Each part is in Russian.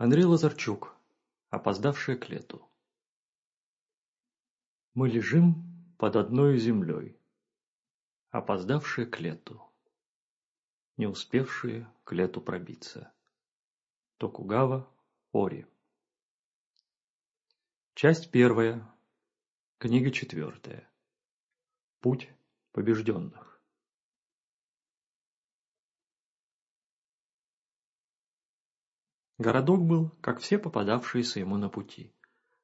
Андрей Лазарчук. Опоздавшие к лету. Мы лежим под одной землей, опоздавшие к лету, не успевшие к лету пробиться. Токугава Ори. Часть первая. Книга четвертая. Путь побежденных. Городок был, как все попадавшиеся ему на пути.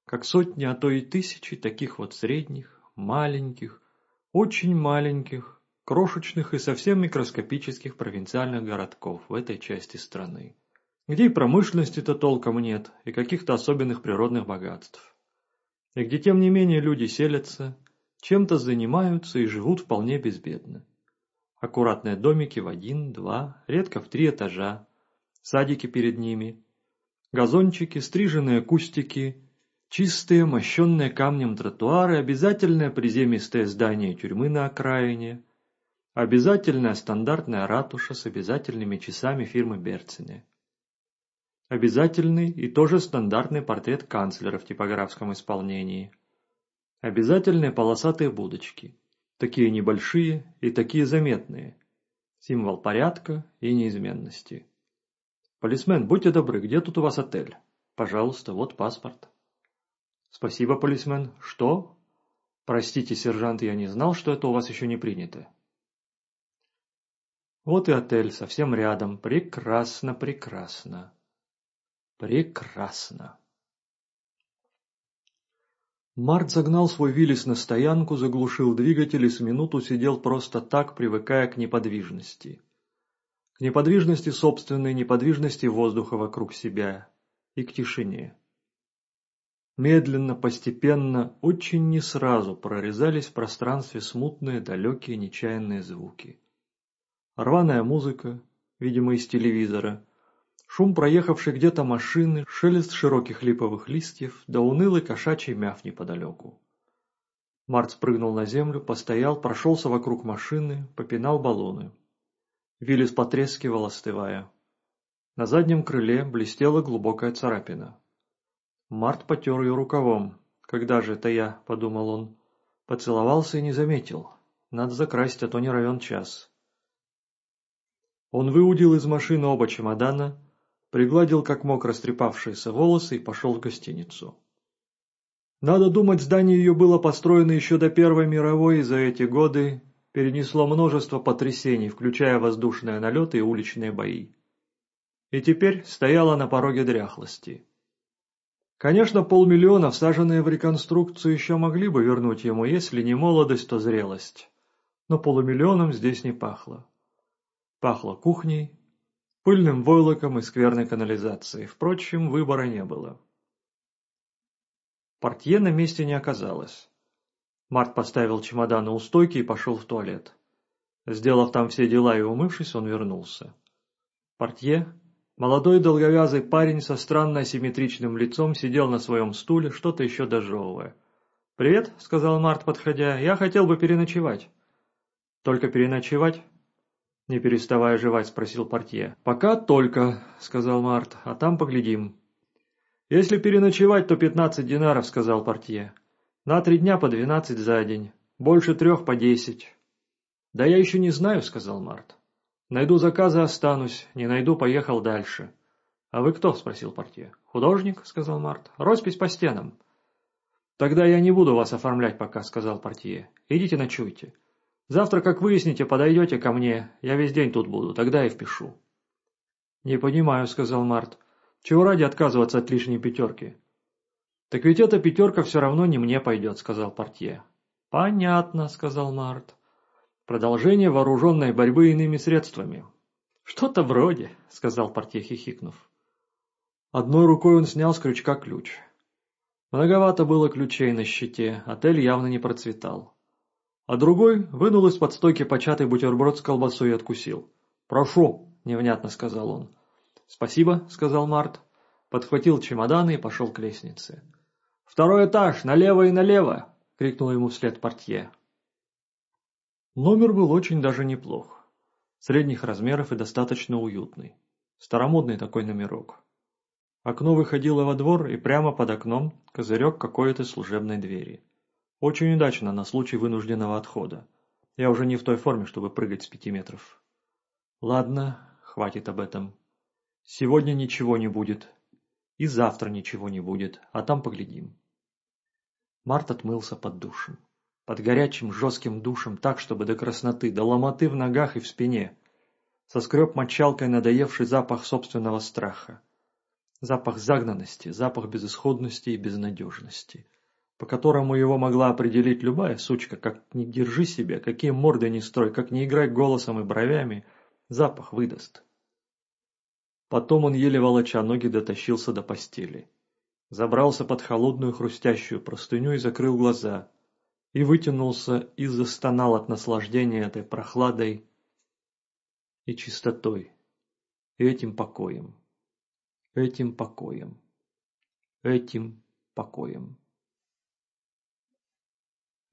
Как сотни, а то и тысячи таких вот средних, маленьких, очень маленьких, крошечных и совсем микроскопических провинциальных городков в этой части страны, где и промышленности-то толком нет, и каких-то особенных природных богатств. И где тем не менее люди селятся, чем-то занимаются и живут вполне безбедно. Аккуратные домики в один, два, редко в три этажа, садики перед ними, газончики, стриженные кустики, чистые, мощенные камнем тротуары, обязательное приземистое здание тюрьмы на окраине, обязательная стандартная ратуша с обязательными часами фирмы Берцине. Обязательный и тоже стандартный портрет канцлера в типографском исполнении. Обязательные полосатые будочки, такие небольшие и такие заметные, символ порядка и неизменности. «Полисмен, будьте добры, где тут у вас отель?» «Пожалуйста, вот паспорт». «Спасибо, полисмен. Что?» «Простите, сержант, я не знал, что это у вас еще не принято». Вот и отель, совсем рядом. Прекрасно, прекрасно. Прекрасно. Март загнал свой Виллис на стоянку, заглушил двигатель и с минуту сидел просто так, привыкая к неподвижности к неподвижности собственной неподвижности воздуха вокруг себя и к тишине. Медленно, постепенно, очень не сразу прорезались в пространстве смутные, далекие, нечаянные звуки. Рваная музыка, видимо, из телевизора, шум проехавшей где-то машины, шелест широких липовых листьев, да унылый кошачий мяв неподалеку. Март спрыгнул на землю, постоял, прошелся вокруг машины, попинал баллоны. Виллис потрескивал, остывая. На заднем крыле блестела глубокая царапина. Март потер ее рукавом. «Когда же это я?» – подумал он. Поцеловался и не заметил. Надо закрасть, а то не равен час. Он выудил из машины оба чемодана, пригладил как мог растрепавшиеся волосы и пошел в гостиницу. Надо думать, здание ее было построено еще до Первой мировой, и за эти годы перенесло множество потрясений, включая воздушные налеты и уличные бои. И теперь стояла на пороге дряхлости. Конечно, полмиллиона, всаженные в реконструкцию, еще могли бы вернуть ему, если не молодость, то зрелость. Но полумиллионом здесь не пахло. Пахло кухней, пыльным войлоком и скверной канализацией. Впрочем, выбора не было. Портье на месте не оказалось. Март поставил чемодан у стойки и пошел в туалет. Сделав там все дела и умывшись, он вернулся. Портье, молодой долговязый парень со странно асимметричным лицом, сидел на своем стуле, что-то еще дожевывая. «Привет», — сказал Март, подходя, — «я хотел бы переночевать». «Только переночевать?» Не переставая жевать, спросил портье. «Пока только», — сказал Март, — «а там поглядим». «Если переночевать, то пятнадцать динаров», — сказал портье. На три дня по двенадцать за день. Больше трех по десять. Да я еще не знаю, сказал Март. Найду заказы, останусь. Не найду, поехал дальше. А вы кто? спросил портье. Художник, сказал Март. Роспись по стенам. Тогда я не буду вас оформлять пока, сказал портье. Идите ночуйте. Завтра, как выясните, подойдете ко мне. Я весь день тут буду, тогда и впишу. Не понимаю, сказал Март. Чего ради отказываться от лишней пятерки? «Так ведь эта пятерка все равно не мне пойдет», — сказал портье. «Понятно», — сказал Март. «Продолжение вооруженной борьбы иными средствами». «Что-то вроде», — сказал портье, хихикнув. Одной рукой он снял с крючка ключ. Многовато было ключей на щите, отель явно не процветал. А другой вынул из-под стойки початый бутерброд с колбасой и откусил. «Прошу», — невнятно сказал он. «Спасибо», — сказал Март, подхватил чемоданы и пошел к лестнице. «Второй этаж, налево и налево!» — крикнул ему вслед портье. Номер был очень даже неплох. Средних размеров и достаточно уютный. Старомодный такой номерок. Окно выходило во двор, и прямо под окном козырек какой-то служебной двери. Очень удачно на случай вынужденного отхода. Я уже не в той форме, чтобы прыгать с пяти метров. Ладно, хватит об этом. Сегодня ничего не будет. И завтра ничего не будет, а там поглядим. Март отмылся под душем. Под горячим жестким душем так, чтобы до красноты, до ломоты в ногах и в спине. Соскреб мочалкой надоевший запах собственного страха. Запах загнанности, запах безысходности и безнадежности, по которому его могла определить любая сучка, как не держи себя, какие морды не строй, как не играй голосом и бровями, запах выдаст. Потом он еле волоча ноги дотащился до постели. Забрался под холодную хрустящую простыню и закрыл глаза. И вытянулся и застонал от наслаждения этой прохладой и чистотой, и этим покоем, этим покоем, этим покоем.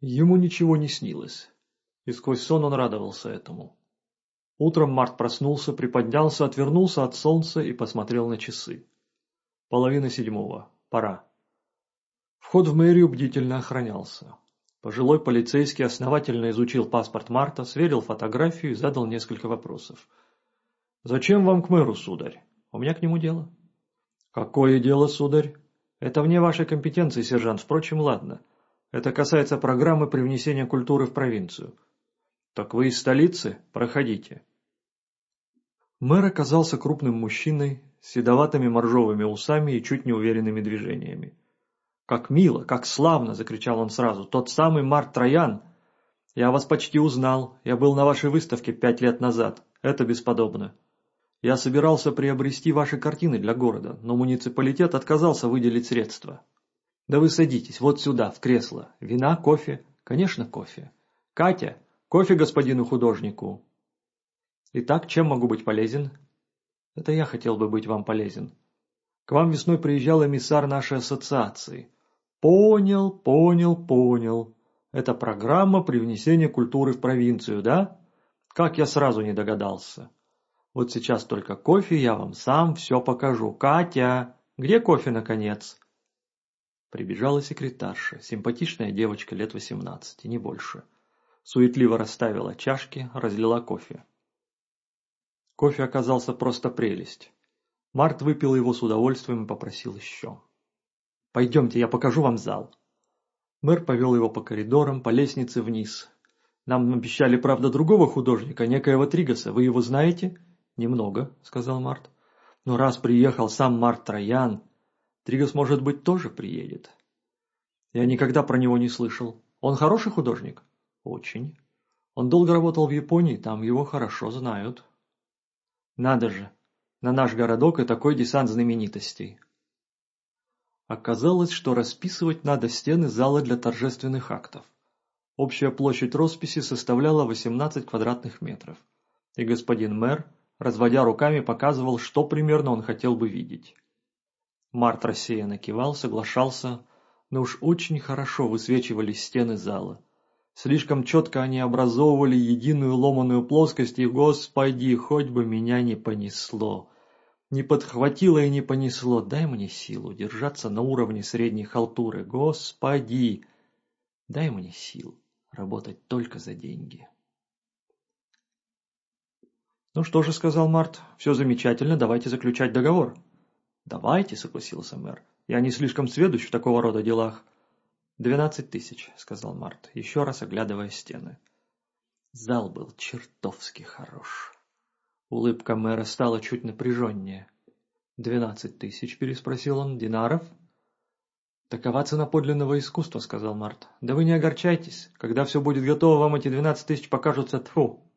Ему ничего не снилось, и сквозь сон он радовался этому. Утром Март проснулся, приподнялся, отвернулся от солнца и посмотрел на часы. Половина седьмого. Пора. Вход в мэрию бдительно охранялся. Пожилой полицейский основательно изучил паспорт Марта, сверил фотографию и задал несколько вопросов. «Зачем вам к мэру, сударь? У меня к нему дело». «Какое дело, сударь?» «Это вне вашей компетенции, сержант. Впрочем, ладно. Это касается программы привнесения культуры в провинцию». «Так вы из столицы? Проходите». Мэр оказался крупным мужчиной, седоватыми моржовыми усами и чуть неуверенными движениями. «Как мило, как славно!» – закричал он сразу. «Тот самый Март Троян! Я вас почти узнал. Я был на вашей выставке пять лет назад. Это бесподобно. Я собирался приобрести ваши картины для города, но муниципалитет отказался выделить средства. Да вы садитесь, вот сюда, в кресло. Вина, кофе? Конечно, кофе. Катя, кофе господину художнику. Итак, чем могу быть полезен? Это я хотел бы быть вам полезен. К вам весной приезжал эмиссар нашей ассоциации. Понял, понял, понял. Это программа привнесения культуры в провинцию, да? Как я сразу не догадался. Вот сейчас только кофе, я вам сам все покажу. Катя, где кофе, наконец? Прибежала секретарша, симпатичная девочка лет восемнадцати, не больше. Суетливо расставила чашки, разлила кофе. Кофе оказался просто прелесть. Март выпил его с удовольствием и попросил еще. «Пойдемте, я покажу вам зал». Мэр повел его по коридорам, по лестнице вниз. «Нам обещали, правда, другого художника, некоего Тригаса. Вы его знаете?» «Немного», — сказал Март. «Но раз приехал сам Март Троян, Тригас, может быть, тоже приедет». «Я никогда про него не слышал. Он хороший художник?» «Очень. Он долго работал в Японии, там его хорошо знают». Надо же, на наш городок и такой десант знаменитостей. Оказалось, что расписывать надо стены зала для торжественных актов. Общая площадь росписи составляла 18 квадратных метров. И господин мэр, разводя руками, показывал, что примерно он хотел бы видеть. Март рассеянно кивал, соглашался, но уж очень хорошо высвечивались стены зала. Слишком четко они образовывали единую ломаную плоскость, и, господи, хоть бы меня не понесло. Не подхватило и не понесло, дай мне силу держаться на уровне средней халтуры, господи! Дай мне сил работать только за деньги. «Ну что же», — сказал Март, — «все замечательно, давайте заключать договор». «Давайте», — согласился мэр, — «я не слишком сведущ в такого рода делах. «Двенадцать тысяч», — сказал Март, еще раз оглядывая стены. Зал был чертовски хорош. Улыбка мэра стала чуть напряженнее. «Двенадцать тысяч?» — переспросил он. «Динаров?» «Такова цена подлинного искусства», — сказал Март. «Да вы не огорчайтесь. Когда все будет готово, вам эти двенадцать тысяч покажутся тфу».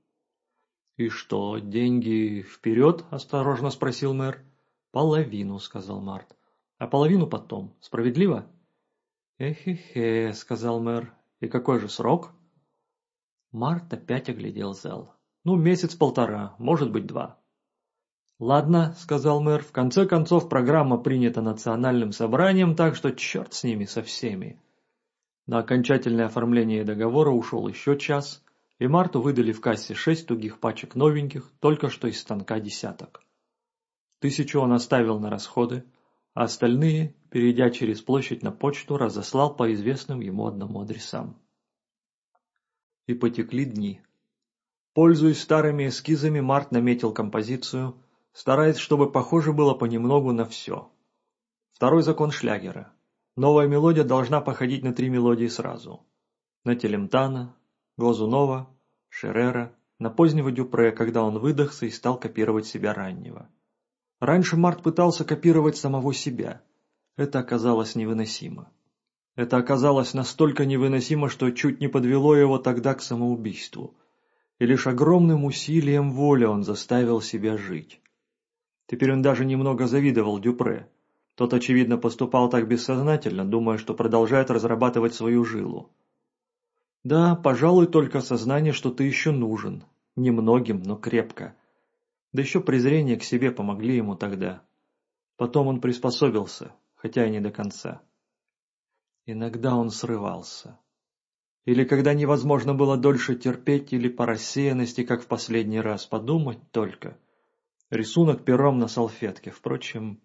«И что, деньги вперед?» — осторожно спросил мэр. «Половину», — сказал Март. «А половину потом. Справедливо?» «Эхе-хе», — сказал мэр. «И какой же срок?» Март опять оглядел зал. «Ну, месяц-полтора, может быть, два». «Ладно», — сказал мэр, — «в конце концов программа принята национальным собранием, так что черт с ними со всеми». На окончательное оформление договора ушел еще час, и Марту выдали в кассе шесть тугих пачек новеньких, только что из станка десяток. Тысячу он оставил на расходы, а остальные, перейдя через площадь на почту, разослал по известным ему одному адресам. И потекли дни. Пользуясь старыми эскизами, Март наметил композицию, стараясь, чтобы похоже было понемногу на все. Второй закон шлягера. Новая мелодия должна походить на три мелодии сразу. На Телемтана, Глазунова, Шерера, на позднего Дюпре, когда он выдохся и стал копировать себя раннего. Раньше Март пытался копировать самого себя. Это оказалось невыносимо. Это оказалось настолько невыносимо, что чуть не подвело его тогда к самоубийству. И лишь огромным усилием воли он заставил себя жить. Теперь он даже немного завидовал Дюпре. Тот, очевидно, поступал так бессознательно, думая, что продолжает разрабатывать свою жилу. Да, пожалуй, только сознание, что ты еще нужен. Немногим, но крепко. Да еще презрение к себе помогли ему тогда. Потом он приспособился, хотя и не до конца. Иногда он срывался. Или когда невозможно было дольше терпеть, или по рассеянности, как в последний раз, подумать только. Рисунок пером на салфетке, впрочем...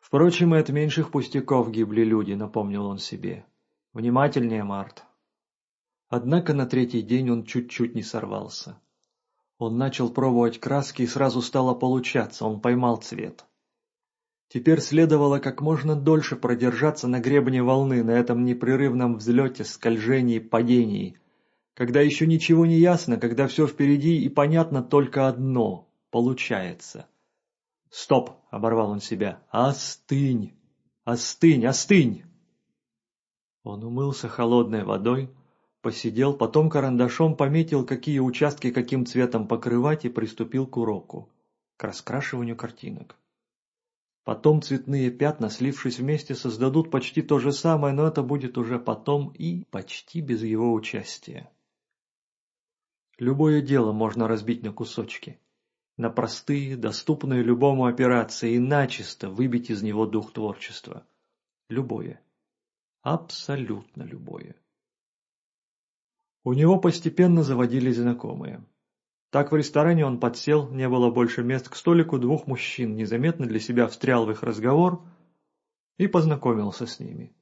Впрочем, и от меньших пустяков гибли люди, напомнил он себе. Внимательнее, Март. Однако на третий день он чуть-чуть не сорвался. Он начал пробовать краски и сразу стало получаться, он поймал цвет. Теперь следовало как можно дольше продержаться на гребне волны, на этом непрерывном взлете, скольжении, падении. Когда еще ничего не ясно, когда все впереди и понятно только одно – получается. «Стоп!» – оборвал он себя. «Остынь! Остынь! Остынь!» Он умылся холодной водой, посидел, потом карандашом пометил, какие участки каким цветом покрывать и приступил к уроку, к раскрашиванию картинок. Потом цветные пятна, слившись вместе, создадут почти то же самое, но это будет уже потом и почти без его участия. Любое дело можно разбить на кусочки на простые, доступные любому операции и начисто выбить из него дух творчества. Любое. Абсолютно любое. У него постепенно заводились знакомые. Так в ресторане он подсел, не было больше мест к столику двух мужчин, незаметно для себя встрял в их разговор и познакомился с ними.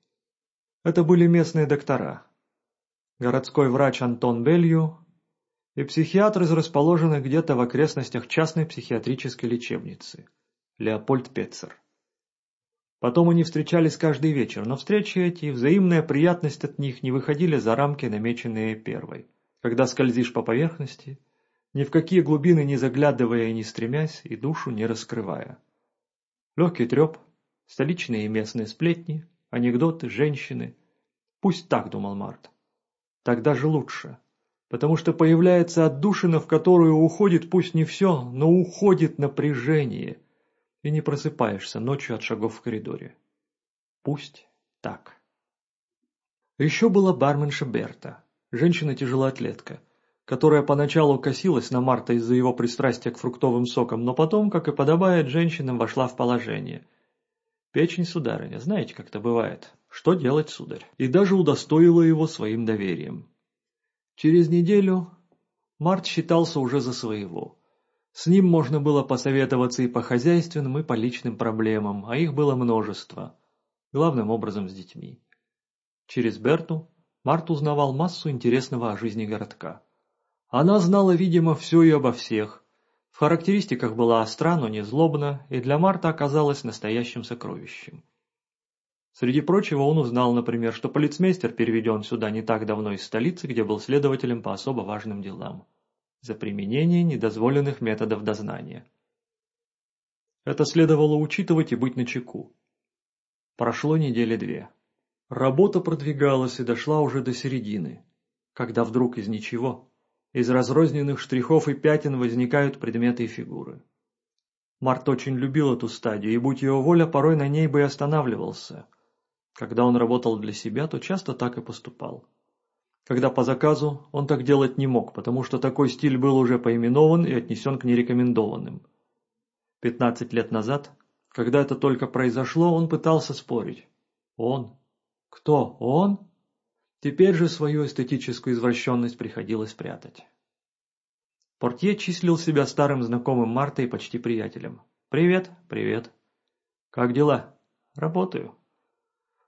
Это были местные доктора. Городской врач Антон Белью и психиатр из расположенной где-то в окрестностях частной психиатрической лечебницы, Леопольд Петцер. Потом они встречались каждый вечер, но встречи эти и взаимная приятность от них не выходили за рамки, намеченные первой. Когда скользишь по поверхности, ни в какие глубины не заглядывая и не стремясь, и душу не раскрывая. Легкий треп, столичные и местные сплетни, анекдоты, женщины. Пусть так, думал Март. Тогда же лучше потому что появляется отдушина, в которую уходит пусть не все, но уходит напряжение, и не просыпаешься ночью от шагов в коридоре. Пусть так. Еще была барменша Берта, женщина-тяжелоатлетка, которая поначалу косилась на Марта из-за его пристрастия к фруктовым сокам, но потом, как и подобает женщинам, вошла в положение. Печень сударыня, знаете, как это бывает. Что делать, сударь? И даже удостоила его своим доверием. Через неделю Март считался уже за своего. С ним можно было посоветоваться и по хозяйственным, и по личным проблемам, а их было множество, главным образом с детьми. Через Берту Март узнавал массу интересного о жизни городка. Она знала, видимо, все и обо всех. В характеристиках была остра, но не злобна, и для Марта оказалась настоящим сокровищем. Среди прочего он узнал, например, что полицмейстер переведен сюда не так давно из столицы, где был следователем по особо важным делам, за применение недозволенных методов дознания. Это следовало учитывать и быть начеку. Прошло недели две. Работа продвигалась и дошла уже до середины, когда вдруг из ничего, из разрозненных штрихов и пятен возникают предметы и фигуры. Март очень любил эту стадию, и будь его воля, порой на ней бы и останавливался – когда он работал для себя, то часто так и поступал. Когда по заказу, он так делать не мог, потому что такой стиль был уже поименован и отнесен к нерекомендованным. Пятнадцать лет назад, когда это только произошло, он пытался спорить. Он? Кто? Он? Теперь же свою эстетическую извращенность приходилось прятать. Портье числил себя старым знакомым Марта и почти приятелем. «Привет, привет. Как дела?» Работаю.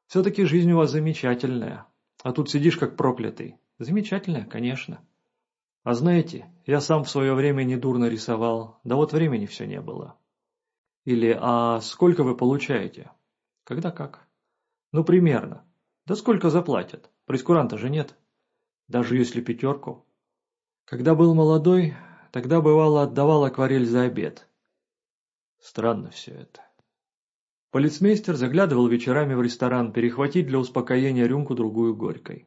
Все-таки жизнь у вас замечательная. А тут сидишь как проклятый. Замечательная, конечно. А знаете, я сам в свое время недурно рисовал, да вот времени все не было. Или «А сколько вы получаете?» «Когда как?» «Ну, примерно. Да сколько заплатят? Прескуранта же нет. Даже если пятерку. Когда был молодой, тогда бывало отдавал акварель за обед. Странно все это. Полицмейстер заглядывал вечерами в ресторан перехватить для успокоения рюмку-другую горькой.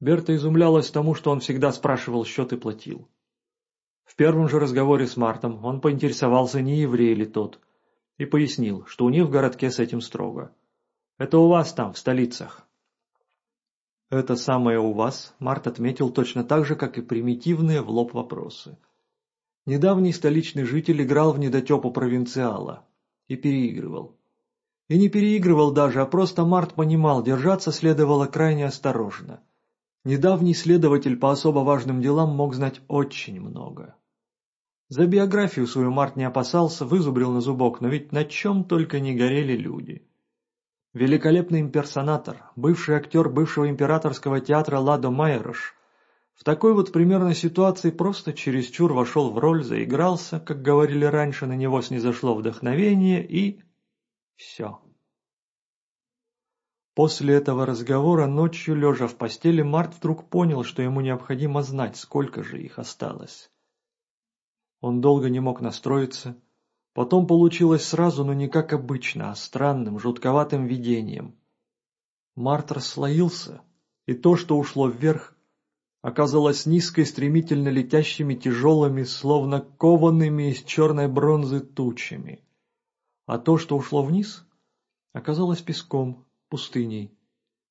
Берта изумлялась тому, что он всегда спрашивал счет и платил. В первом же разговоре с Мартом он поинтересовался, не еврей ли тот, и пояснил, что у них в городке с этим строго. «Это у вас там, в столицах». Это самое у вас Март отметил точно так же, как и примитивные в лоб вопросы. Недавний столичный житель играл в недотепу провинциала и переигрывал. И не переигрывал даже, а просто Март понимал, держаться следовало крайне осторожно – Недавний следователь по особо важным делам мог знать очень много. За биографию свою Март не опасался, вызубрил на зубок, но ведь на чем только не горели люди. Великолепный имперсонатор, бывший актер бывшего императорского театра Ладо Майрош, в такой вот примерно ситуации просто чересчур вошел в роль, заигрался, как говорили раньше, на него снизошло вдохновение и... все. После этого разговора ночью, лежа в постели, Март вдруг понял, что ему необходимо знать, сколько же их осталось. Он долго не мог настроиться. Потом получилось сразу, но не как обычно, а странным, жутковатым видением. Март расслоился, и то, что ушло вверх, оказалось низкой, стремительно летящими тяжелыми, словно коваными из черной бронзы тучами. А то, что ушло вниз, оказалось песком, пустыней,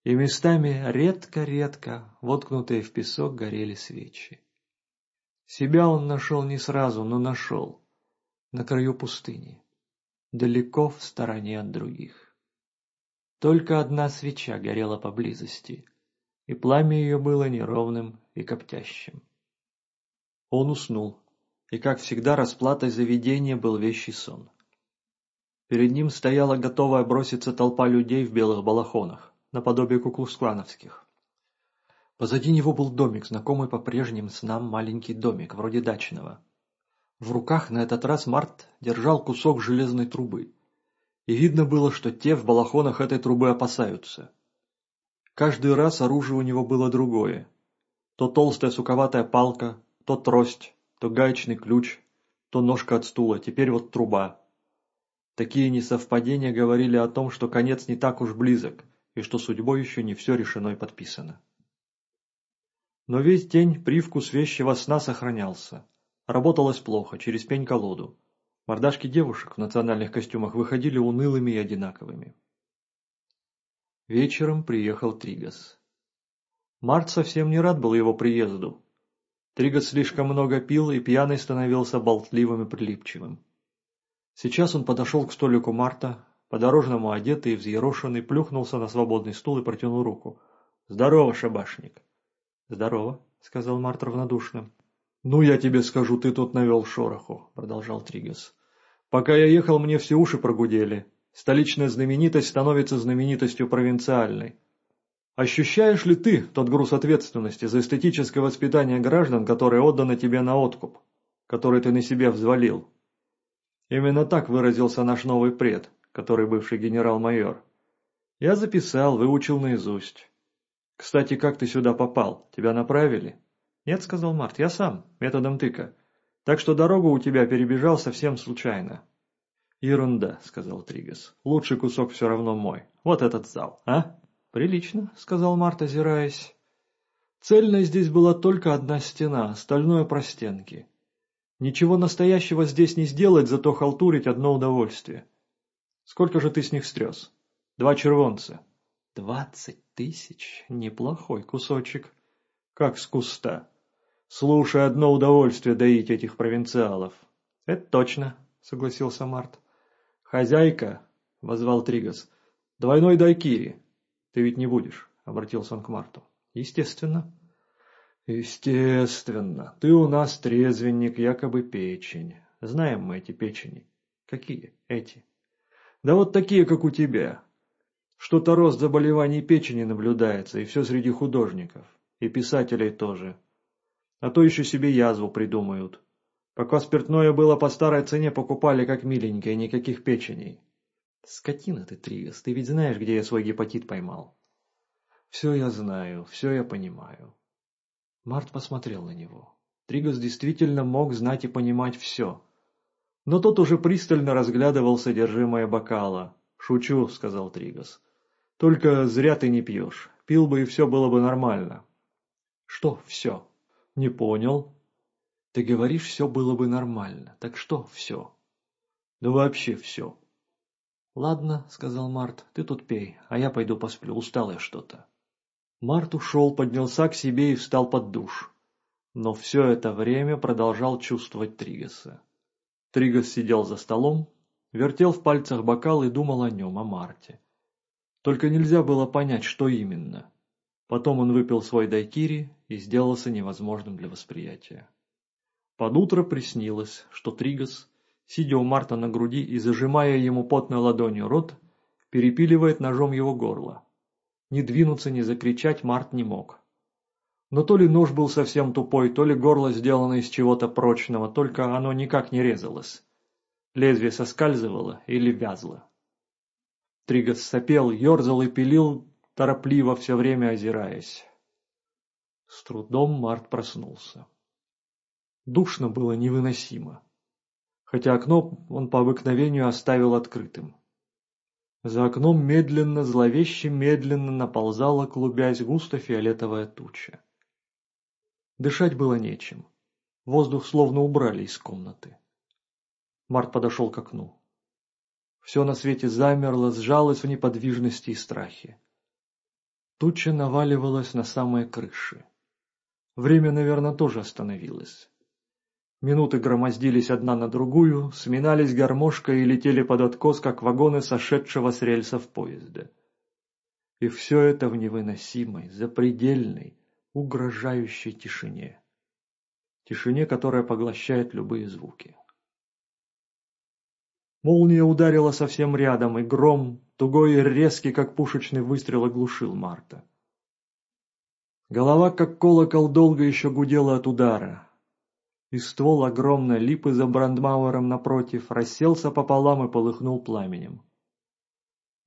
и местами редко-редко, воткнутые в песок, горели свечи. Себя он нашел не сразу, но нашел, на краю пустыни, далеко в стороне от других. Только одна свеча горела поблизости, и пламя ее было неровным и коптящим. Он уснул, и, как всегда, расплатой видение был вещий сон. Перед ним стояла готовая броситься толпа людей в белых балахонах, наподобие куклусквановских. Позади него был домик, знакомый по прежним снам маленький домик, вроде дачного. В руках на этот раз Март держал кусок железной трубы. И видно было, что те в балахонах этой трубы опасаются. Каждый раз оружие у него было другое. То толстая суковатая палка, то трость, то гаечный ключ, то ножка от стула, теперь вот труба. Такие несовпадения говорили о том, что конец не так уж близок, и что судьбой еще не все решено и подписано. Но весь день привкус вещего сна сохранялся. Работалось плохо, через пень-колоду. Мордашки девушек в национальных костюмах выходили унылыми и одинаковыми. Вечером приехал Тригас. Март совсем не рад был его приезду. Тригас слишком много пил и пьяный становился болтливым и прилипчивым. Сейчас он подошел к столику Марта, по-дорожному одетый и взъерошенный, плюхнулся на свободный стул и протянул руку. «Здорово, шабашник!» «Здорово», — сказал Март равнодушно. «Ну, я тебе скажу, ты тут навел шороху», — продолжал Тригас. «Пока я ехал, мне все уши прогудели. Столичная знаменитость становится знаменитостью провинциальной. Ощущаешь ли ты тот груз ответственности за эстетическое воспитание граждан, которое отдано тебе на откуп, который ты на себе взвалил?» Именно так выразился наш новый пред, который бывший генерал-майор. Я записал, выучил наизусть. Кстати, как ты сюда попал? Тебя направили? Нет, сказал Март, я сам, методом тыка. Так что дорогу у тебя перебежал совсем случайно. Ерунда, сказал Тригас. Лучший кусок все равно мой. Вот этот зал, а? Прилично, сказал Март, озираясь. Цельной здесь была только одна стена, остальное простенки. Ничего настоящего здесь не сделать, зато халтурить одно удовольствие. Сколько же ты с них стрес? Два червонца. Двадцать тысяч? Неплохой кусочек. Как с куста. Слушай, одно удовольствие доить этих провинциалов. Это точно, согласился Март. Хозяйка, возвал Тригас, двойной дайкири. Ты ведь не будешь, обратился он к Марту. Естественно. «Естественно. Ты у нас трезвенник, якобы печень. Знаем мы эти печени. Какие эти?» Да вот такие, как у тебя. Что-то рост заболеваний печени наблюдается, и все среди художников. И писателей тоже. А то еще себе язву придумают. Пока спиртное было по старой цене, покупали как миленькое, никаких печеней. Скотина ты, Тригас, ты ведь знаешь, где я свой гепатит поймал? Все я знаю, все я понимаю. Март посмотрел на него. Тригас действительно мог знать и понимать все. Но тот уже пристально разглядывал содержимое бокала. «Шучу», — сказал Тригас. «Только зря ты не пьешь. Пил бы и все было бы нормально». «Что все?» «Не понял». «Ты говоришь, все было бы нормально. Так что все?» «Да вообще все». «Ладно», — сказал Март, — «ты тут пей, а я пойду посплю, устал я что-то». Март ушел, поднялся к себе и встал под душ. Но все это время продолжал чувствовать Тригаса. Тригас сидел за столом, вертел в пальцах бокал и думал о нем, о Марте. Только нельзя было понять, что именно. Потом он выпил свой дайкири и сделался невозможным для восприятия. Под утро приснилось, что Тригас, сидя у Марта на груди и зажимая ему потной ладонью рот, перепиливает ножом его горло. Ни двинуться, ни закричать Март не мог. Но то ли нож был совсем тупой, то ли горло сделано из чего-то прочного, только оно никак не резалось. Лезвие соскальзывало или вязло. Тригас сопел, ерзал и пилил, торопливо все время озираясь. С трудом Март проснулся. Душно было невыносимо, хотя окно он по обыкновению оставил открытым. За окном медленно, зловеще медленно наползала, клубясь густо фиолетовая туча. Дышать было нечем. Воздух словно убрали из комнаты. Март подошел к окну. Все на свете замерло, сжалось в неподвижности и страхе. Туча наваливалась на самые крыши. Время, наверное, тоже остановилось. Минуты громоздились одна на другую, сминались гармошкой и летели под откос, как вагоны сошедшего с рельсов поезда. И все это в невыносимой, запредельной, угрожающей тишине. Тишине, которая поглощает любые звуки. Молния ударила совсем рядом, и гром, тугой и резкий, как пушечный выстрел, оглушил Марта. Голова, как колокол, долго еще гудела от удара. И ствол огромной липы за брандмауэром напротив расселся пополам и полыхнул пламенем.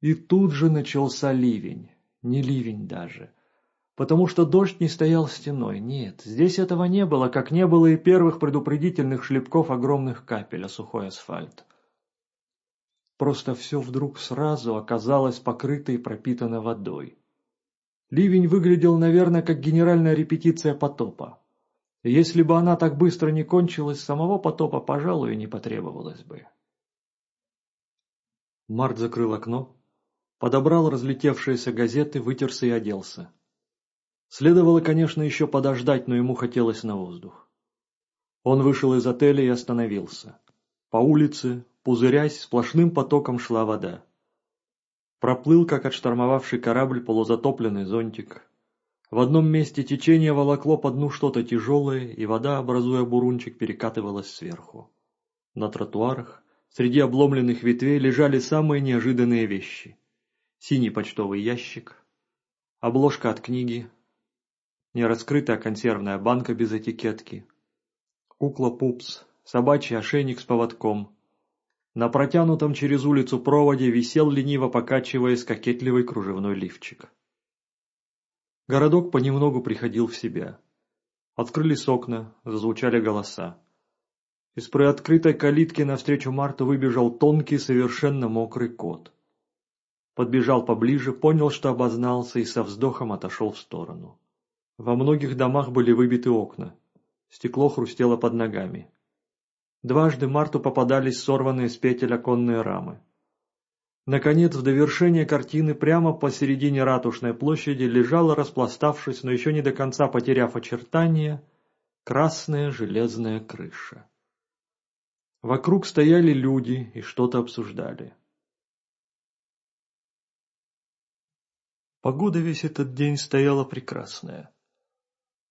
И тут же начался ливень, не ливень даже, потому что дождь не стоял стеной. Нет, здесь этого не было, как не было и первых предупредительных шлепков огромных капель о сухой асфальт. Просто все вдруг сразу оказалось покрыто и пропитано водой. Ливень выглядел, наверное, как генеральная репетиция потопа. если бы она так быстро не кончилась, самого потопа, пожалуй, не потребовалось бы. Март закрыл окно, подобрал разлетевшиеся газеты, вытерся и оделся. Следовало, конечно, еще подождать, но ему хотелось на воздух. Он вышел из отеля и остановился. По улице, пузырясь, сплошным потоком шла вода. Проплыл, как отштормовавший корабль, полузатопленный зонтик. В одном месте течение волокло по дну что-то тяжелое, и вода, образуя бурунчик, перекатывалась сверху. На тротуарах, среди обломленных ветвей, лежали самые неожиданные вещи. Синий почтовый ящик, обложка от книги, нераскрытая консервная банка без этикетки, кукла Пупс, собачий ошейник с поводком. На протянутом через улицу проводе висел лениво покачиваясь кокетливый кружевной лифчик. Городок понемногу приходил в себя. Открылись окна, зазвучали голоса. Из приоткрытой калитки навстречу Марту выбежал тонкий, совершенно мокрый кот. Подбежал поближе, понял, что обознался, и со вздохом отошел в сторону. Во многих домах были выбиты окна. Стекло хрустело под ногами. Дважды Марту попадались сорванные с петель оконные рамы. Наконец, в довершение картины прямо посередине ратушной площади лежала, распластавшись, но еще не до конца потеряв очертания, красная железная крыша. Вокруг стояли люди и что-то обсуждали. Погода весь этот день стояла прекрасная.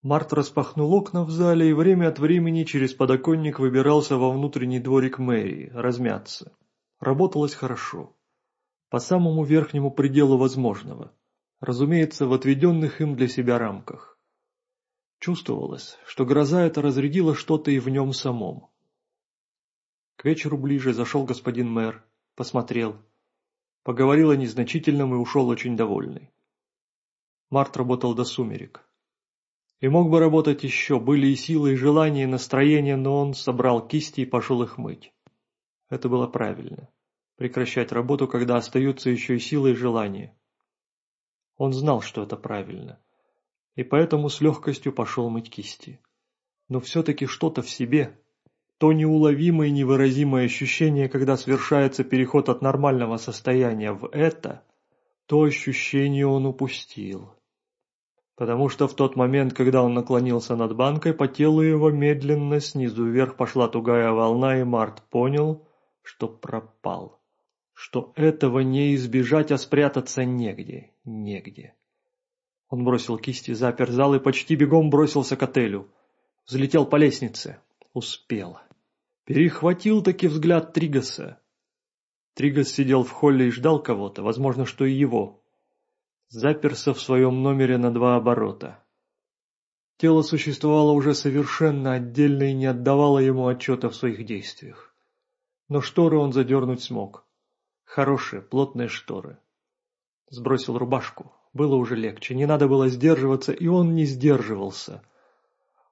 Март распахнул окна в зале и время от времени через подоконник выбирался во внутренний дворик мэрии, размяться. Работалось хорошо. по самому верхнему пределу возможного, разумеется, в отведенных им для себя рамках. Чувствовалось, что гроза эта разрядила что-то и в нем самом. К вечеру ближе зашел господин мэр, посмотрел, поговорил о незначительном и ушел очень довольный. Март работал до сумерек. И мог бы работать еще, были и силы, и желания, и настроение, но он собрал кисти и пошел их мыть. Это было правильно. Прекращать работу, когда остаются еще и силы и желания. Он знал, что это правильно. И поэтому с легкостью пошел мыть кисти. Но все-таки что-то в себе, то неуловимое и невыразимое ощущение, когда совершается переход от нормального состояния в это, то ощущение он упустил. Потому что в тот момент, когда он наклонился над банкой, по телу его медленно снизу вверх пошла тугая волна, и Март понял, что пропал. Что этого не избежать, а спрятаться негде, негде. Он бросил кисти, запер зал и почти бегом бросился к отелю. Взлетел по лестнице. Успел. Перехватил таки взгляд Тригаса. Тригас сидел в холле и ждал кого-то, возможно, что и его. Заперся в своем номере на два оборота. Тело существовало уже совершенно отдельно и не отдавало ему отчета в своих действиях. Но шторы он задернуть смог. Хорошие, плотные шторы. Сбросил рубашку. Было уже легче, не надо было сдерживаться, и он не сдерживался —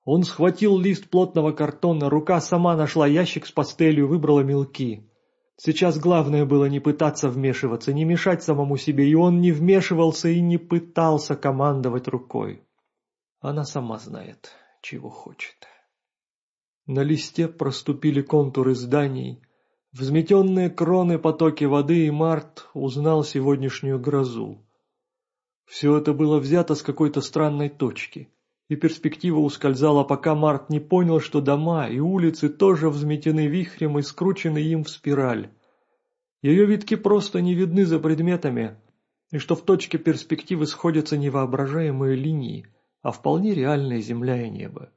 он схватил лист плотного картона, рука сама нашла ящик с пастелью, выбрала мелки. Сейчас главное было не пытаться вмешиваться, не мешать самому себе, и он не вмешивался и не пытался командовать рукой. Она сама знает, чего хочет. На листе проступили контуры зданий, взметенные кроны потоки воды, и Март узнал сегодняшнюю грозу. Все это было взято с какой-то странной точки — и перспектива ускользала, пока Март не понял, что дома и улицы тоже взметены вихрем и скручены им в спираль. Ее витки просто не видны за предметами, и что в точке перспективы сходятся невоображаемые линии, а вполне реальная земля и небо.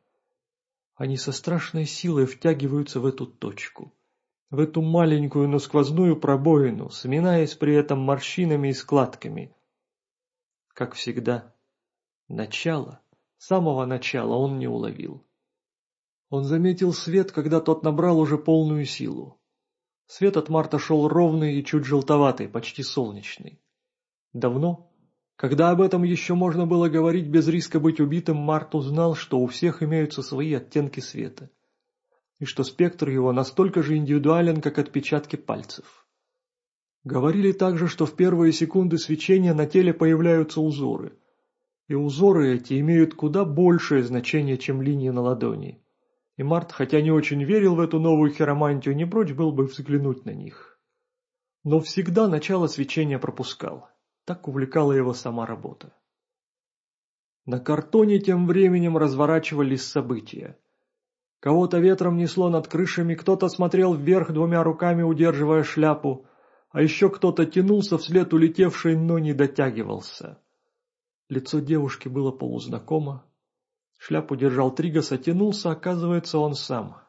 Они со страшной силой втягиваются в эту точку, в эту маленькую, но сквозную пробоину, сминаясь при этом морщинами и складками. Как всегда, начало — самого начала он не уловил. Он заметил свет, когда тот набрал уже полную силу. Свет от Марта шел ровный и чуть желтоватый, почти солнечный. Давно, когда об этом еще можно было говорить без риска быть убитым, Март узнал, что у всех имеются свои оттенки света, и что спектр его настолько же индивидуален, как отпечатки пальцев. Говорили также, что в первые секунды свечения на теле появляются узоры – и узоры эти имеют куда большее значение, чем линии на ладони. И Март, хотя не очень верил в эту новую хиромантию, не прочь был бы взглянуть на них. Но всегда начало свечения пропускал. Так увлекала его сама работа. На картоне тем временем разворачивались события. Кого-то ветром несло над крышами, кто-то смотрел вверх двумя руками, удерживая шляпу, а еще кто-то тянулся вслед улетевшей, но не дотягивался. Лицо девушки было полузнакомо. Шляпу держал Тригас, оттянулся, оказывается, он сам.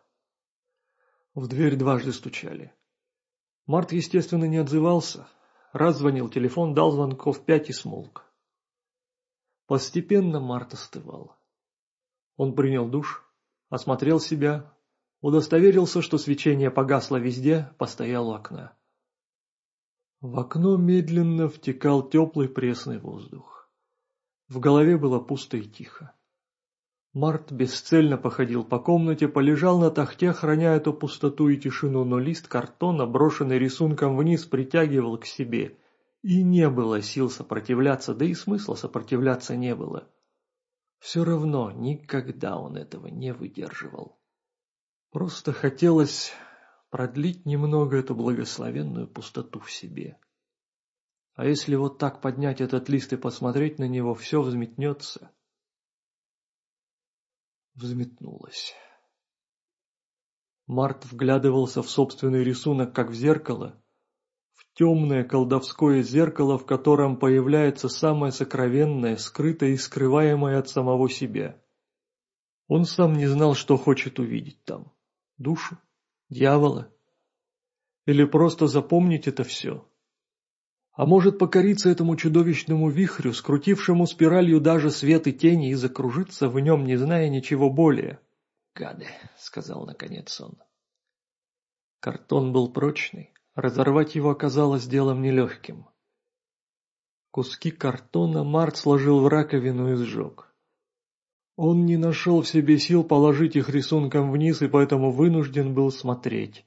В дверь дважды стучали. Март, естественно, не отзывался. Раз звонил телефон, дал звонков пять и смолк. Постепенно Март остывал. Он принял душ, осмотрел себя, удостоверился, что свечение погасло везде, постоял у окна. В окно медленно втекал теплый пресный воздух. В голове было пусто и тихо. Март бесцельно походил по комнате, полежал на тахте, храня эту пустоту и тишину, но лист картона, брошенный рисунком вниз, притягивал к себе. И не было сил сопротивляться, да и смысла сопротивляться не было. Все равно никогда он этого не выдерживал. Просто хотелось продлить немного эту благословенную пустоту в себе. А если вот так поднять этот лист и посмотреть на него, все взметнется. Взметнулось. Март вглядывался в собственный рисунок, как в зеркало, в темное колдовское зеркало, в котором появляется самое сокровенное, скрытое и скрываемое от самого себя. Он сам не знал, что хочет увидеть там. Душу? Дьявола? Или просто запомнить это все? А может покориться этому чудовищному вихрю, скрутившему спиралью даже свет и тени, и закружиться в нем, не зная ничего более? «Гады», — сказал наконец он. Картон был прочный, разорвать его оказалось делом нелегким. Куски картона Март сложил в раковину и сжег. Он не нашел в себе сил положить их рисунком вниз и поэтому вынужден был смотреть,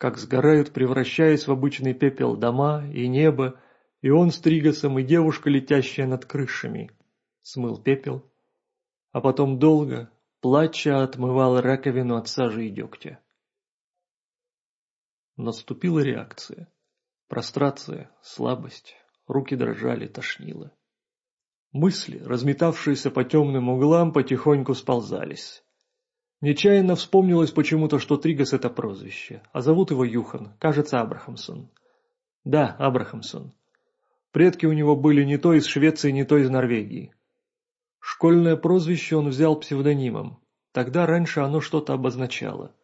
как сгорают, превращаясь в обычный пепел дома и небо, и он с Тригасом, и девушка, летящая над крышами. Смыл пепел, а потом долго, плача, отмывал раковину от сажи и дегтя. Наступила реакция. Прострация, слабость, руки дрожали, тошнило. Мысли, разметавшиеся по темным углам, потихоньку сползались. Нечаянно вспомнилось почему-то, что Тригас — это прозвище, а зовут его Юхан, кажется, Абрахамсон. Да, Абрахамсон. Предки у него были не то из Швеции, не то из Норвегии. Школьное прозвище он взял псевдонимом. Тогда раньше оно что-то обозначало.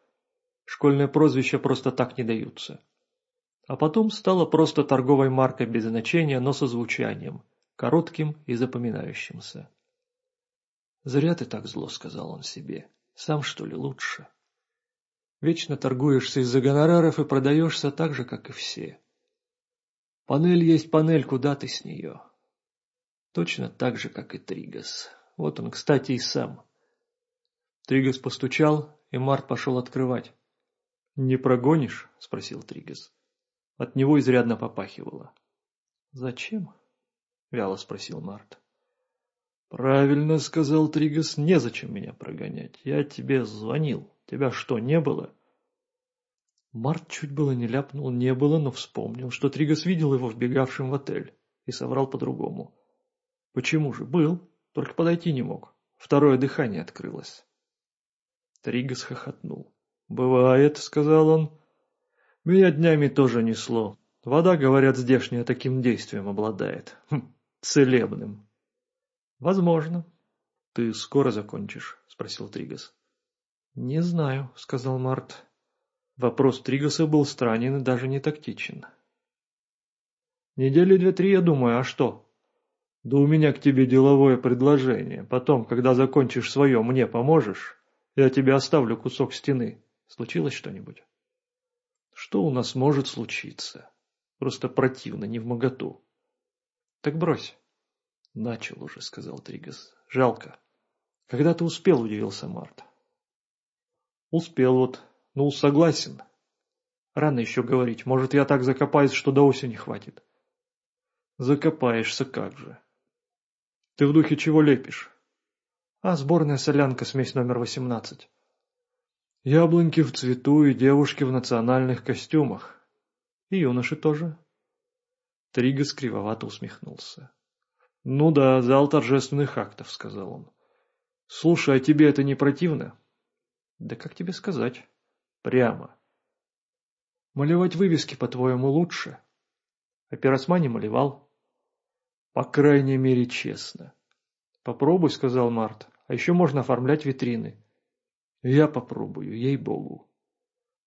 Школьное прозвище просто так не даются. А потом стало просто торговой маркой без значения, но со звучанием, коротким и запоминающимся. «Зря ты так зло», — сказал он себе. Сам, что ли, лучше? Вечно торгуешься из-за гонораров и продаешься так же, как и все. Панель есть панель, куда ты с нее? Точно так же, как и Тригас. Вот он, кстати, и сам. Тригас постучал, и Март пошел открывать. «Не прогонишь?» — спросил Тригас. От него изрядно попахивало. «Зачем?» — вяло спросил Март. «Правильно», — сказал Тригас, — «незачем меня прогонять. Я тебе звонил. Тебя что, не было?» Март чуть было не ляпнул «не было», но вспомнил, что Тригас видел его вбегавшим в отель, и соврал по-другому. «Почему же? Был, только подойти не мог. Второе дыхание открылось». Тригас хохотнул. «Бывает», — сказал он. «Меня днями тоже несло. Вода, говорят, здешняя таким действием обладает. Хм, целебным». «Возможно». «Ты скоро закончишь?» – спросил Тригас. «Не знаю», – сказал Март. Вопрос Тригаса был странен и даже не тактичен. «Недели две-три, я думаю, а что?» «Да у меня к тебе деловое предложение. Потом, когда закончишь свое, мне поможешь? Я тебе оставлю кусок стены. Случилось что-нибудь?» «Что у нас может случиться? Просто противно, не в моготу». «Так брось». «Начал уже», — сказал Тригас. «Жалко». «Когда ты успел?» — удивился Март. «Успел вот. Ну, согласен. Рано еще говорить. Может, я так закопаюсь, что до осени хватит». «Закопаешься как же». «Ты в духе чего лепишь?» «А, сборная солянка, смесь номер восемнадцать». «Яблоньки в цвету и девушки в национальных костюмах. И юноши тоже». Тригас кривовато усмехнулся. «Ну да, зал торжественных актов», — сказал он. «Слушай, а тебе это не противно?» «Да как тебе сказать?» «Прямо». «Малевать вывески, по-твоему, лучше?» «А пиросмани малевал?» «По крайней мере, честно». «Попробуй», — сказал Март. «А еще можно оформлять витрины». «Я попробую, ей-богу».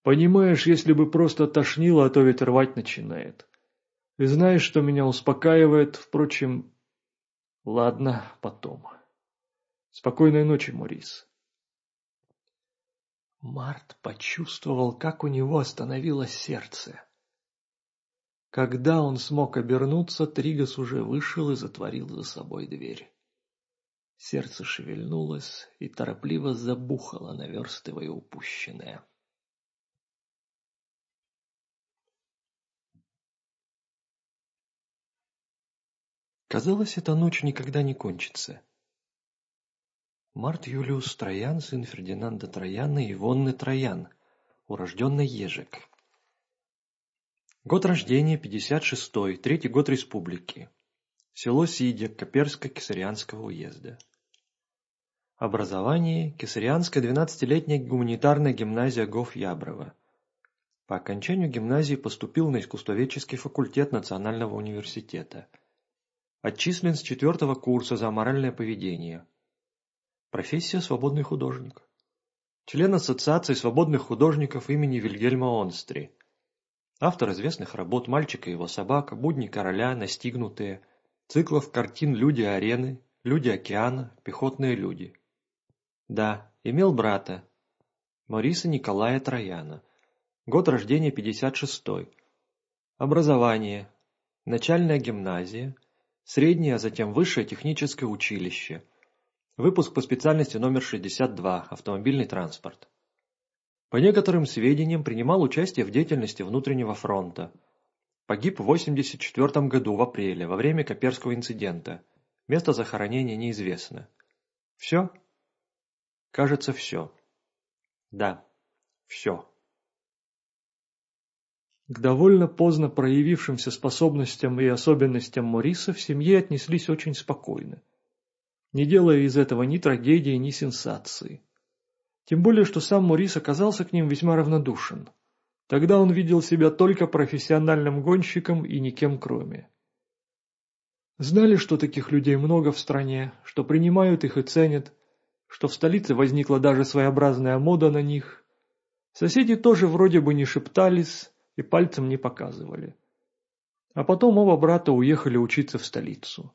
«Понимаешь, если бы просто тошнило, а то ведь рвать начинает. И знаешь, что меня успокаивает, впрочем, Ладно, потом. Спокойной ночи, Морис. Март почувствовал, как у него остановилось сердце. Когда он смог обернуться, Тригас уже вышел и затворил за собой дверь. Сердце шевельнулось и торопливо забухало, наверстывая упущенное. Казалось, эта ночь никогда не кончится. Март Юлиус Троян, сын Фердинанда Трояна и Ивонны Троян, урожденный Ежик. Год рождения 56-й, третий год республики. Село Сидя, Коперско-Кесарианского уезда. Образование – Кесарианская 12-летняя гуманитарная гимназия Гоф-Яброва. По окончанию гимназии поступил на искусствоведческий факультет Национального университета – Отчислен с четвертого курса за аморальное поведение. Профессия – свободный художник. Член Ассоциации свободных художников имени Вильгельма Онстри. Автор известных работ «Мальчик и его собака», «Будни короля», «Настигнутые», циклов картин «Люди арены», «Люди океана», «Пехотные люди». Да, имел брата, Мариса Николая Трояна. Год рождения 56-й. Образование. Начальная гимназия. Среднее, а затем высшее техническое училище. Выпуск по специальности номер 62. Автомобильный транспорт. По некоторым сведениям принимал участие в деятельности внутреннего фронта. Погиб в 84 году в апреле во время Коперского инцидента. Место захоронения неизвестно. Все? Кажется, все. Да, все. К довольно поздно проявившимся способностям и особенностям Мориса в семье отнеслись очень спокойно, не делая из этого ни трагедии, ни сенсации. Тем более, что сам Морис оказался к ним весьма равнодушен. Тогда он видел себя только профессиональным гонщиком и никем кроме. Знали, что таких людей много в стране, что принимают их и ценят, что в столице возникла даже своеобразная мода на них. Соседи тоже вроде бы не шептались и пальцем не показывали. А потом оба брата уехали учиться в столицу.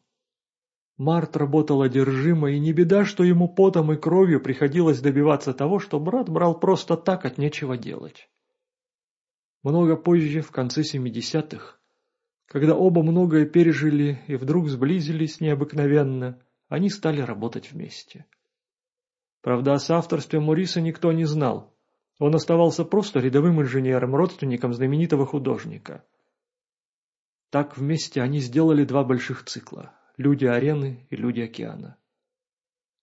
Март работал одержимо, и не беда, что ему потом и кровью приходилось добиваться того, что брат брал просто так от нечего делать. Много позже, в конце 70-х, когда оба многое пережили и вдруг сблизились необыкновенно, они стали работать вместе. Правда, о соавторстве Мориса никто не знал. Он оставался просто рядовым инженером, родственником знаменитого художника. Так вместе они сделали два больших цикла «Люди арены» и «Люди океана».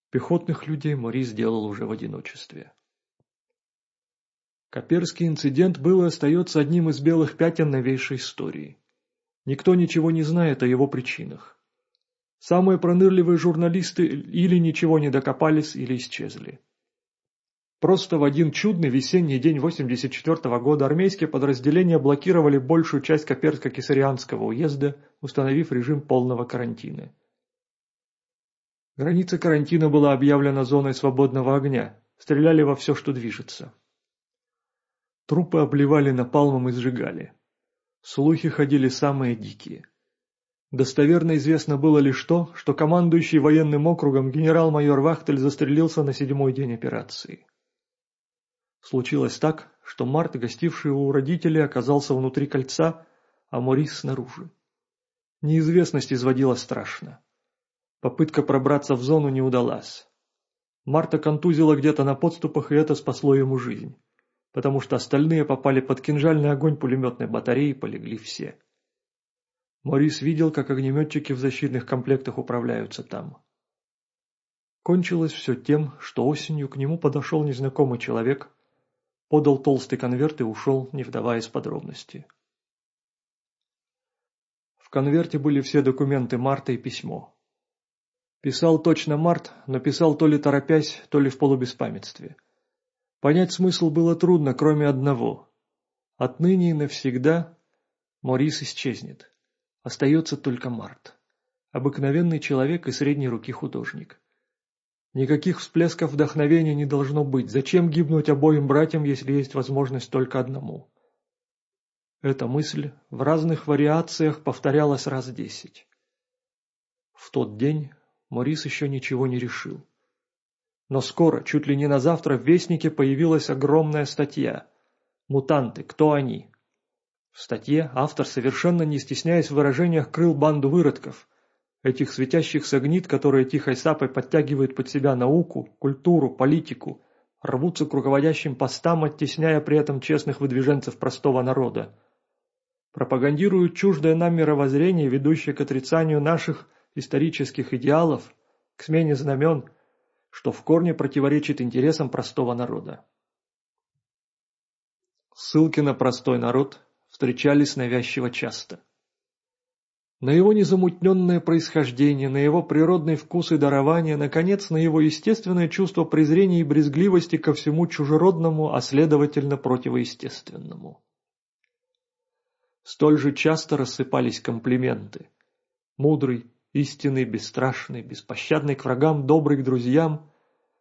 Пехотных людей Морис сделал уже в одиночестве. Коперский инцидент был и остается одним из белых пятен новейшей истории. Никто ничего не знает о его причинах. Самые пронырливые журналисты или ничего не докопались, или исчезли. Просто в один чудный весенний день 84 -го года армейские подразделения блокировали большую часть Коперско-Кесарианского уезда, установив режим полного карантина. Граница карантина была объявлена зоной свободного огня, стреляли во все, что движется. Трупы обливали напалмом и сжигали. Слухи ходили самые дикие. Достоверно известно было лишь то, что командующий военным округом генерал-майор Вахтель застрелился на седьмой день операции. Случилось так, что Март, гостивший у родителей, оказался внутри кольца, а Морис снаружи. Неизвестность изводила страшно. Попытка пробраться в зону не удалась. Марта контузила где-то на подступах, и это спасло ему жизнь, потому что остальные попали под кинжальный огонь пулеметной батареи и полегли все. Морис видел, как огнеметчики в защитных комплектах управляются там. Кончилось все тем, что осенью к нему подошел незнакомый человек, подал толстый конверт и ушел, не вдаваясь в подробности. В конверте были все документы Марта и письмо. Писал точно Март, но писал то ли торопясь, то ли в полубеспамятстве. Понять смысл было трудно, кроме одного. Отныне и навсегда Морис исчезнет. Остается только Март. Обыкновенный человек и средней руки художник. Никаких всплесков вдохновения не должно быть. Зачем гибнуть обоим братьям, если есть возможность только одному? Эта мысль в разных вариациях повторялась раз десять. В тот день Морис еще ничего не решил. Но скоро, чуть ли не на завтра, в Вестнике появилась огромная статья. «Мутанты. Кто они?» В статье автор, совершенно не стесняясь в выражениях, крыл банду выродков, этих светящихся гнид, которые тихой сапой подтягивают под себя науку, культуру, политику, рвутся к руководящим постам, оттесняя при этом честных выдвиженцев простого народа. Пропагандируют чуждое нам мировоззрение, ведущее к отрицанию наших исторических идеалов, к смене знамен, что в корне противоречит интересам простого народа. Ссылки на простой народ встречались навязчиво часто. На его незамутненное происхождение, на его природный вкус и дарование, наконец, на его естественное чувство презрения и брезгливости ко всему чужеродному, а следовательно противоестественному. Столь же часто рассыпались комплименты. Мудрый, истинный, бесстрашный, беспощадный к врагам, добрый к друзьям,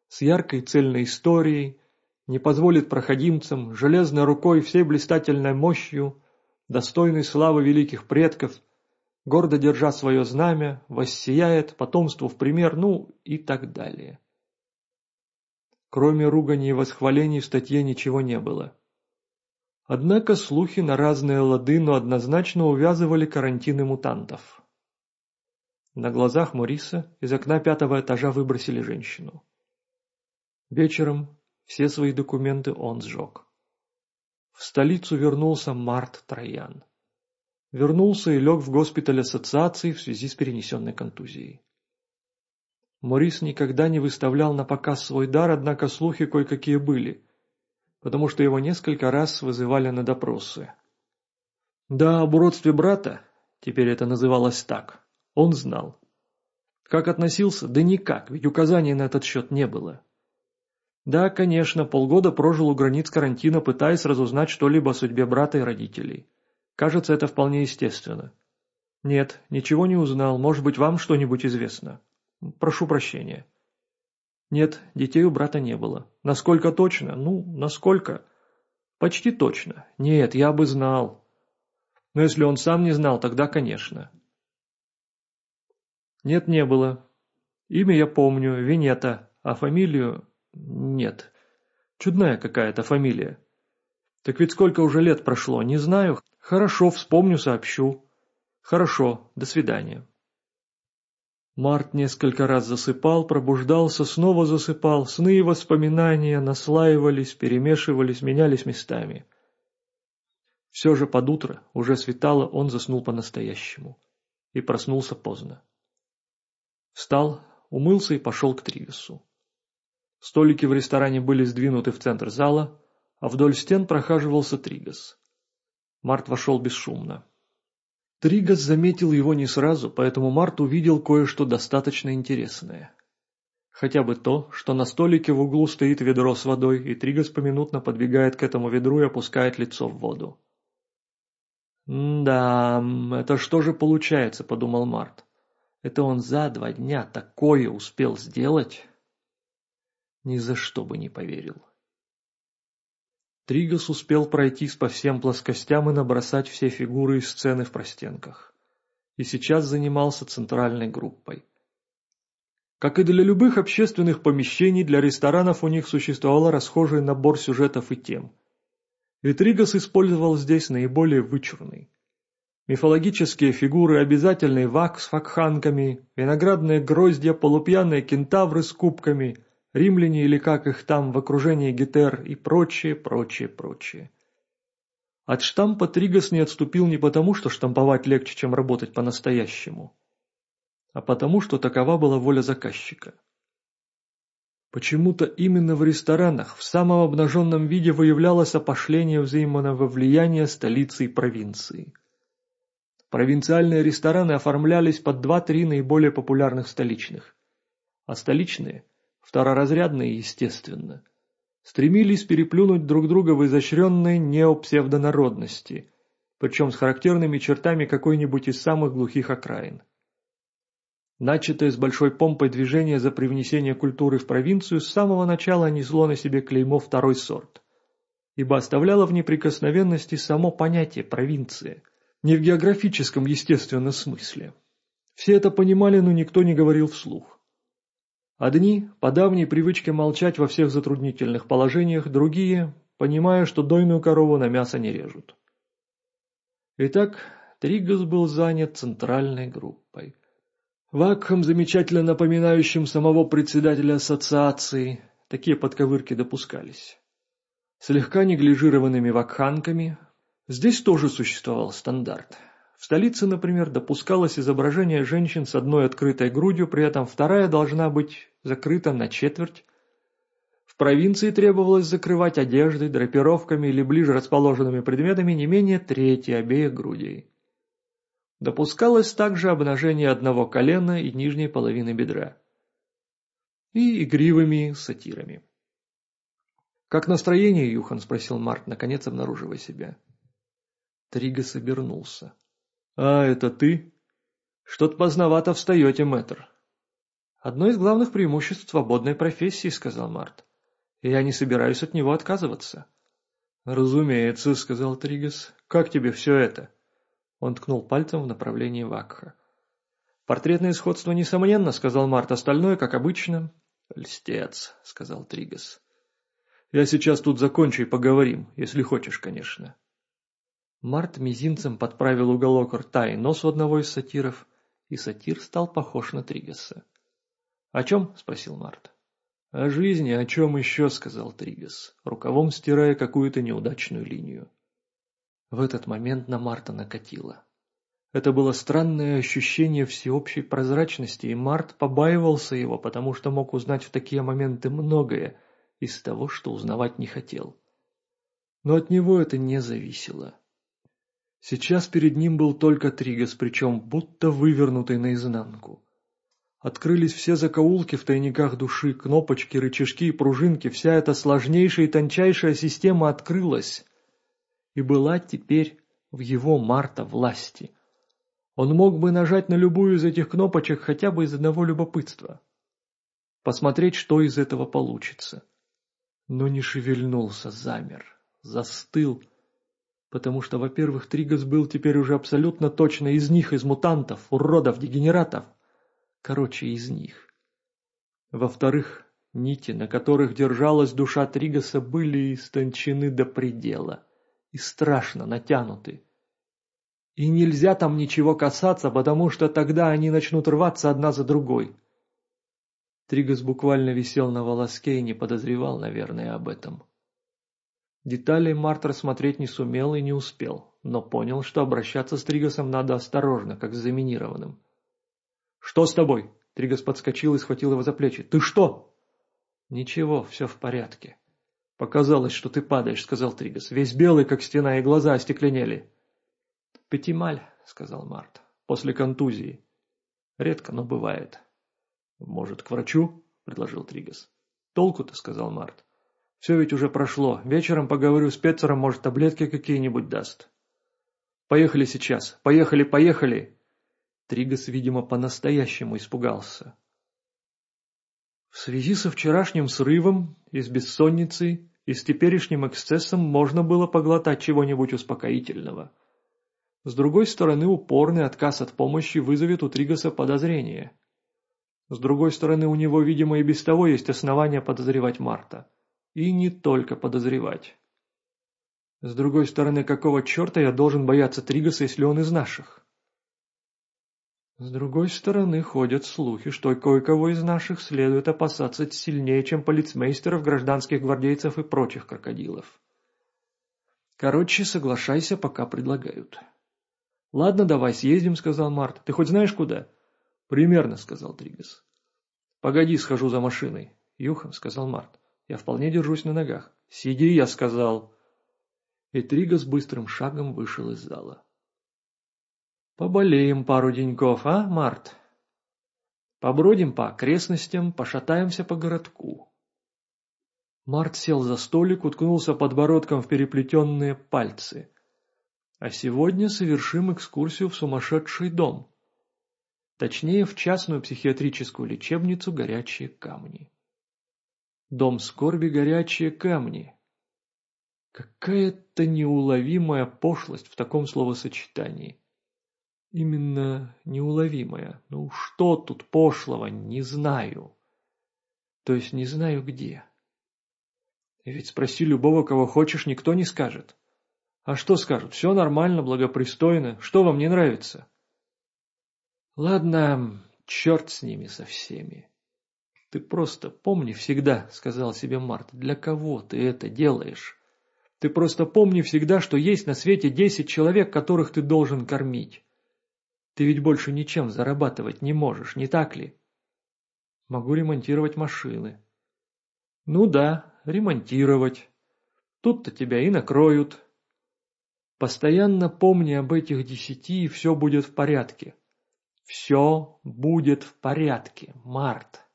с яркой цельной историей, не позволит проходимцам, железной рукой, всей блистательной мощью, достойный славы великих предков, гордо держа свое знамя, воссияет потомству в пример, ну и так далее. Кроме ругани и восхвалений в статье ничего не было. Однако слухи на разные лады, но однозначно увязывали карантины мутантов. На глазах Мориса из окна пятого этажа выбросили женщину. Вечером все свои документы он сжег. В столицу вернулся Март Троян. Вернулся и лег в госпиталь ассоциации в связи с перенесенной контузией. Морис никогда не выставлял на показ свой дар, однако слухи кое-какие были, потому что его несколько раз вызывали на допросы. Да, об уродстве брата, теперь это называлось так, он знал. Как относился? Да никак, ведь указаний на этот счет не было. Да, конечно, полгода прожил у границ карантина, пытаясь разузнать что-либо о судьбе брата и родителей. Кажется, это вполне естественно. Нет, ничего не узнал, может быть, вам что-нибудь известно. Прошу прощения. Нет, детей у брата не было. Насколько точно? Ну, насколько? Почти точно. Нет, я бы знал. Но если он сам не знал, тогда конечно. Нет, не было. Имя я помню, Венета, а фамилию... Нет. Чудная какая-то фамилия. Так ведь сколько уже лет прошло, не знаю. Хорошо, вспомню, сообщу. Хорошо, до свидания. Март несколько раз засыпал, пробуждался, снова засыпал, сны и воспоминания наслаивались, перемешивались, менялись местами. Все же под утро, уже светало, он заснул по-настоящему. И проснулся поздно. Встал, умылся и пошел к Тривису. Столики в ресторане были сдвинуты в центр зала, а вдоль стен прохаживался Тригас. Март вошел бесшумно. Тригас заметил его не сразу, поэтому Март увидел кое-что достаточно интересное. Хотя бы то, что на столике в углу стоит ведро с водой, и Тригас поминутно подбегает к этому ведру и опускает лицо в воду. «Да, это что же получается?» – подумал Март. «Это он за два дня такое успел сделать?» Ни за что бы не поверил. Тригас успел пройтись по всем плоскостям и набросать все фигуры и сцены в простенках. И сейчас занимался центральной группой. Как и для любых общественных помещений, для ресторанов у них существовал расхожий набор сюжетов и тем. Витригас использовал здесь наиболее вычурный. Мифологические фигуры, обязательный вак с факханками, виноградные гроздья, полупьяные кентавры с кубками – римляне или как их там в окружении гетер и прочее, прочее, прочее. От штампа Тригас не отступил не потому, что штамповать легче, чем работать по-настоящему, а потому, что такова была воля заказчика. Почему-то именно в ресторанах в самом обнаженном виде выявлялось опошление взаимного влияния столицы и провинции. Провинциальные рестораны оформлялись под два-три наиболее популярных столичных, а столичные второразрядные, естественно, стремились переплюнуть друг друга в изощренной неопсевдонародности, причем с характерными чертами какой-нибудь из самых глухих окраин. Начатое с большой помпой движение за привнесение культуры в провинцию с самого начала несло на себе клеймо второй сорт, ибо оставляло в неприкосновенности само понятие «провинция», не в географическом, естественно, смысле. Все это понимали, но никто не говорил вслух. Одни, по давней привычке молчать во всех затруднительных положениях, другие, понимая, что дойную корову на мясо не режут. Итак, Тригас был занят центральной группой. Вакхом, замечательно напоминающим самого председателя ассоциации, такие подковырки допускались. Слегка неглижированными вакханками, здесь тоже существовал стандарт – в столице, например, допускалось изображение женщин с одной открытой грудью, при этом вторая должна быть закрыта на четверть. В провинции требовалось закрывать одеждой, драпировками или ближе расположенными предметами не менее трети обеих грудей. Допускалось также обнажение одного колена и нижней половины бедра. И игривыми сатирами. «Как настроение, Юхан?» – спросил Март, наконец обнаруживая себя. Тригас обернулся. «А, это ты? Что-то поздновато встаете, мэтр». «Одно из главных преимуществ свободной профессии», — сказал Март. «И я не собираюсь от него отказываться». «Разумеется», — сказал Тригас. Как тебе все это?» Он ткнул пальцем в направлении Вакха. «Портретное сходство, несомненно», — сказал Март. «Остальное, как обычно». «Льстец», — сказал Тригас. «Я сейчас тут закончу и поговорим, если хочешь, конечно». Март мизинцем подправил уголок рта и нос у одного из сатиров, и сатир стал похож на Тригаса. «О чем?» — спросил Март. «О жизни, о чем еще?» — сказал Тригас, рукавом стирая какую-то неудачную линию. В этот момент на Марта накатило. Это было странное ощущение всеобщей прозрачности, и Март побаивался его, потому что мог узнать в такие моменты многое из того, что узнавать не хотел. Но от него это не зависело. Сейчас перед ним был только Тригас, причем будто вывернутый наизнанку. Открылись все закоулки в тайниках души, кнопочки, рычажки и пружинки, вся эта сложнейшая и тончайшая система открылась и была теперь в его Марта власти. Он мог бы нажать на любую из этих кнопочек хотя бы из одного любопытства. Посмотреть, что из этого получится. Но не шевельнулся, замер, застыл, потому что, во-первых, Тригас был теперь уже абсолютно точно из них, из мутантов, уродов, дегенератов. Короче, из них. Во-вторых, нити, на которых держалась душа Тригаса, были истончены до предела и страшно натянуты. И нельзя там ничего касаться, потому что тогда они начнут рваться одна за другой. Тригас буквально висел на волоске и не подозревал, наверное, об этом. Деталей Март рассмотреть не сумел и не успел, но понял, что обращаться с Тригасом надо осторожно, как с заминированным. «Что с тобой?» Тригас подскочил и схватил его за плечи. «Ты что?» «Ничего, все в порядке». «Показалось, что ты падаешь», — сказал Тригас. «Весь белый, как стена, и глаза остекленели». «Пятималь», — сказал Март, — «после контузии. Редко, но бывает». «Может, к врачу?» — предложил Тригас. «Толку-то», — сказал Март. Все ведь уже прошло. Вечером поговорю с Петцером, может, таблетки какие-нибудь даст. Поехали сейчас. Поехали, поехали. Тригас, видимо, по-настоящему испугался. В связи со вчерашним срывом и с бессонницей и с теперешним эксцессом можно было поглотать чего-нибудь успокоительного. С другой стороны, упорный отказ от помощи вызовет у Тригаса подозрение. С другой стороны, у него, видимо, и без того есть основания подозревать Марта. И не только подозревать. С другой стороны, какого черта я должен бояться Тригаса, если он из наших? С другой стороны, ходят слухи, что кое-кого из наших следует опасаться сильнее, чем полицмейстеров, гражданских гвардейцев и прочих крокодилов. Короче, соглашайся, пока предлагают. «Ладно, давай съездим», — сказал Март. «Ты хоть знаешь куда?» «Примерно», — сказал Тригас. «Погоди, схожу за машиной». «Юхан», — сказал Март. Я вполне держусь на ногах. «Сиди», — я сказал. И Трига с быстрым шагом вышел из зала. «Поболеем пару деньков, а, Март? Побродим по окрестностям, пошатаемся по городку». Март сел за столик, уткнулся подбородком в переплетенные пальцы. «А сегодня совершим экскурсию в сумасшедший дом. Точнее, в частную психиатрическую лечебницу «Горячие камни». Дом скорби горячие камни. Какая-то неуловимая пошлость в таком словосочетании. Именно неуловимая. Ну что тут пошлого, не знаю. То есть не знаю где. Ведь спроси любого, кого хочешь, никто не скажет. А что скажут? Все нормально, благопристойно. Что вам не нравится? Ладно, черт с ними со всеми. «Ты просто помни всегда», — сказал себе Март, — «для кого ты это делаешь? Ты просто помни всегда, что есть на свете десять человек, которых ты должен кормить. Ты ведь больше ничем зарабатывать не можешь, не так ли?» «Могу ремонтировать машины». «Ну да, ремонтировать. Тут-то тебя и накроют». Постоянно помни об этих десяти, и все будет в порядке. Все будет в порядке, Март.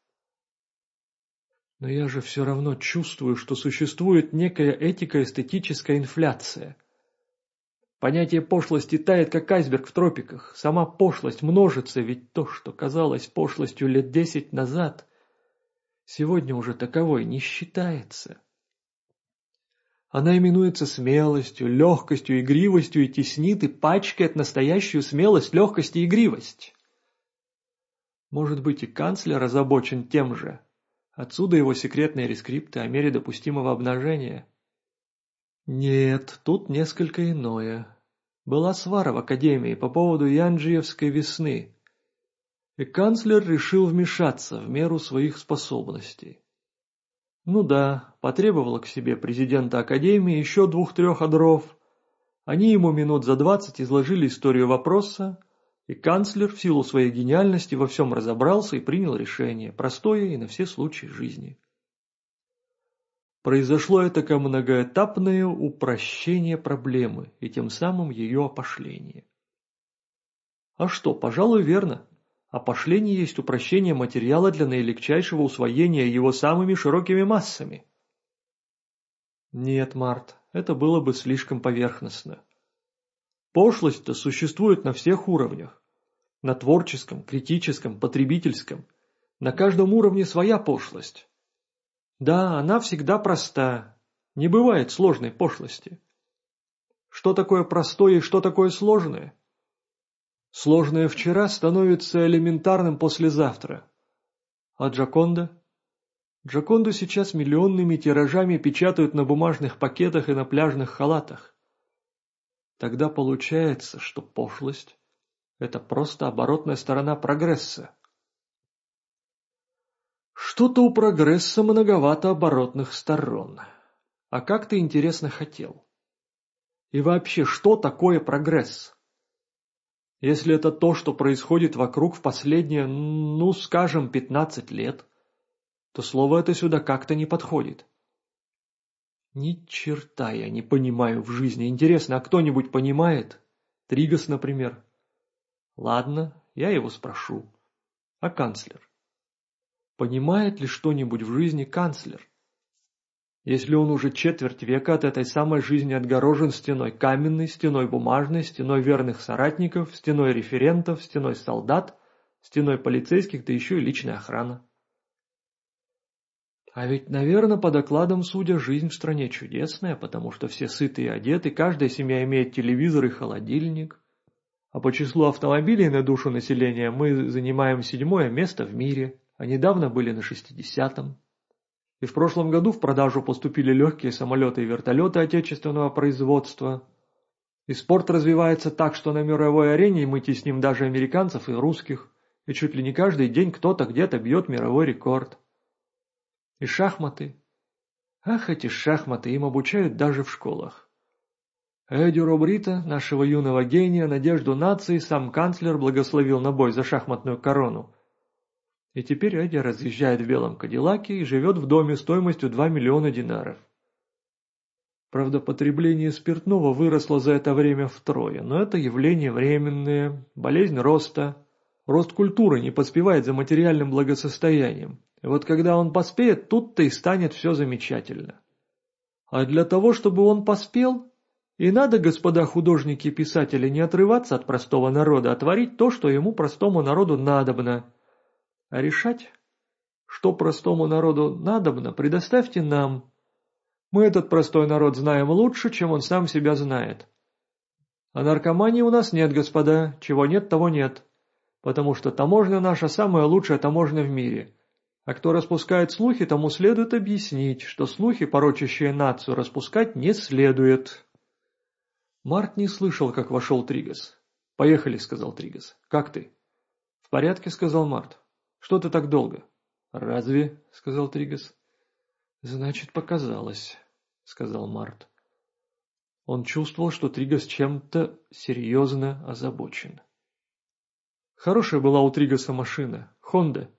Но я же все равно чувствую, что существует некая этико-эстетическая инфляция. Понятие пошлости тает, как айсберг в тропиках. Сама пошлость множится, ведь то, что казалось пошлостью лет десять назад, сегодня уже таковой не считается. Она именуется смелостью, легкостью, игривостью и теснит и пачкает настоящую смелость, легкость и игривость. Может быть, и канцлер озабочен тем же. Отсюда его секретные рескрипты о мере допустимого обнажения. Нет, тут несколько иное. Была свара в Академии по поводу Янджиевской весны, и канцлер решил вмешаться в меру своих способностей. Ну да, потребовал к себе президента Академии еще двух-трех одров. Они ему минут за двадцать изложили историю вопроса, и канцлер в силу своей гениальности во всем разобрался и принял решение, простое и на все случаи жизни. Произошло это как многоэтапное упрощение проблемы и тем самым ее опошление. А что, пожалуй, верно. Опошление есть упрощение материала для наилегчайшего усвоения его самыми широкими массами. Нет, Март, это было бы слишком поверхностно. Пошлость-то существует на всех уровнях. На творческом, критическом, потребительском. На каждом уровне своя пошлость. Да, она всегда проста. Не бывает сложной пошлости. Что такое простое и что такое сложное? Сложное вчера становится элементарным послезавтра. А Джаконда? Джаконду сейчас миллионными тиражами печатают на бумажных пакетах и на пляжных халатах. Тогда получается, что пошлость – это просто оборотная сторона прогресса. Что-то у прогресса многовато оборотных сторон. А как ты, интересно, хотел? И вообще, что такое прогресс? Если это то, что происходит вокруг в последние, ну, скажем, 15 лет, то слово это сюда как-то не подходит. Ни черта я не понимаю в жизни. Интересно, а кто-нибудь понимает? Тригас, например. Ладно, я его спрошу. А канцлер? Понимает ли что-нибудь в жизни канцлер? если он уже четверть века от этой самой жизни отгорожен стеной каменной, стеной бумажной, стеной верных соратников, стеной референтов, стеной солдат, стеной полицейских, да еще и личная охрана. А ведь, наверное, по докладам судя, жизнь в стране чудесная, потому что все сыты и одеты, каждая семья имеет телевизор и холодильник. А по числу автомобилей на душу населения мы занимаем седьмое место в мире, а недавно были на шестидесятом. И в прошлом году в продажу поступили легкие самолеты и вертолеты отечественного производства. И спорт развивается так, что на мировой арене мы тесним даже американцев и русских, и чуть ли не каждый день кто-то где-то бьет мировой рекорд. И шахматы. Ах, эти шахматы, им обучают даже в школах. Эдди Робрита, нашего юного гения, надежду нации, сам канцлер благословил на бой за шахматную корону. И теперь Эдди разъезжает в белом кадиллаке и живет в доме стоимостью 2 миллиона динаров. Правда, потребление спиртного выросло за это время втрое, но это явление временное, болезнь роста. Рост культуры не поспевает за материальным благосостоянием. И вот когда он поспеет, тут-то и станет все замечательно. А для того, чтобы он поспел, и надо, господа художники и писатели, не отрываться от простого народа, а творить то, что ему простому народу надобно – а решать, что простому народу надобно, предоставьте нам. Мы этот простой народ знаем лучше, чем он сам себя знает. А наркомании у нас нет, господа, чего нет, того нет. Потому что таможня наша самая лучшая таможня в мире. А кто распускает слухи, тому следует объяснить, что слухи, порочащие нацию, распускать не следует. Март не слышал, как вошел Тригас. «Поехали», — сказал Тригас. «Как ты?» «В порядке», — сказал Март. Что ты так долго?» «Разве?» — сказал Тригас. «Значит, показалось», — сказал Март. Он чувствовал, что Тригас чем-то серьезно озабочен. Хорошая была у Тригаса машина, Хонда.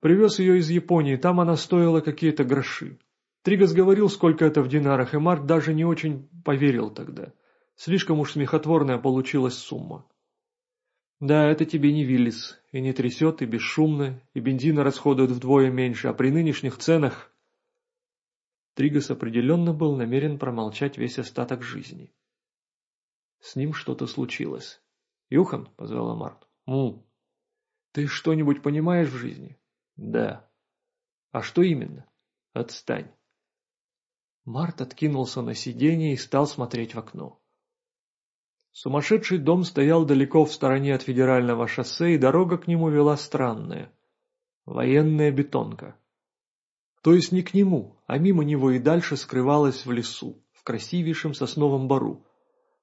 Привез ее из Японии, там она стоила какие-то гроши. Тригас говорил, сколько это в динарах, и Март даже не очень поверил тогда. Слишком уж смехотворная получилась сумма. Да, это тебе не Виллис, и не трясет, и бесшумно, и бензина расходует вдвое меньше, а при нынешних ценах... Тригас определенно был намерен промолчать весь остаток жизни. С ним что-то случилось. «Юхан?» — позвала Март. «Му». «Ты что-нибудь понимаешь в жизни?» «Да». «А что именно?» «Отстань». Март откинулся на сиденье и стал смотреть в окно. Сумасшедший дом стоял далеко в стороне от федерального шоссе, и дорога к нему вела странная. Военная бетонка. То есть не к нему, а мимо него и дальше скрывалась в лесу, в красивейшем сосновом бору.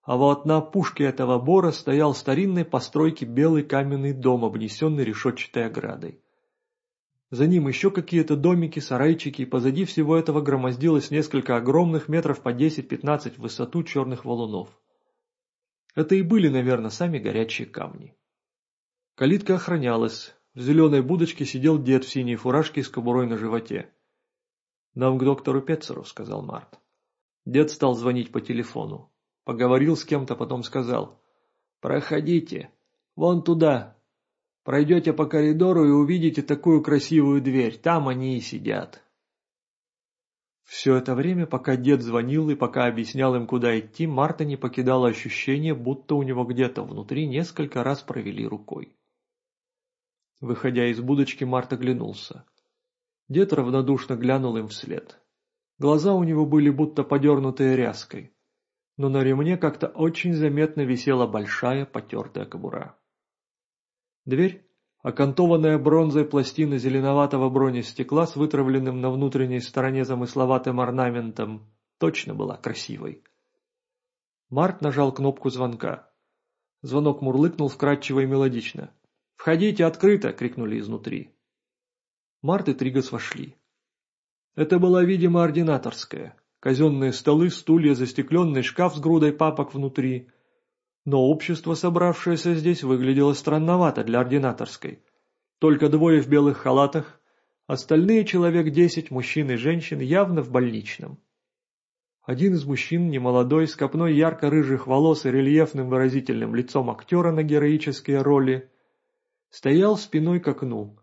А вот на опушке этого бора стоял старинной постройки белый каменный дом, обнесенный решетчатой оградой. За ним еще какие-то домики, сарайчики, и позади всего этого громоздилось несколько огромных метров по 10-15 в высоту черных валунов. Это и были, наверное, сами горячие камни. Калитка охранялась. В зеленой будочке сидел дед в синей фуражке с кобурой на животе. «Нам к доктору Петцеру», — сказал Март. Дед стал звонить по телефону. Поговорил с кем-то, потом сказал. «Проходите. Вон туда. Пройдете по коридору и увидите такую красивую дверь. Там они и сидят». Все это время, пока дед звонил и пока объяснял им, куда идти, Марта не покидала ощущение, будто у него где-то внутри несколько раз провели рукой. Выходя из будочки, Март оглянулся. Дед равнодушно глянул им вслед. Глаза у него были будто подернутые ряской, но на ремне как-то очень заметно висела большая потертая кобура. Дверь, Окантованная бронзой пластина зеленоватого бронестекла с вытравленным на внутренней стороне замысловатым орнаментом точно была красивой. Март нажал кнопку звонка. Звонок мурлыкнул вкрадчиво и мелодично. «Входите, открыто!» — крикнули изнутри. Март и Тригас вошли. Это была, видимо, ординаторская. Казенные столы, стулья, застекленный шкаф с грудой папок внутри, но общество, собравшееся здесь, выглядело странновато для ординаторской. Только двое в белых халатах, остальные человек десять, мужчин и женщин, явно в больничном. Один из мужчин, немолодой, с копной ярко-рыжих волос и рельефным выразительным лицом актера на героические роли, стоял спиной к окну.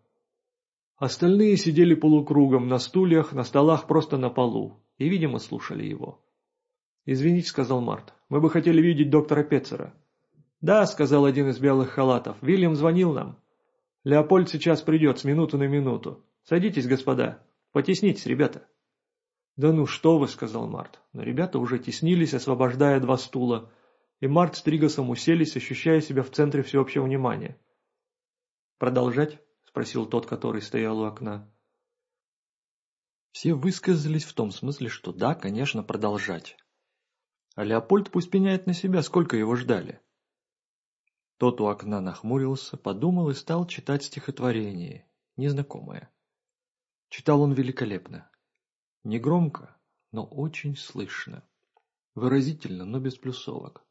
Остальные сидели полукругом на стульях, на столах просто на полу и, видимо, слушали его. «Извините», — сказал Март, — «мы бы хотели видеть доктора Петцера». «Да», — сказал один из белых халатов, — «Вильям звонил нам. Леопольд сейчас придет с минуты на минуту. Садитесь, господа. Потеснитесь, ребята». «Да ну что вы», — сказал Март. Но ребята уже теснились, освобождая два стула, и Март с Тригасом уселись, ощущая себя в центре всеобщего внимания. «Продолжать?» — спросил тот, который стоял у окна. Все высказались в том смысле, что да, конечно, продолжать. А Леопольд пусть пеняет на себя, сколько его ждали. Тот у окна нахмурился, подумал и стал читать стихотворение, незнакомое. Читал он великолепно. Негромко, но очень слышно. Выразительно, но без плюсовок.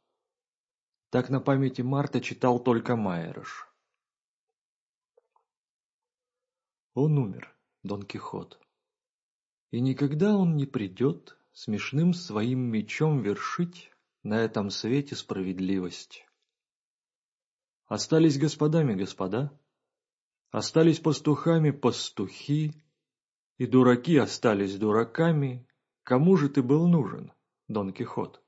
Так на памяти Марта читал только Майерыш. Он умер, Дон Кихот. И никогда он не придет смешным своим мечом вершить на этом свете справедливость. Остались господами господа, остались пастухами пастухи, и дураки остались дураками, кому же ты был нужен, Дон Кихот?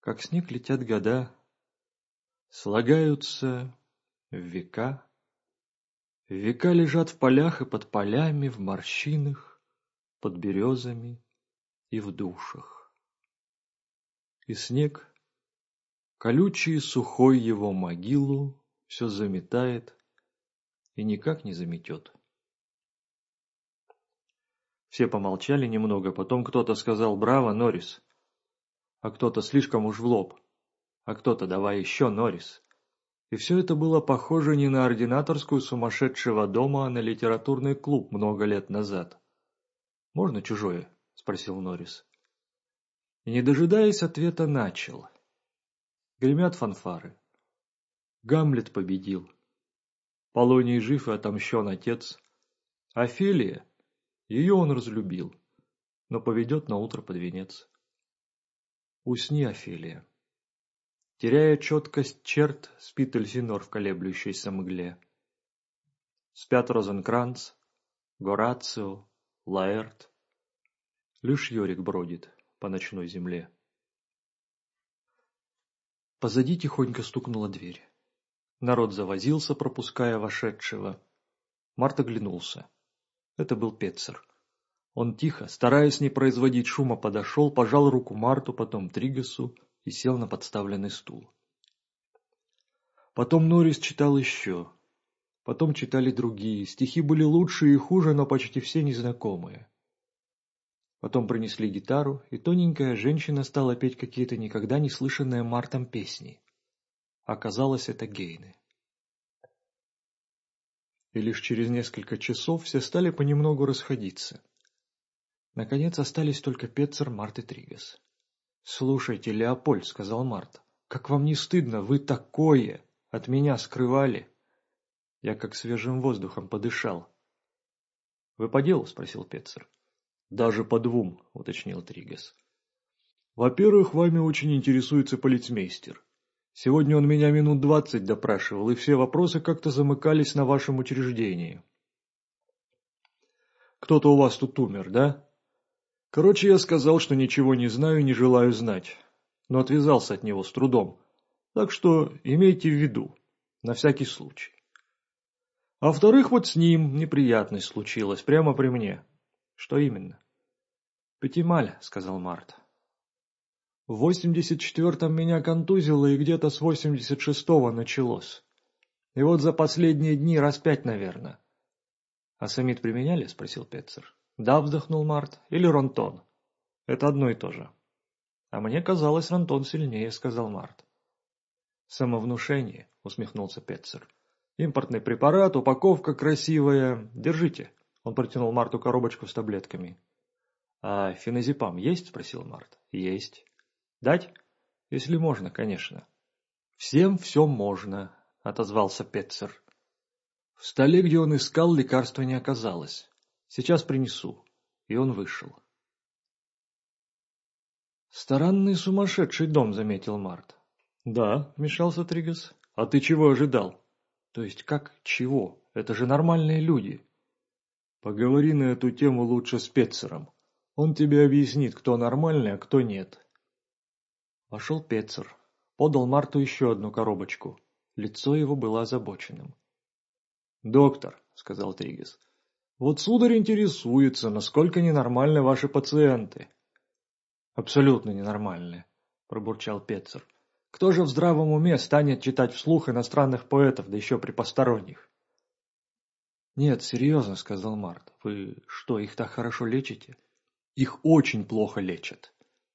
Как снег летят года, слагаются века, века лежат в полях и под полями, в морщинах, под березами и в душах. И снег, колючий и сухой его могилу, все заметает и никак не заметет. Все помолчали немного, потом кто-то сказал «Браво, Норрис!», а кто-то слишком уж в лоб, а кто-то «Давай еще, Норрис!». И все это было похоже не на ординаторскую сумасшедшего дома, а на литературный клуб много лет назад. «Можно чужое?» – спросил Норрис. И, не дожидаясь ответа, начал. Гремят фанфары. Гамлет победил. Полоний жив и отомщен отец. Офелия, ее он разлюбил, но поведет на утро под венец. Усни, Офелия. Теряя четкость черт, спит Эльсинор в колеблющейся мгле. Спят Розенкранц, Горацио, Лаэрт. Лишь Йорик бродит по ночной земле. Позади тихонько стукнула дверь. Народ завозился, пропуская вошедшего. Март оглянулся. Это был Петцер. Он тихо, стараясь не производить шума, подошел, пожал руку Марту, потом Тригасу и сел на подставленный стул. Потом Норрис читал еще. Потом читали другие. Стихи были лучше и хуже, но почти все незнакомые. Потом принесли гитару, и тоненькая женщина стала петь какие-то никогда не слышанные Мартом песни. Оказалось, это гейны. И лишь через несколько часов все стали понемногу расходиться. Наконец остались только Петцер, Март и Тригас. «Слушайте, Леопольд», — сказал Март, — «как вам не стыдно? Вы такое! От меня скрывали!» Я как свежим воздухом подышал. «Вы по делу?» — спросил Петцер. «Даже по двум», — уточнил Тригас. «Во-первых, вами очень интересуется полицмейстер. Сегодня он меня минут двадцать допрашивал, и все вопросы как-то замыкались на вашем учреждении. Кто-то у вас тут умер, да?» Короче, я сказал, что ничего не знаю и не желаю знать, но отвязался от него с трудом. Так что имейте в виду, на всякий случай. А во-вторых, вот с ним неприятность случилась, прямо при мне. Что именно? Пятималь, сказал Март. В восемьдесят четвертом меня контузило и где-то с восемьдесят шестого началось. И вот за последние дни раз пять, наверное. А самит применяли? Спросил Петцер. «Да», — вздохнул Март, — «или Ронтон». «Это одно и то же». «А мне казалось, Ронтон сильнее», — сказал Март. «Самовнушение», — усмехнулся Петцер. «Импортный препарат, упаковка красивая. Держите». Он протянул Марту коробочку с таблетками. «А феназепам есть?» — спросил Март. «Есть». «Дать?» «Если можно, конечно». «Всем все можно», — отозвался Петцер. В столе, где он искал, лекарства не оказалось. Сейчас принесу. И он вышел. Странный сумасшедший дом, заметил Март. Да, вмешался Тригас. А ты чего ожидал? То есть как чего? Это же нормальные люди. Поговори на эту тему лучше с Петцером. Он тебе объяснит, кто нормальный, а кто нет. Вошел Петцер. Подал Марту еще одну коробочку. Лицо его было озабоченным. «Доктор», — сказал Тригес, вот сударь интересуется, насколько ненормальны ваши пациенты. Абсолютно ненормальны, пробурчал Петцер. Кто же в здравом уме станет читать вслух иностранных поэтов, да еще при посторонних? Нет, серьезно, сказал Март. Вы что, их так хорошо лечите? Их очень плохо лечат.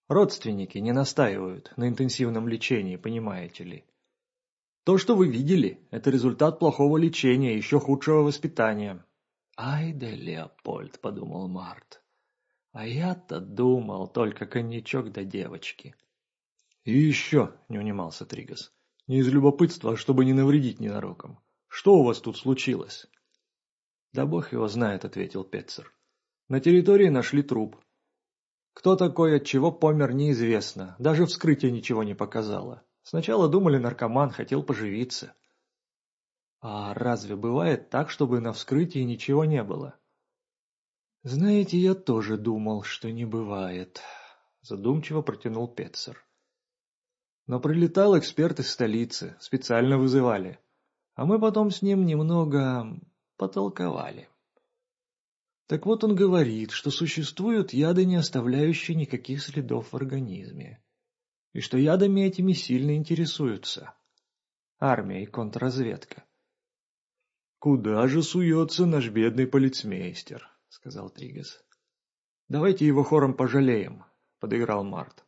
Родственники не настаивают на интенсивном лечении, понимаете ли. То, что вы видели, это результат плохого лечения, еще худшего воспитания. «Ай да Леопольд», — подумал Март. «А я-то думал, только коньячок да девочки». «И еще», — не унимался Тригас, — «не из любопытства, а чтобы не навредить ненароком. Что у вас тут случилось?» «Да бог его знает», — ответил Петцер. «На территории нашли труп. Кто такой, от чего помер, неизвестно. Даже вскрытие ничего не показало. Сначала думали, наркоман хотел поживиться. А разве бывает так, чтобы на вскрытии ничего не было? Знаете, я тоже думал, что не бывает, задумчиво протянул Петцер. Но прилетал эксперт из столицы, специально вызывали. А мы потом с ним немного потолковали. Так вот он говорит, что существуют яды, не оставляющие никаких следов в организме. И что ядами этими сильно интересуются. Армия и контрразведка. «Куда же суется наш бедный полицмейстер?» — сказал Тригас. «Давайте его хором пожалеем», — подыграл Март.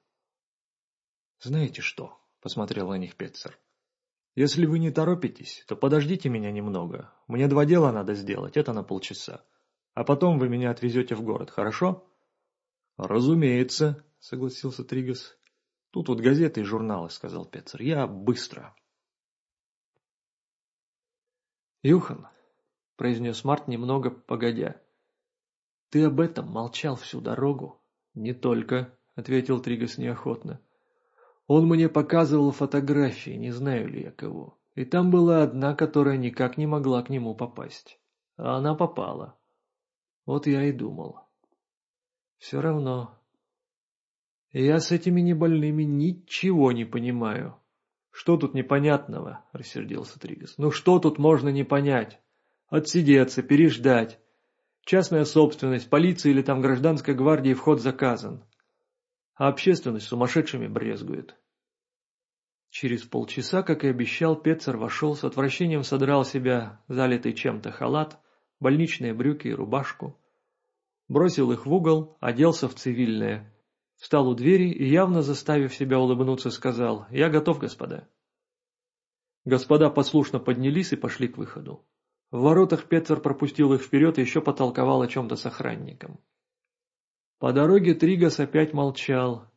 «Знаете что?» — посмотрел на них Петцер. «Если вы не торопитесь, то подождите меня немного. Мне два дела надо сделать, это на полчаса. А потом вы меня отвезете в город, хорошо?» «Разумеется», — согласился Тригас. «Тут вот газеты и журналы», — сказал Петцер. «Я быстро». «Юхан», — произнес Март немного погодя, — «ты об этом молчал всю дорогу?» «Не только», — ответил Тригас неохотно. «Он мне показывал фотографии, не знаю ли я кого. И там была одна, которая никак не могла к нему попасть. А она попала. Вот я и думал. Все равно. Я с этими небольными ничего не понимаю. «Что тут непонятного?» – рассердился Тригас. «Ну что тут можно не понять? Отсидеться, переждать. Частная собственность, полиции или там гражданской гвардии вход заказан. А общественность сумасшедшими брезгует. Через полчаса, как и обещал, Пецер вошел, с отвращением содрал себя залитый чем-то халат, больничные брюки и рубашку, бросил их в угол, оделся в цивильное, встал у двери и, явно заставив себя улыбнуться, сказал «Я готов, господа». Господа послушно поднялись и пошли к выходу. В воротах Петцер пропустил их вперед и еще потолковал о чем-то с охранником. По дороге Тригас опять молчал,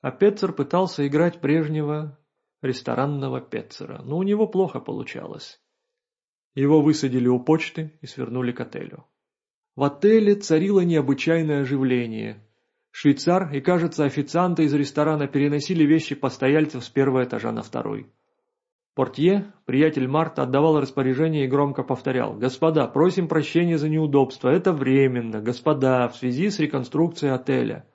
а Петцер пытался играть прежнего ресторанного Петцера, но у него плохо получалось. Его высадили у почты и свернули к отелю. В отеле царило необычайное оживление. Швейцар и, кажется, официанты из ресторана переносили вещи постояльцев с первого этажа на второй. Портье, приятель Марта, отдавал распоряжение и громко повторял «Господа, просим прощения за неудобство, это временно, господа, в связи с реконструкцией отеля».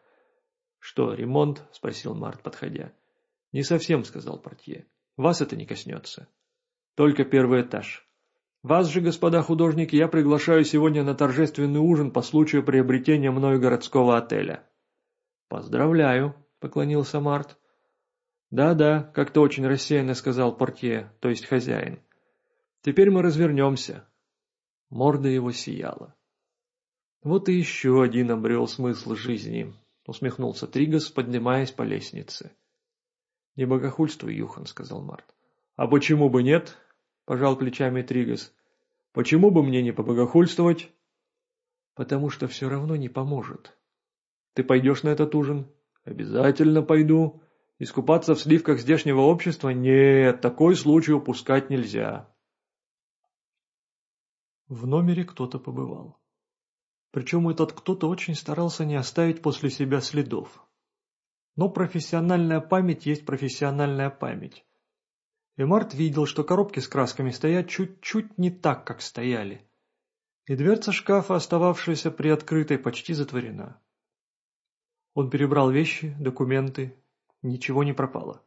«Что, ремонт?» – спросил Март, подходя. «Не совсем», – сказал портье. «Вас это не коснется. Только первый этаж. Вас же, господа художники, я приглашаю сегодня на торжественный ужин по случаю приобретения мною городского отеля». «Поздравляю», – поклонился Март. «Да-да», — как-то очень рассеянно сказал портье, то есть хозяин. «Теперь мы развернемся». Морда его сияла. «Вот и еще один обрел смысл жизни», — усмехнулся Тригас, поднимаясь по лестнице. «Не богохульствуй, Юхан», — сказал Март. «А почему бы нет?» — пожал плечами Тригас. «Почему бы мне не побогохульствовать?» «Потому что все равно не поможет». «Ты пойдешь на этот ужин?» «Обязательно пойду», Искупаться в сливках здешнего общества? Нет, такой случай упускать нельзя. В номере кто-то побывал. Причем этот кто-то очень старался не оставить после себя следов. Но профессиональная память есть профессиональная память. И Март видел, что коробки с красками стоят чуть-чуть не так, как стояли. И дверца шкафа, остававшаяся приоткрытой, почти затворена. Он перебрал вещи, документы, Ничего не пропало.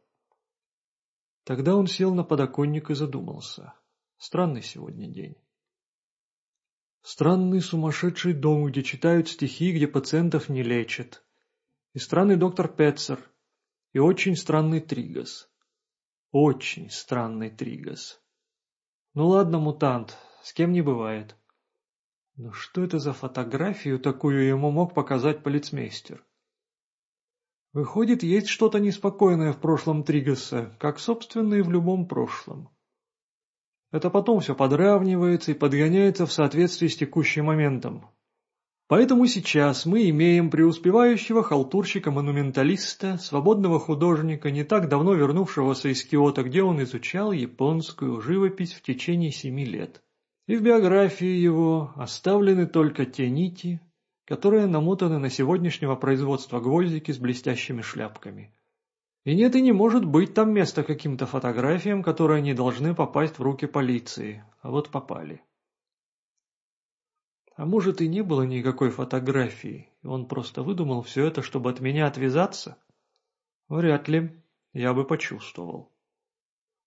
Тогда он сел на подоконник и задумался. Странный сегодня день. Странный сумасшедший дом, где читают стихи, где пациентов не лечат. И странный доктор Петцер. И очень странный Тригас. Очень странный Тригас. Ну ладно, мутант, с кем не бывает. Но что это за фотографию такую ему мог показать полицмейстер? Выходит, есть что-то неспокойное в прошлом Тригаса, как, собственно, и в любом прошлом. Это потом все подравнивается и подгоняется в соответствии с текущим моментом. Поэтому сейчас мы имеем преуспевающего халтурщика-монументалиста, свободного художника, не так давно вернувшегося из Киота, где он изучал японскую живопись в течение семи лет. И в биографии его оставлены только те нити, которые намотаны на сегодняшнего производства гвоздики с блестящими шляпками. И нет и не может быть там места каким-то фотографиям, которые не должны попасть в руки полиции, а вот попали. А может и не было никакой фотографии, и он просто выдумал все это, чтобы от меня отвязаться? Вряд ли, я бы почувствовал.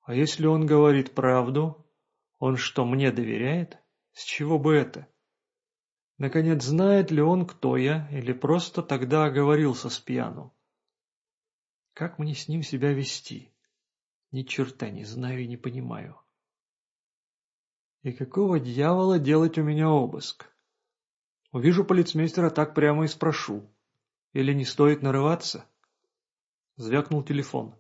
А если он говорит правду, он что, мне доверяет? С чего бы это? Наконец, знает ли он, кто я, или просто тогда оговорился с пьяну? Как мне с ним себя вести? Ни черта не знаю и не понимаю. И какого дьявола делать у меня обыск? Увижу полицмейстера, так прямо и спрошу. Или не стоит нарываться? Звякнул телефон.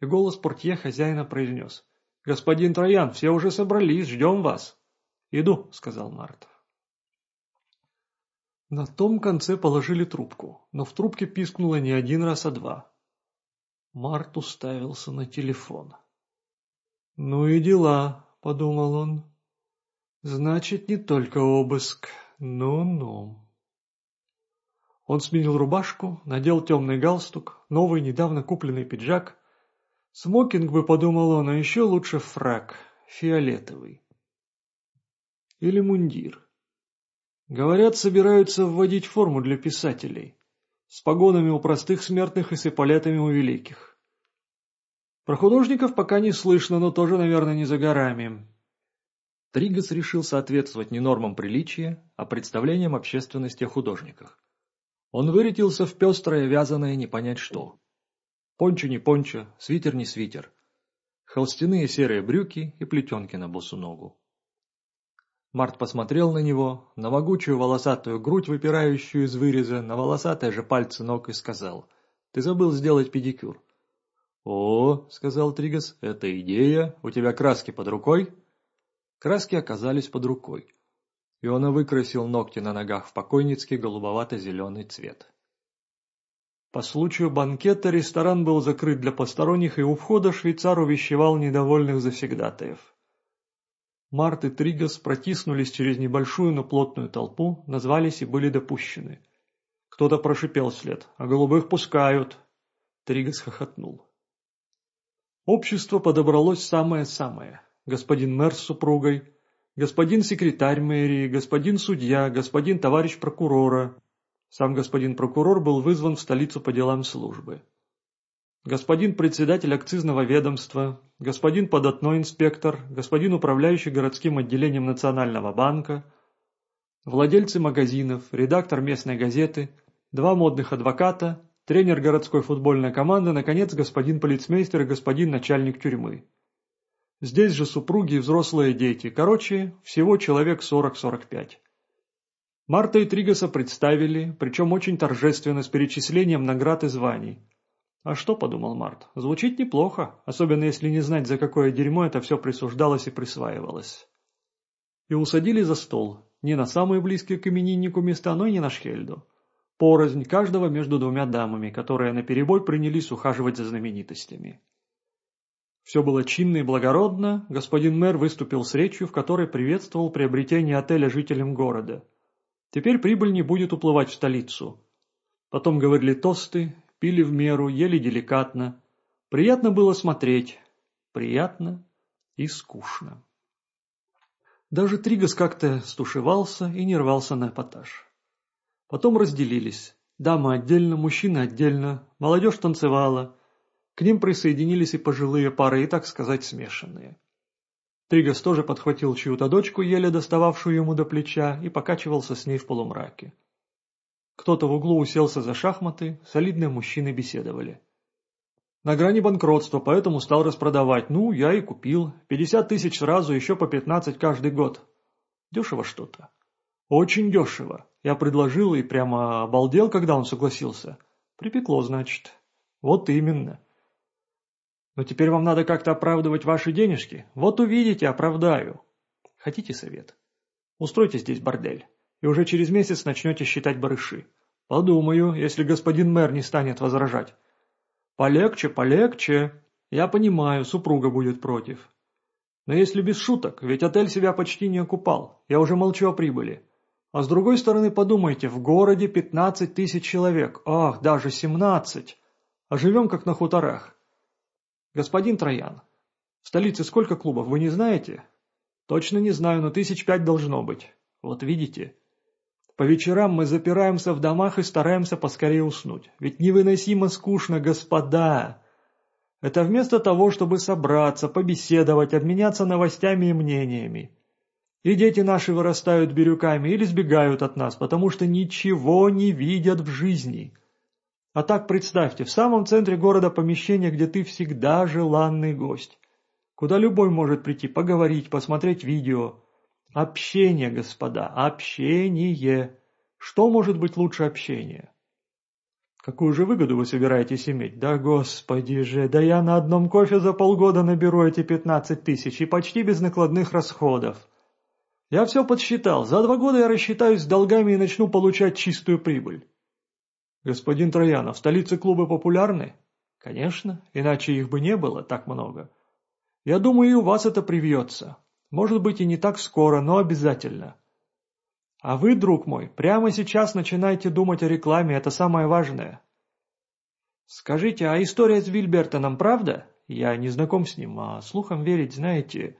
И голос портье хозяина произнес. «Господин Троян, все уже собрались, ждем вас». «Иду», — сказал Март. На том конце положили трубку, но в трубке пискнуло не один раз, а два. Март уставился на телефон. «Ну и дела», — подумал он. «Значит, не только обыск. Ну-ну». Он сменил рубашку, надел темный галстук, новый недавно купленный пиджак. Смокинг бы, подумал он, а еще лучше фрак, фиолетовый. Или мундир. Говорят, собираются вводить форму для писателей. С погонами у простых смертных и с эполетами у великих. Про художников пока не слышно, но тоже, наверное, не за горами. Тригас решил соответствовать не нормам приличия, а представлениям общественности о художниках. Он вырядился в пестрое вязаное не понять что. Пончо не пончо, свитер не свитер. Холстяные серые брюки и плетенки на босу ногу. Март посмотрел на него, на могучую волосатую грудь, выпирающую из выреза, на волосатые же пальцы ног и сказал, «Ты забыл сделать педикюр». «О, — сказал Тригас, — это идея, у тебя краски под рукой?» Краски оказались под рукой. и он выкрасил ногти на ногах в покойницкий голубовато-зеленый цвет. По случаю банкета ресторан был закрыт для посторонних, и у входа швейцар увещевал недовольных завсегдатаев. Март и Тригас протиснулись через небольшую, но плотную толпу, назвались и были допущены. Кто-то прошипел вслед, а голубых пускают. Тригас хохотнул. Общество подобралось самое-самое. Господин мэр с супругой, господин секретарь мэрии, господин судья, господин товарищ прокурора. Сам господин прокурор был вызван в столицу по делам службы господин председатель акцизного ведомства, господин податной инспектор, господин управляющий городским отделением Национального банка, владельцы магазинов, редактор местной газеты, два модных адвоката, тренер городской футбольной команды, наконец, господин полицмейстер и господин начальник тюрьмы. Здесь же супруги и взрослые дети, короче, всего человек 40-45. Марта и Тригаса представили, причем очень торжественно, с перечислением наград и званий – «А что?» – подумал Март. «Звучит неплохо, особенно если не знать, за какое дерьмо это все присуждалось и присваивалось». И усадили за стол, не на самые близкие к имениннику места, но и не на Шхельду. Порознь каждого между двумя дамами, которые наперебой принялись ухаживать за знаменитостями. Все было чинно и благородно, господин мэр выступил с речью, в которой приветствовал приобретение отеля жителям города. Теперь прибыль не будет уплывать в столицу. Потом говорили тосты, пили в меру, ели деликатно. Приятно было смотреть, приятно и скучно. Даже Тригас как-то стушевался и не рвался на эпатаж. Потом разделились. Дамы отдельно, мужчины отдельно, молодежь танцевала. К ним присоединились и пожилые пары, и, так сказать, смешанные. Тригас тоже подхватил чью-то дочку, еле достававшую ему до плеча, и покачивался с ней в полумраке. Кто-то в углу уселся за шахматы, солидные мужчины беседовали. На грани банкротства, поэтому стал распродавать. Ну, я и купил. Пятьдесят тысяч сразу, еще по пятнадцать каждый год. Дешево что-то. Очень дешево. Я предложил и прямо обалдел, когда он согласился. Припекло, значит. Вот именно. Но теперь вам надо как-то оправдывать ваши денежки. Вот увидите, оправдаю. Хотите совет? Устройте здесь бордель и уже через месяц начнете считать барыши. Подумаю, если господин мэр не станет возражать. Полегче, полегче. Я понимаю, супруга будет против. Но если без шуток, ведь отель себя почти не окупал, я уже молчу о прибыли. А с другой стороны, подумайте, в городе 15 тысяч человек, ах, даже 17, а живем как на хуторах. Господин Троян, в столице сколько клубов, вы не знаете? Точно не знаю, но тысяч пять должно быть. Вот видите, по вечерам мы запираемся в домах и стараемся поскорее уснуть. Ведь невыносимо скучно, господа. Это вместо того, чтобы собраться, побеседовать, обменяться новостями и мнениями. И дети наши вырастают бирюками или сбегают от нас, потому что ничего не видят в жизни. А так представьте, в самом центре города помещение, где ты всегда желанный гость. Куда любой может прийти, поговорить, посмотреть видео. Общение, господа, общение. Что может быть лучше общения? Какую же выгоду вы собираетесь иметь? Да господи же, да я на одном кофе за полгода наберу эти пятнадцать тысяч и почти без накладных расходов. Я все подсчитал, за два года я рассчитаюсь с долгами и начну получать чистую прибыль. Господин Троянов, столице клубы популярны? Конечно, иначе их бы не было так много. Я думаю, и у вас это привьется. Может быть и не так скоро, но обязательно. А вы, друг мой, прямо сейчас начинайте думать о рекламе, это самое важное. Скажите, а история с Вильбертоном правда? Я не знаком с ним, а слухам верить, знаете...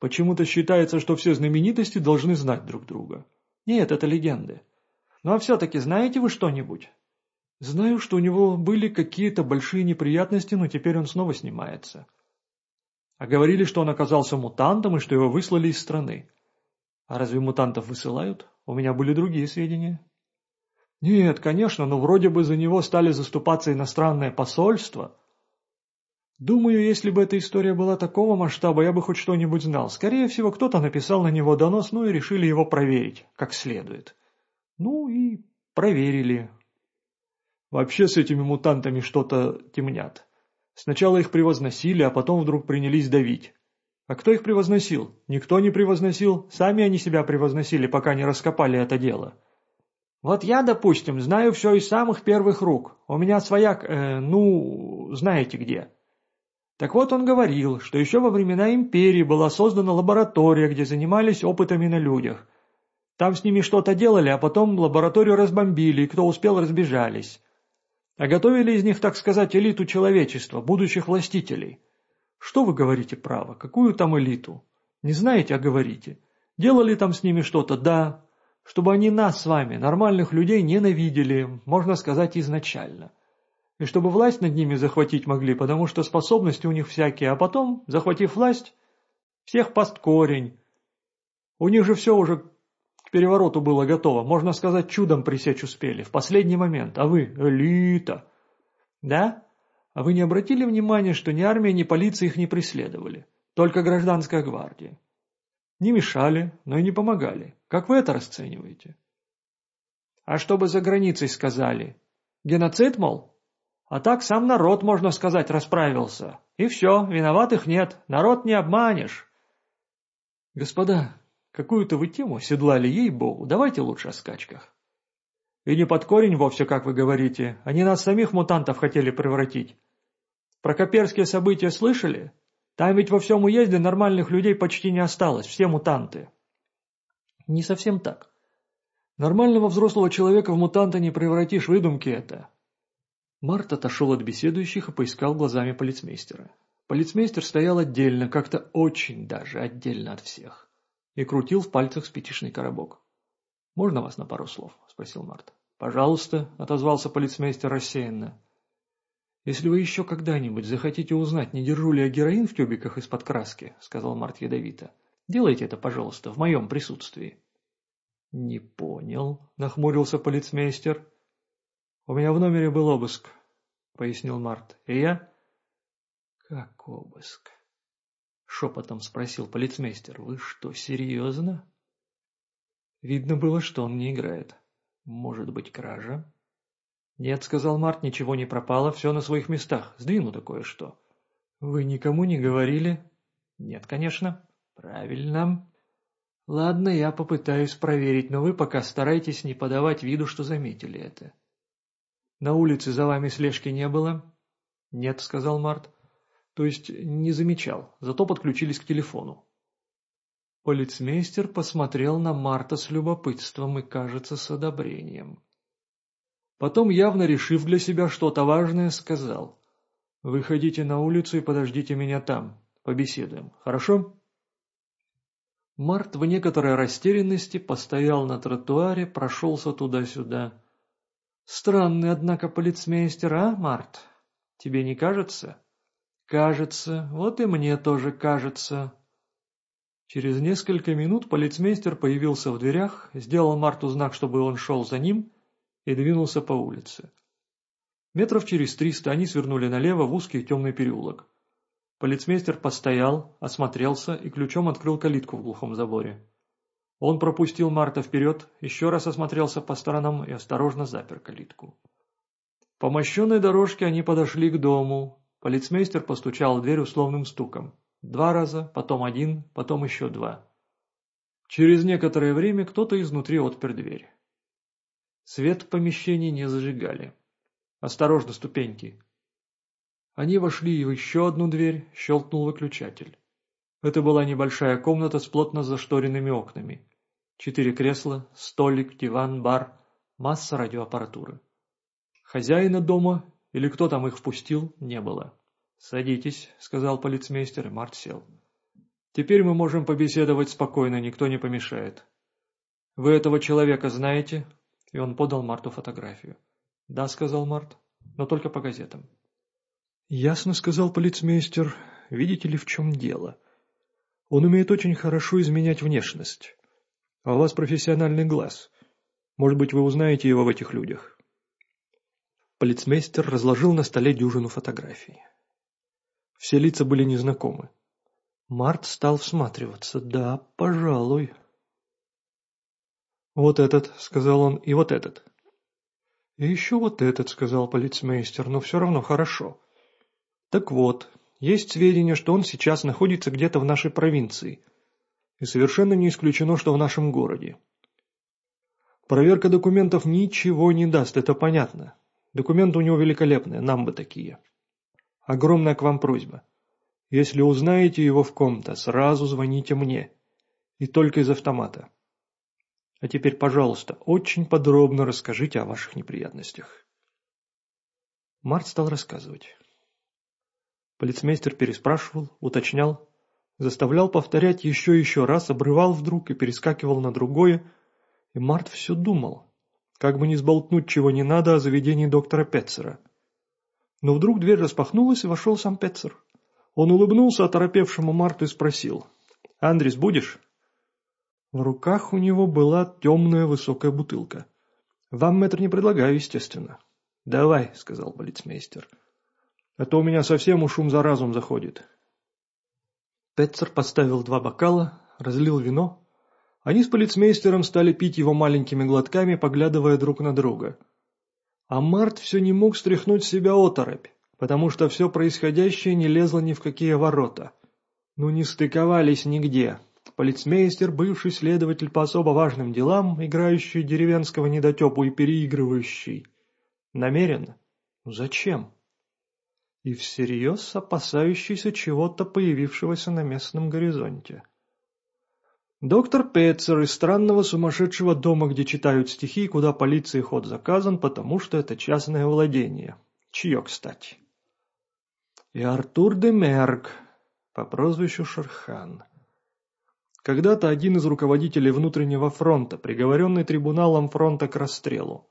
Почему-то считается, что все знаменитости должны знать друг друга. Нет, это легенды. Ну а все-таки знаете вы что-нибудь? Знаю, что у него были какие-то большие неприятности, но теперь он снова снимается. А говорили, что он оказался мутантом и что его выслали из страны. А разве мутантов высылают? У меня были другие сведения. Нет, конечно, но вроде бы за него стали заступаться иностранное посольство. Думаю, если бы эта история была такого масштаба, я бы хоть что-нибудь знал. Скорее всего, кто-то написал на него донос, ну и решили его проверить, как следует. Ну и проверили. Вообще с этими мутантами что-то темнят. Сначала их превозносили, а потом вдруг принялись давить. А кто их превозносил? Никто не превозносил, сами они себя превозносили, пока не раскопали это дело. Вот я, допустим, знаю все из самых первых рук. У меня свояк, э, ну, знаете где. Так вот он говорил, что еще во времена империи была создана лаборатория, где занимались опытами на людях. Там с ними что-то делали, а потом лабораторию разбомбили, и кто успел, разбежались. А готовили из них, так сказать, элиту человечества, будущих властителей. Что вы говорите право? Какую там элиту? Не знаете, а говорите. Делали там с ними что-то, да. Чтобы они нас с вами, нормальных людей, ненавидели, можно сказать, изначально и чтобы власть над ними захватить могли, потому что способности у них всякие, а потом, захватив власть, всех паст корень. У них же все уже перевороту было готово, можно сказать, чудом пресечь успели, в последний момент, а вы элита. Да? А вы не обратили внимания, что ни армия, ни полиция их не преследовали, только гражданская гвардия? Не мешали, но и не помогали. Как вы это расцениваете? А чтобы за границей сказали? Геноцид, мол? А так сам народ, можно сказать, расправился. И все, виноватых нет, народ не обманешь. Господа, какую-то вы тему седлали, ей-богу, давайте лучше о скачках. И не под корень вовсе, как вы говорите, они нас самих мутантов хотели превратить. Про коперские события слышали? Там ведь во всем уезде нормальных людей почти не осталось, все мутанты. Не совсем так. Нормального взрослого человека в мутанта не превратишь, выдумки это. Март отошел от беседующих и поискал глазами полицмейстера. Полицмейстер стоял отдельно, как-то очень даже отдельно от всех, и крутил в пальцах спичечный коробок. «Можно вас на пару слов?» – спросил Март. «Пожалуйста», – отозвался полицмейстер рассеянно. «Если вы еще когда-нибудь захотите узнать, не держу ли я героин в тюбиках из-под краски», – сказал Март ядовито, – «делайте это, пожалуйста, в моем присутствии». «Не понял», – нахмурился полицмейстер. «У меня в номере был обыск», — пояснил Март. «И я...» «Как обыск?» — шепотом спросил полицмейстер. «Вы что, серьезно?» Видно было, что он не играет. «Может быть, кража?» «Нет», — сказал Март, — «ничего не пропало, все на своих местах. Сдвинуто кое-что». «Вы никому не говорили?» «Нет, конечно». «Правильно». «Ладно, я попытаюсь проверить, но вы пока старайтесь не подавать виду, что заметили это». На улице за вами слежки не было? Нет, сказал Март. То есть не замечал, зато подключились к телефону. Полицмейстер посмотрел на Марта с любопытством и, кажется, с одобрением. Потом, явно решив для себя что-то важное, сказал. «Выходите на улицу и подождите меня там. Побеседуем. Хорошо?» Март в некоторой растерянности постоял на тротуаре, прошелся туда-сюда. Странный, однако, полицмейстер, а, Март? Тебе не кажется? Кажется. Вот и мне тоже кажется. Через несколько минут полицмейстер появился в дверях, сделал Марту знак, чтобы он шел за ним, и двинулся по улице. Метров через триста они свернули налево в узкий темный переулок. Полицмейстер постоял, осмотрелся и ключом открыл калитку в глухом заборе. Он пропустил Марта вперед, еще раз осмотрелся по сторонам и осторожно запер калитку. По мощенной дорожке они подошли к дому. Полицмейстер постучал в дверь условным стуком. Два раза, потом один, потом еще два. Через некоторое время кто-то изнутри отпер дверь. Свет в помещении не зажигали. «Осторожно, ступеньки!» Они вошли в еще одну дверь, щелкнул выключатель. Это была небольшая комната с плотно зашторенными окнами. Четыре кресла, столик, диван, бар, масса радиоаппаратуры. Хозяина дома, или кто там их впустил, не было. «Садитесь», — сказал полицмейстер, и Март сел. «Теперь мы можем побеседовать спокойно, никто не помешает. Вы этого человека знаете?» И он подал Марту фотографию. «Да», — сказал Март, — «но только по газетам». «Ясно», — сказал полицмейстер. видите ли, в чем дело. Он умеет очень хорошо изменять внешность. А у вас профессиональный глаз. Может быть, вы узнаете его в этих людях. Полицмейстер разложил на столе дюжину фотографий. Все лица были незнакомы. Март стал всматриваться. Да, пожалуй. «Вот этот», — сказал он, — «и вот этот». «И еще вот этот», — сказал полицмейстер, — «но все равно хорошо». «Так вот, есть сведения, что он сейчас находится где-то в нашей провинции. И совершенно не исключено, что в нашем городе. Проверка документов ничего не даст, это понятно. Документы у него великолепные, нам бы такие. Огромная к вам просьба. Если узнаете его в ком-то, сразу звоните мне. И только из автомата. А теперь, пожалуйста, очень подробно расскажите о ваших неприятностях. Март стал рассказывать. Полицмейстер переспрашивал, уточнял, заставлял повторять еще и еще раз, обрывал вдруг и перескакивал на другое, и Март все думал, как бы не сболтнуть чего не надо о заведении доктора Петцера. Но вдруг дверь распахнулась, и вошел сам Петцер. Он улыбнулся оторопевшему Марту и спросил, «Андрис, будешь?» В руках у него была темная высокая бутылка. «Вам, мэтр, не предлагаю, естественно». «Давай», — сказал полицмейстер. «А то у меня совсем уж ум за разум заходит». Петцер поставил два бокала, разлил вино. Они с полицмейстером стали пить его маленькими глотками, поглядывая друг на друга. А Март все не мог стряхнуть себя оторопь, потому что все происходящее не лезло ни в какие ворота. Ну не стыковались нигде, полицмейстер, бывший следователь по особо важным делам, играющий деревенского недотепу и переигрывающий. Намеренно? Зачем? И всерьез опасающийся чего-то появившегося на местном горизонте. Доктор Петцер из странного сумасшедшего дома, где читают стихи, куда полиции ход заказан, потому что это частное владение. Чье, кстати? И Артур де Мерк по прозвищу Шерхан. Когда-то один из руководителей внутреннего фронта, приговоренный трибуналом фронта к расстрелу.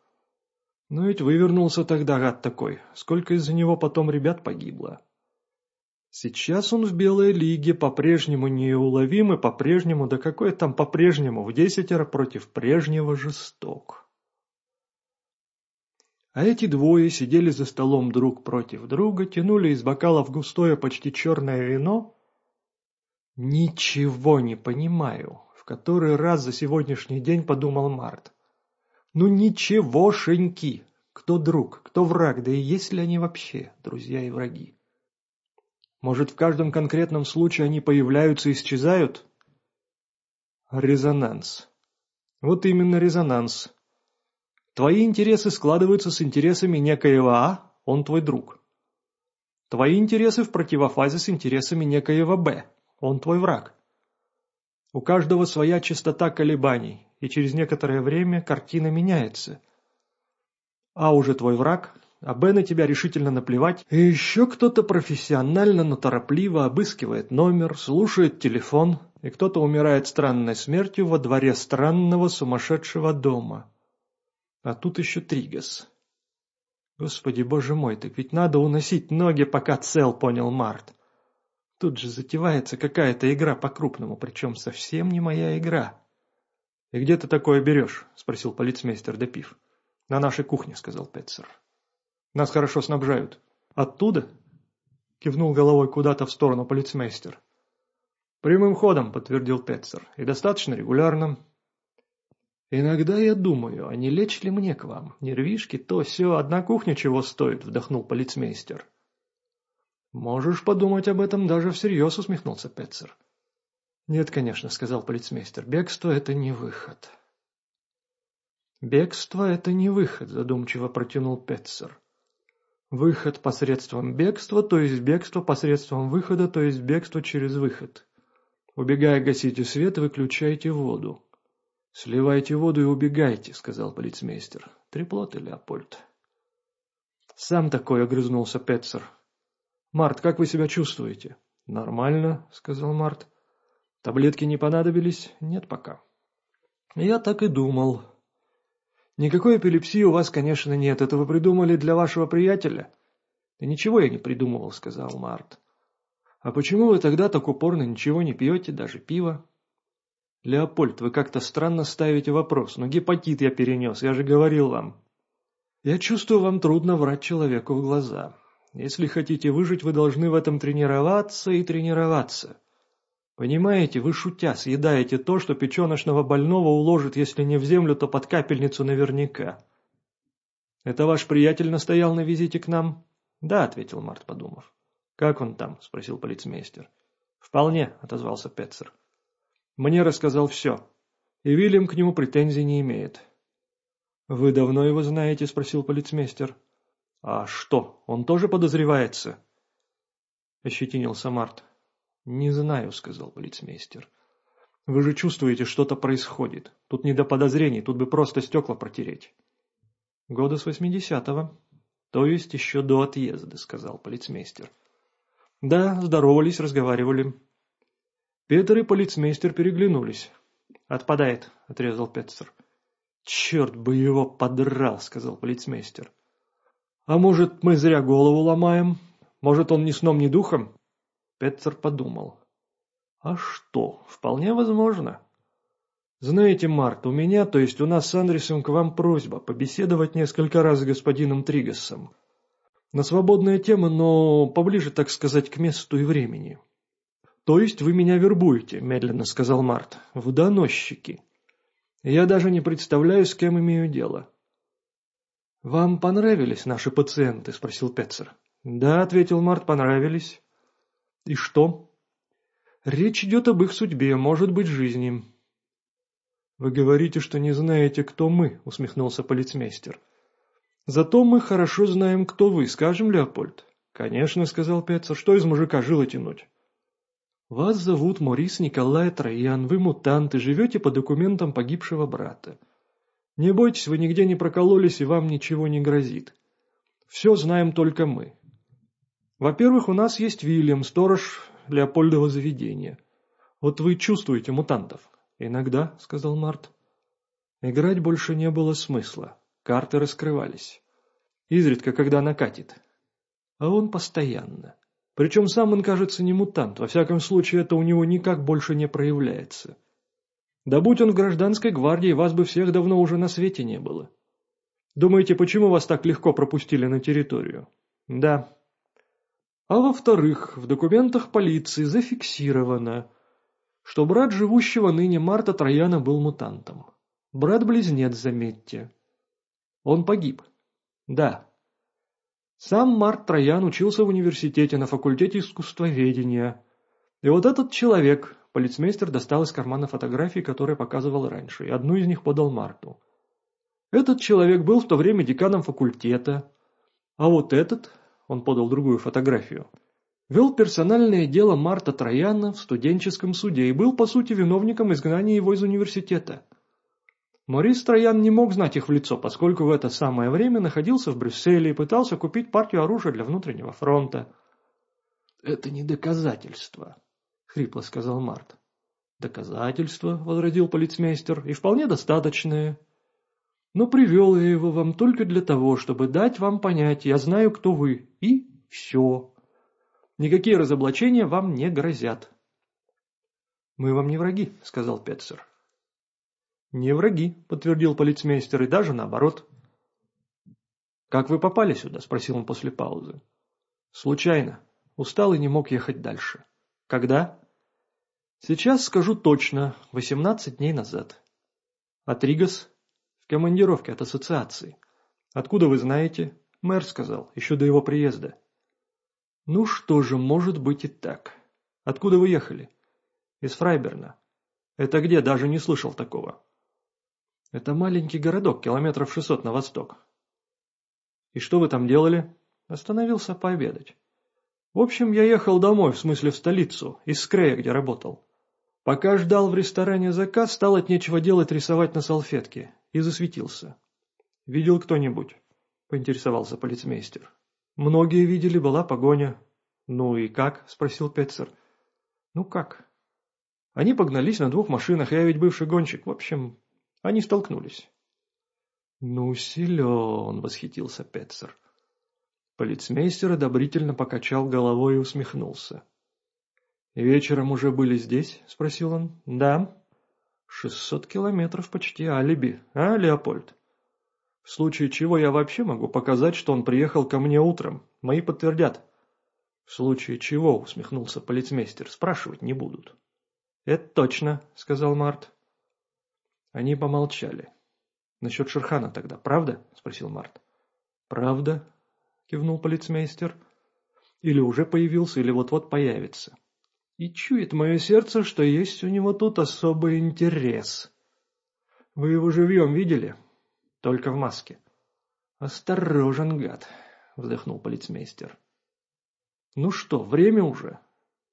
Но ведь вывернулся тогда гад такой, сколько из-за него потом ребят погибло. Сейчас он в Белой Лиге по-прежнему неуловим и по-прежнему, да какое там по-прежнему, в десятеро против прежнего жесток. А эти двое сидели за столом друг против друга, тянули из бокалов густое почти черное вино «Ничего не понимаю», — в который раз за сегодняшний день подумал Март. «Ну ничегошеньки! Кто друг, кто враг, да и есть ли они вообще, друзья и враги? Может, в каждом конкретном случае они появляются и исчезают?» Резонанс. Вот именно резонанс. Твои интересы складываются с интересами некоего А, он твой друг. Твои интересы в противофазе с интересами некоего Б, он твой враг. У каждого своя частота колебаний, и через некоторое время картина меняется. А уже твой враг, а Б на тебя решительно наплевать, и еще кто-то профессионально, но торопливо обыскивает номер, слушает телефон, и кто-то умирает странной смертью во дворе странного сумасшедшего дома. А тут еще Тригас. Господи, боже мой, так ведь надо уносить ноги, пока цел, понял Март. Тут же затевается какая-то игра по-крупному, причем совсем не моя игра. «И где ты такое берешь?» – спросил полицмейстер допив. «На нашей кухне», – сказал Петцер. «Нас хорошо снабжают». «Оттуда?» – кивнул головой куда-то в сторону полицмейстер. «Прямым ходом», – подтвердил Петцер, – «и достаточно регулярно». «Иногда я думаю, а не лечь ли мне к вам? Нервишки, то все, одна кухня чего стоит», – вдохнул полицмейстер. «Можешь подумать об этом даже всерьез», — усмехнулся Петцер. «Нет, конечно», — сказал полицмейстер, — «бегство — это не выход». «Бегство — это не выход», — задумчиво протянул Петцер. «Выход посредством бегства, то есть бегство посредством выхода, то есть бегство через выход. Убегая, гасите свет выключайте воду». «Сливайте воду и убегайте», — сказал полицмейстер. «Трепло ты, Леопольд». «Сам такой», — огрызнулся Петцер. «Март, как вы себя чувствуете?» «Нормально», — сказал Март. «Таблетки не понадобились?» «Нет пока». «Я так и думал». «Никакой эпилепсии у вас, конечно, нет. Это вы придумали для вашего приятеля?» «Да ничего я не придумывал», — сказал Март. «А почему вы тогда так упорно ничего не пьете, даже пиво?» «Леопольд, вы как-то странно ставите вопрос, но гепатит я перенес, я же говорил вам». «Я чувствую, вам трудно врать человеку в глаза. Если хотите выжить, вы должны в этом тренироваться и тренироваться. Понимаете, вы шутя съедаете то, что печеночного больного уложит, если не в землю, то под капельницу наверняка». «Это ваш приятель настоял на визите к нам?» «Да», — ответил Март, подумав. «Как он там?» — спросил полицмейстер. «Вполне», — отозвался Петцер. Мне рассказал все. И Вильям к нему претензий не имеет. «Вы давно его знаете?» – спросил полицмейстер. «А что, он тоже подозревается?» Ощетинился Март. «Не знаю», – сказал полицмейстер. «Вы же чувствуете, что-то происходит. Тут не до подозрений, тут бы просто стекла протереть». «Года с восьмидесятого. То есть еще до отъезда», – сказал полицмейстер. «Да, здоровались, разговаривали. Петр и полицмейстер переглянулись. «Отпадает», — отрезал Петцер. «Черт бы его подрал», — сказал полицмейстер. «А может, мы зря голову ломаем? Может, он ни сном, ни духом?» Петцер подумал. «А что, вполне возможно». «Знаете, Март, у меня, то есть у нас с Андресом к вам просьба побеседовать несколько раз с господином Тригасом. На свободные темы, но поближе, так сказать, к месту и времени. «То есть вы меня вербуете», – медленно сказал Март, – «в доносчики. Я даже не представляю, с кем имею дело». «Вам понравились наши пациенты?» – спросил Петцер. «Да», – ответил Март, – «понравились». «И что?» «Речь идет об их судьбе, может быть, жизни». «Вы говорите, что не знаете, кто мы», – усмехнулся полицмейстер. «Зато мы хорошо знаем, кто вы, скажем, Леопольд». «Конечно», – сказал Петцер, – «что из мужика жило тянуть?» Вас зовут Морис Николай Троян, вы мутант и живете по документам погибшего брата. Не бойтесь, вы нигде не прокололись и вам ничего не грозит. Все знаем только мы. Во-первых, у нас есть Вильям, сторож Леопольдова заведения. Вот вы чувствуете мутантов? Иногда, сказал Март. Играть больше не было смысла. Карты раскрывались. Изредка, когда накатит. А он постоянно. Причем сам он, кажется, не мутант, во всяком случае это у него никак больше не проявляется. Да будь он в гражданской гвардии, вас бы всех давно уже на свете не было. Думаете, почему вас так легко пропустили на территорию? Да. А во-вторых, в документах полиции зафиксировано, что брат живущего ныне Марта Трояна был мутантом. Брат-близнец, заметьте. Он погиб. Да, сам Март Троян учился в университете на факультете искусствоведения. И вот этот человек, полицмейстер достал из кармана фотографии, которые показывал раньше, и одну из них подал Марту. Этот человек был в то время деканом факультета, а вот этот, он подал другую фотографию, вел персональное дело Марта Трояна в студенческом суде и был, по сути, виновником изгнания его из университета. Морис Троян не мог знать их в лицо, поскольку в это самое время находился в Брюсселе и пытался купить партию оружия для внутреннего фронта. «Это не доказательство», — хрипло сказал Март. «Доказательства», — возразил полицмейстер, — «и вполне достаточные. Но привел я его вам только для того, чтобы дать вам понять, я знаю, кто вы, и все. Никакие разоблачения вам не грозят». «Мы вам не враги», — сказал Петцер. «Не враги», — подтвердил полицмейстер, — «и даже наоборот». «Как вы попали сюда?» — спросил он после паузы. «Случайно. Устал и не мог ехать дальше». «Когда?» «Сейчас скажу точно. Восемнадцать дней назад». «А Тригас?» «В командировке от ассоциации». «Откуда вы знаете?» «Мэр сказал, еще до его приезда». «Ну что же, может быть и так. Откуда вы ехали?» «Из Фрайберна». «Это где? Даже не слышал такого». Это маленький городок, километров шестьсот на восток. И что вы там делали? Остановился пообедать. В общем, я ехал домой, в смысле в столицу, из Скрея, где работал. Пока ждал в ресторане заказ, стал от нечего делать рисовать на салфетке. И засветился. «Видел кто-нибудь?» – поинтересовался полицмейстер. «Многие видели, была погоня». «Ну и как?» – спросил Петцер. «Ну как?» Они погнались на двух машинах, я ведь бывший гонщик. В общем, они столкнулись. «Ну, силен!» — восхитился Петцер. Полицмейстер одобрительно покачал головой и усмехнулся. вечером уже были здесь?» – спросил он. «Да». «Шестьсот километров почти алиби, а, Леопольд?» «В случае чего я вообще могу показать, что он приехал ко мне утром. Мои подтвердят». «В случае чего?» – усмехнулся полицмейстер. «Спрашивать не будут». «Это точно», – сказал Март. Они помолчали. «Насчет Шерхана тогда, правда?» – спросил Март. «Правда?» – кивнул полицмейстер. «Или уже появился, или вот-вот появится. И чует мое сердце, что есть у него тут особый интерес. Вы его живьем видели? Только в маске». «Осторожен, гад!» – вздохнул полицмейстер. «Ну что, время уже.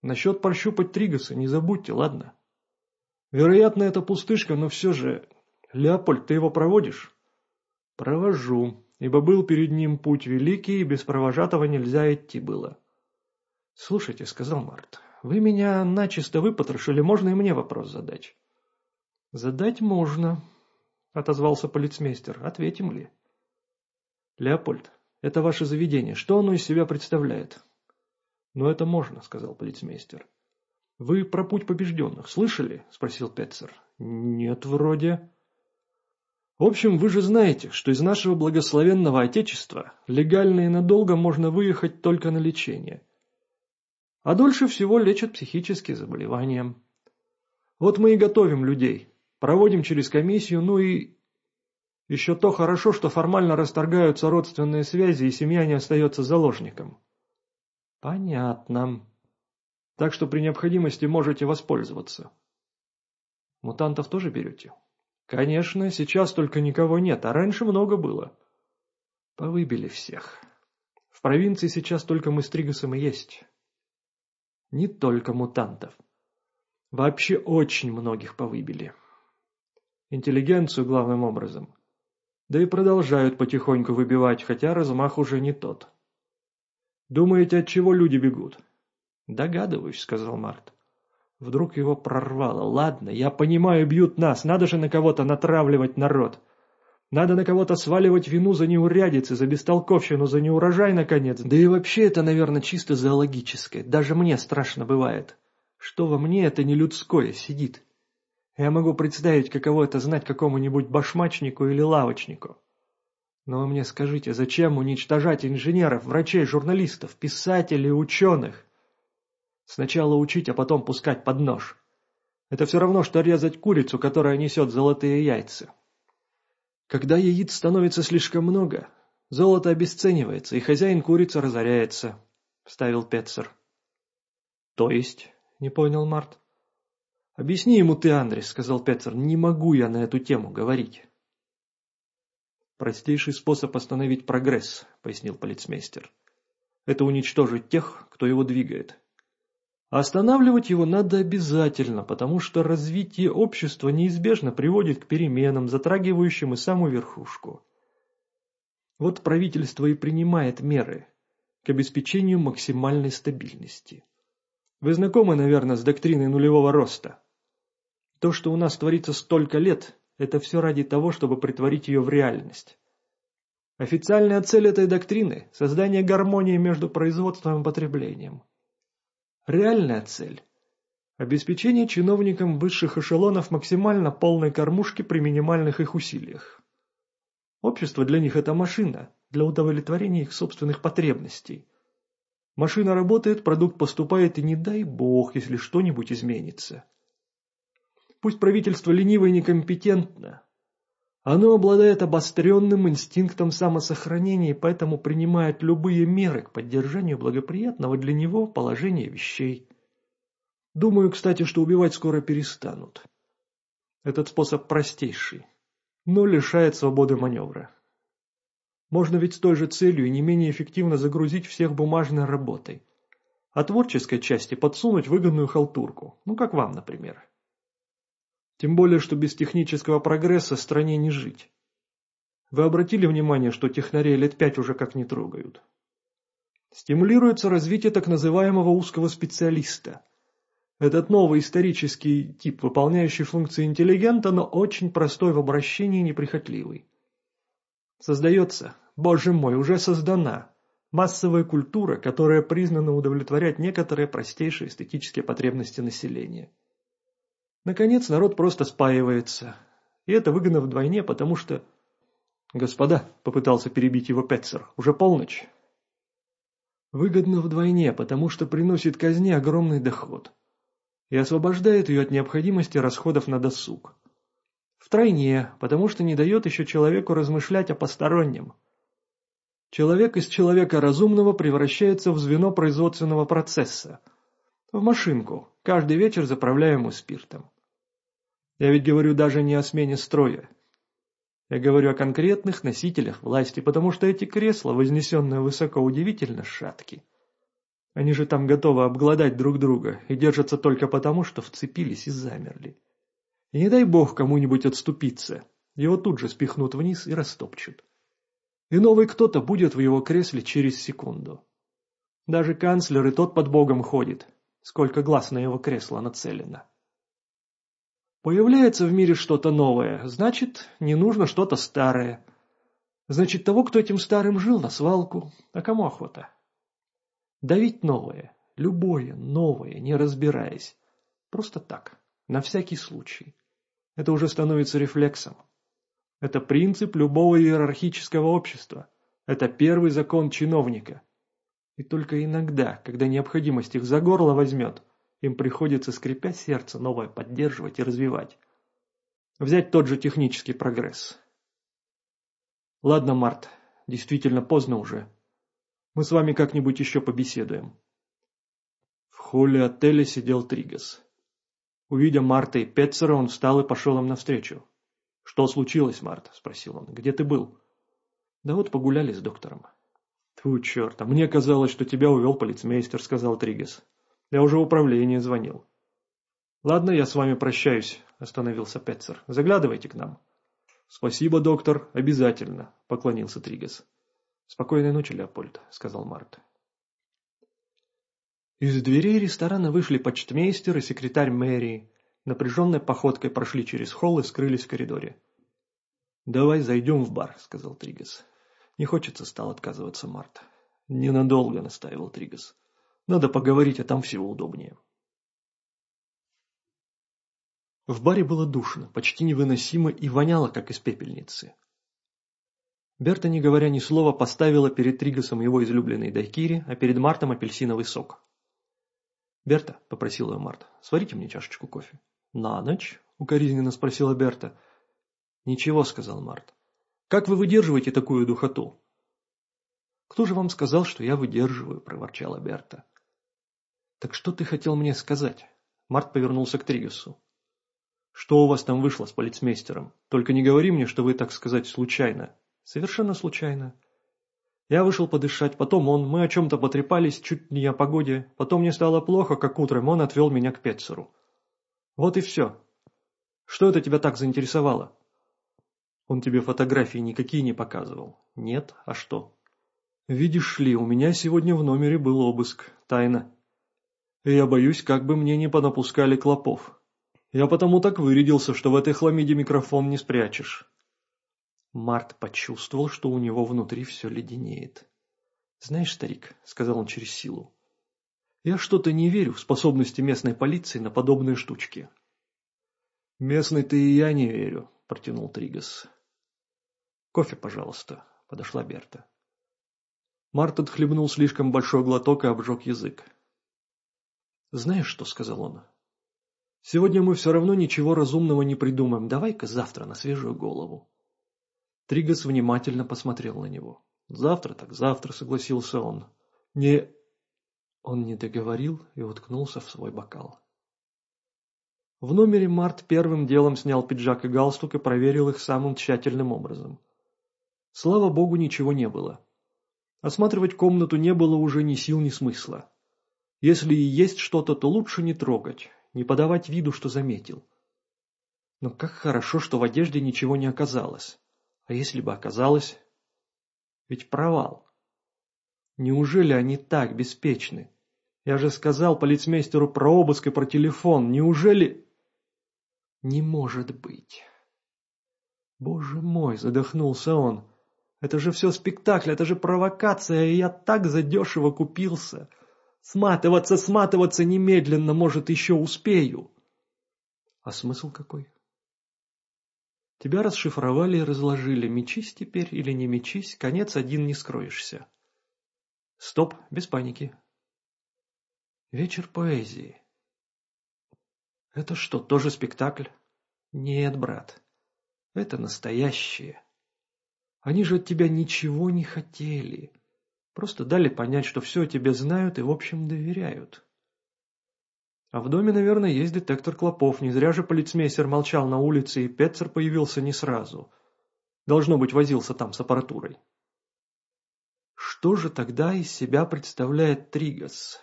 Насчет прощупать Тригаса не забудьте, ладно?» Вероятно, это пустышка, но все же... Леопольд, ты его проводишь? Провожу, ибо был перед ним путь великий, и без провожатого нельзя идти было. Слушайте, сказал Март, вы меня начисто выпотрошили, можно и мне вопрос задать? Задать можно, отозвался полицмейстер. Ответим ли? Леопольд, это ваше заведение, что оно из себя представляет? Ну это можно, сказал полицмейстер. «Вы про путь побежденных слышали?» – спросил Петцер. «Нет, вроде». «В общем, вы же знаете, что из нашего благословенного Отечества легально и надолго можно выехать только на лечение. А дольше всего лечат психические заболевания. Вот мы и готовим людей, проводим через комиссию, ну и... Еще то хорошо, что формально расторгаются родственные связи, и семья не остается заложником». «Понятно», так что при необходимости можете воспользоваться. Мутантов тоже берете? Конечно, сейчас только никого нет, а раньше много было. Повыбили всех. В провинции сейчас только мы с Тригасом и есть. Не только мутантов. Вообще очень многих повыбили. Интеллигенцию главным образом. Да и продолжают потихоньку выбивать, хотя размах уже не тот. Думаете, от чего люди бегут? «Догадываюсь», — сказал Март. Вдруг его прорвало. «Ладно, я понимаю, бьют нас. Надо же на кого-то натравливать народ. Надо на кого-то сваливать вину за неурядицы, за бестолковщину, за неурожай, наконец. Да и вообще это, наверное, чисто зоологическое. Даже мне страшно бывает. Что во мне это не людское сидит? Я могу представить, каково это знать какому-нибудь башмачнику или лавочнику. Но вы мне скажите, зачем уничтожать инженеров, врачей, журналистов, писателей, ученых? Сначала учить, а потом пускать под нож. Это все равно, что резать курицу, которая несет золотые яйца. Когда яиц становится слишком много, золото обесценивается, и хозяин курицы разоряется, — вставил Петцер. — То есть? — не понял Март. — Объясни ему ты, Андрес, — сказал Петцер. — Не могу я на эту тему говорить. «Простейший способ остановить прогресс», — пояснил полицмейстер. «Это уничтожить тех, кто его двигает. Останавливать его надо обязательно, потому что развитие общества неизбежно приводит к переменам, затрагивающим и самую верхушку. Вот правительство и принимает меры к обеспечению максимальной стабильности. Вы знакомы, наверное, с доктриной нулевого роста? То, что у нас творится столько лет, это все ради того, чтобы притворить ее в реальность. Официальная цель этой доктрины – создание гармонии между производством и потреблением – Реальная цель – обеспечение чиновникам высших эшелонов максимально полной кормушки при минимальных их усилиях. Общество для них – это машина, для удовлетворения их собственных потребностей. Машина работает, продукт поступает, и не дай бог, если что-нибудь изменится. Пусть правительство лениво и некомпетентно, оно обладает обостренным инстинктом самосохранения и поэтому принимает любые меры к поддержанию благоприятного для него положения вещей. Думаю, кстати, что убивать скоро перестанут. Этот способ простейший, но лишает свободы маневра. Можно ведь с той же целью и не менее эффективно загрузить всех бумажной работой, а творческой части подсунуть выгодную халтурку, ну как вам, например. Тем более, что без технического прогресса стране не жить. Вы обратили внимание, что технарей лет пять уже как не трогают? Стимулируется развитие так называемого узкого специалиста. Этот новый исторический тип, выполняющий функции интеллигента, но очень простой в обращении и неприхотливый. Создается, боже мой, уже создана, Массовая культура, которая признана удовлетворять некоторые простейшие эстетические потребности населения. Наконец, народ просто спаивается. И это выгодно вдвойне, потому что... «Господа», — попытался перебить его Петцер, — «уже полночь». Выгодно вдвойне, потому что приносит казне огромный доход. И освобождает ее от необходимости расходов на досуг. Втройне, потому что не дает еще человеку размышлять о постороннем. Человек из человека разумного превращается в звено производственного процесса. В машинку, каждый вечер заправляемую спиртом. Я ведь говорю даже не о смене строя. Я говорю о конкретных носителях власти, потому что эти кресла, вознесенные высоко, удивительно шатки. Они же там готовы обглодать друг друга и держатся только потому, что вцепились и замерли. И не дай бог кому-нибудь отступиться, его тут же спихнут вниз и растопчут. И новый кто-то будет в его кресле через секунду. Даже канцлер и тот под богом ходит, сколько глаз на его кресло нацелено. Появляется в мире что-то новое, значит, не нужно что-то старое. Значит, того, кто этим старым жил, на свалку. А кому охота? Давить новое, любое новое, не разбираясь. Просто так, на всякий случай. Это уже становится рефлексом. Это принцип любого иерархического общества. Это первый закон чиновника. И только иногда, когда необходимость их за горло возьмет, им приходится, скрипя сердце, новое поддерживать и развивать. Взять тот же технический прогресс. Ладно, Март, действительно поздно уже. Мы с вами как-нибудь еще побеседуем. В холле отеля сидел Тригас. Увидя Марта и Петцера, он встал и пошел им навстречу. «Что случилось, Март?» – спросил он. «Где ты был?» «Да вот погуляли с доктором». «Тьфу, черт, а мне казалось, что тебя увел полицмейстер», – сказал Тригас. Я уже в управление звонил. Ладно, я с вами прощаюсь, остановился Петцер. Заглядывайте к нам. Спасибо, доктор, обязательно, поклонился Тригес. Спокойной ночи, Леопольд, сказал Март. Из дверей ресторана вышли почтмейстер и секретарь мэрии. Напряженной походкой прошли через холл и скрылись в коридоре. «Давай зайдем в бар», — сказал Тригес. «Не хочется стал отказываться Март». «Ненадолго», — настаивал Тригес. Надо поговорить, а там всего удобнее. В баре было душно, почти невыносимо и воняло, как из пепельницы. Берта, не говоря ни слова, поставила перед Тригасом его излюбленный дайкири, а перед Мартом апельсиновый сок. «Берта», — попросила ее Март, — «сварите мне чашечку кофе». «На ночь?» — укоризненно спросила Берта. «Ничего», — сказал Март. «Как вы выдерживаете такую духоту?» «Кто же вам сказал, что я выдерживаю?» — проворчала Берта. «Так что ты хотел мне сказать?» Март повернулся к Тригесу. «Что у вас там вышло с полицмейстером? Только не говори мне, что вы, так сказать, случайно». «Совершенно случайно». Я вышел подышать, потом он, мы о чем-то потрепались, чуть не о погоде, потом мне стало плохо, как утром, он отвел меня к Петцеру. Вот и все. Что это тебя так заинтересовало? Он тебе фотографии никакие не показывал? Нет, а что? Видишь ли, у меня сегодня в номере был обыск, тайна я боюсь, как бы мне не понапускали клопов. Я потому так вырядился, что в этой хламиде микрофон не спрячешь. Март почувствовал, что у него внутри все леденеет. «Знаешь, старик», — сказал он через силу, — «я что-то не верю в способности местной полиции на подобные штучки». «Местной-то и я не верю», — протянул Тригас. «Кофе, пожалуйста», — подошла Берта. Март отхлебнул слишком большой глоток и обжег язык. «Знаешь что?» — сказал он. «Сегодня мы все равно ничего разумного не придумаем. Давай-ка завтра на свежую голову». Тригас внимательно посмотрел на него. «Завтра так завтра», — согласился он. «Не...» Он не договорил и уткнулся в свой бокал. В номере Март первым делом снял пиджак и галстук и проверил их самым тщательным образом. Слава богу, ничего не было. Осматривать комнату не было уже ни сил, ни смысла. Если и есть что-то, то лучше не трогать, не подавать виду, что заметил. Но как хорошо, что в одежде ничего не оказалось. А если бы оказалось? Ведь провал. Неужели они так беспечны? Я же сказал полицмейстеру про обыск и про телефон. Неужели... Не может быть. Боже мой, задохнулся он. Это же все спектакль, это же провокация, и я так задешево купился. Сматываться, сматываться немедленно, может, еще успею. А смысл какой? Тебя расшифровали и разложили, мечись теперь или не мечись, конец один не скроешься. Стоп, без паники. Вечер поэзии. Это что, тоже спектакль? Нет, брат, это настоящее. Они же от тебя ничего не хотели. Просто дали понять, что все о тебе знают и в общем доверяют. А в доме, наверное, есть детектор клопов. Не зря же полицмейстер молчал на улице, и Петцер появился не сразу. Должно быть, возился там с аппаратурой. Что же тогда из себя представляет Тригас?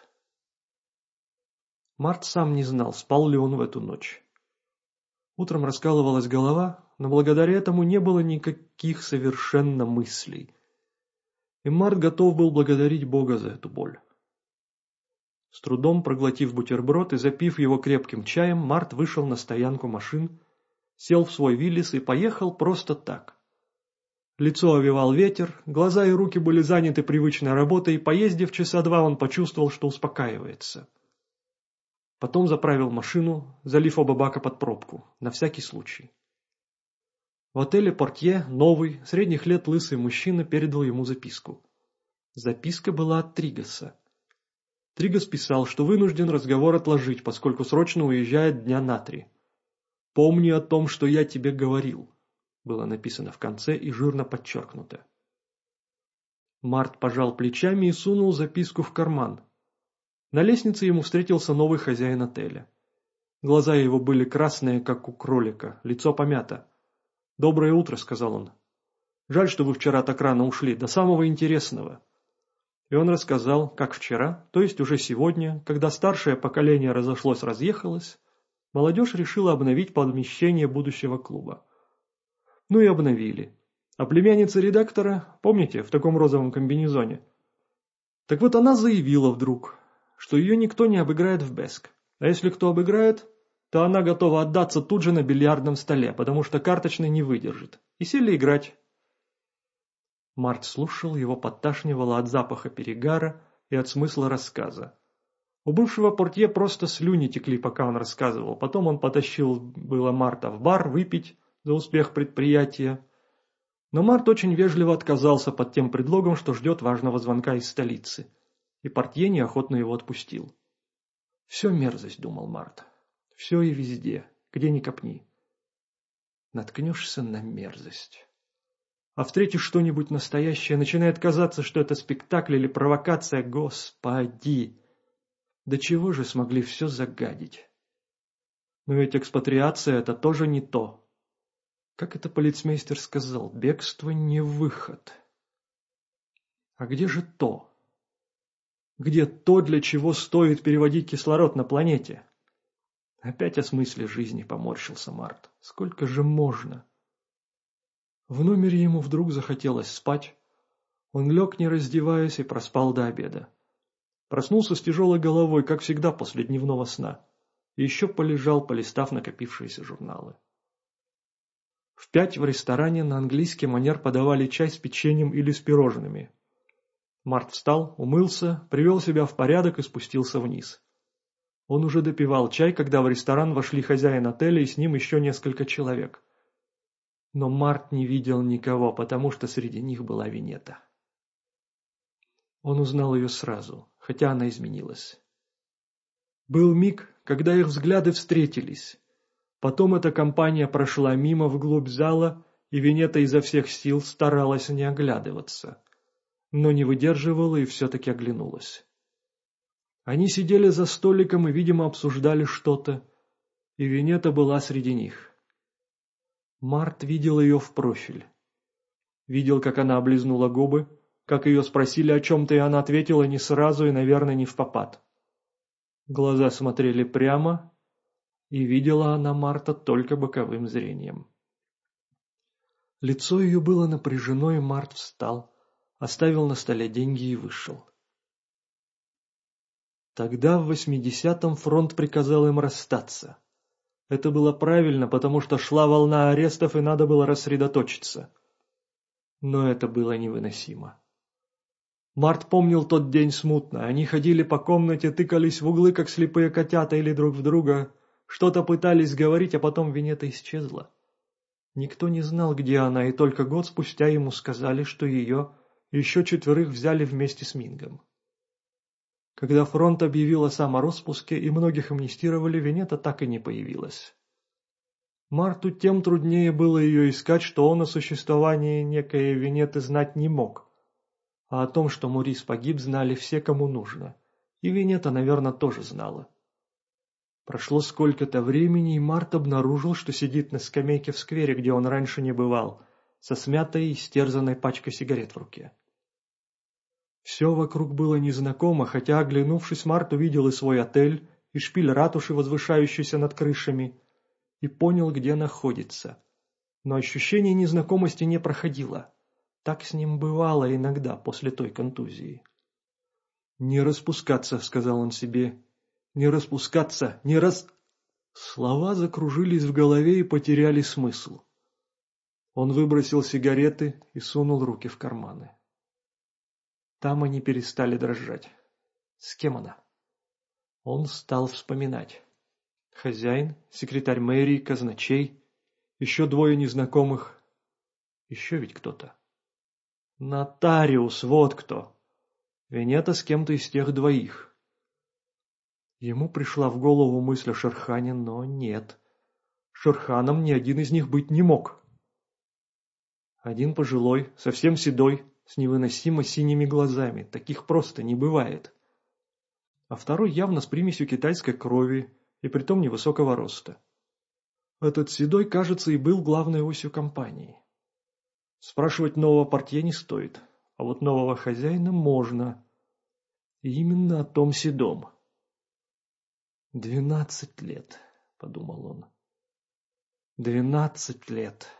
Март сам не знал, спал ли он в эту ночь. Утром раскалывалась голова, но благодаря этому не было никаких совершенно мыслей. И Март готов был благодарить Бога за эту боль. С трудом проглотив бутерброд и запив его крепким чаем, Март вышел на стоянку машин, сел в свой Виллис и поехал просто так. Лицо овивал ветер, глаза и руки были заняты привычной работой, и поездив часа два он почувствовал, что успокаивается. Потом заправил машину, залив оба бака под пробку, на всякий случай. В отеле портье новый, средних лет лысый мужчина передал ему записку. Записка была от Тригаса. Тригас писал, что вынужден разговор отложить, поскольку срочно уезжает дня на три. «Помни о том, что я тебе говорил», было написано в конце и жирно подчеркнуто. Март пожал плечами и сунул записку в карман. На лестнице ему встретился новый хозяин отеля. Глаза его были красные, как у кролика, лицо помято. «Доброе утро», — сказал он. «Жаль, что вы вчера так рано ушли, до самого интересного». И он рассказал, как вчера, то есть уже сегодня, когда старшее поколение разошлось-разъехалось, молодежь решила обновить подмещение будущего клуба. Ну и обновили. А племянница редактора, помните, в таком розовом комбинезоне? Так вот она заявила вдруг, что ее никто не обыграет в Беск. А если кто обыграет, то она готова отдаться тут же на бильярдном столе, потому что карточный не выдержит. И сели играть. Март слушал, его подташнивало от запаха перегара и от смысла рассказа. У бывшего портье просто слюни текли, пока он рассказывал. Потом он потащил было Марта в бар выпить за успех предприятия. Но Март очень вежливо отказался под тем предлогом, что ждет важного звонка из столицы. И портье неохотно его отпустил. «Все мерзость», — думал Март. Все и везде, где ни копни. Наткнешься на мерзость. А встретишь что-нибудь настоящее, начинает казаться, что это спектакль или провокация. Господи! До чего же смогли все загадить? Но ведь экспатриация – это тоже не то. Как это полицмейстер сказал, бегство не выход. А где же то? Где то, для чего стоит переводить кислород на планете? Опять о смысле жизни поморщился Март. Сколько же можно? В номере ему вдруг захотелось спать. Он лег, не раздеваясь, и проспал до обеда. Проснулся с тяжелой головой, как всегда после дневного сна. И еще полежал, полистав накопившиеся журналы. В пять в ресторане на английский манер подавали чай с печеньем или с пирожными. Март встал, умылся, привел себя в порядок и спустился вниз. Он уже допивал чай, когда в ресторан вошли хозяин отеля и с ним еще несколько человек. Но Март не видел никого, потому что среди них была Винета. Он узнал ее сразу, хотя она изменилась. Был миг, когда их взгляды встретились. Потом эта компания прошла мимо вглубь зала, и Винета изо всех сил старалась не оглядываться. Но не выдерживала и все-таки оглянулась. Они сидели за столиком и, видимо, обсуждали что-то, и Винета была среди них. Март видел ее в профиль. Видел, как она облизнула губы, как ее спросили о чем-то, и она ответила не сразу и, наверное, не в попад. Глаза смотрели прямо, и видела она Марта только боковым зрением. Лицо ее было напряжено, и Март встал, оставил на столе деньги и вышел. Тогда в восьмидесятом фронт приказал им расстаться. Это было правильно, потому что шла волна арестов и надо было рассредоточиться. Но это было невыносимо. Март помнил тот день смутно. Они ходили по комнате, тыкались в углы, как слепые котята или друг в друга. Что-то пытались говорить, а потом Винета исчезла. Никто не знал, где она, и только год спустя ему сказали, что ее еще четверых взяли вместе с Мингом. Когда фронт объявил о самороспуске и многих амнистировали, Венета так и не появилась. Марту тем труднее было ее искать, что он о существовании некой Венеты знать не мог. А о том, что Мурис погиб, знали все, кому нужно. И Венета, наверное, тоже знала. Прошло сколько-то времени, и Март обнаружил, что сидит на скамейке в сквере, где он раньше не бывал, со смятой и стерзанной пачкой сигарет в руке. Все вокруг было незнакомо, хотя, оглянувшись, Март увидел и свой отель, и шпиль ратуши, возвышающийся над крышами, и понял, где находится. Но ощущение незнакомости не проходило. Так с ним бывало иногда после той контузии. «Не распускаться», — сказал он себе. «Не распускаться, не рас...» Слова закружились в голове и потеряли смысл. Он выбросил сигареты и сунул руки в карманы. Там они перестали дрожать. С кем она? Он стал вспоминать. Хозяин, секретарь мэрии, казначей, еще двое незнакомых. Еще ведь кто-то. Нотариус, вот кто. Венета с кем-то из тех двоих. Ему пришла в голову мысль о Шерхане, но нет. Шерханом ни один из них быть не мог. Один пожилой, совсем седой, с невыносимо синими глазами, таких просто не бывает. А второй явно с примесью китайской крови и притом невысокого роста. Этот седой, кажется, и был главной осью компании. Спрашивать нового портье не стоит, а вот нового хозяина можно. И именно о том седом. «Двенадцать лет», — подумал он. «Двенадцать лет».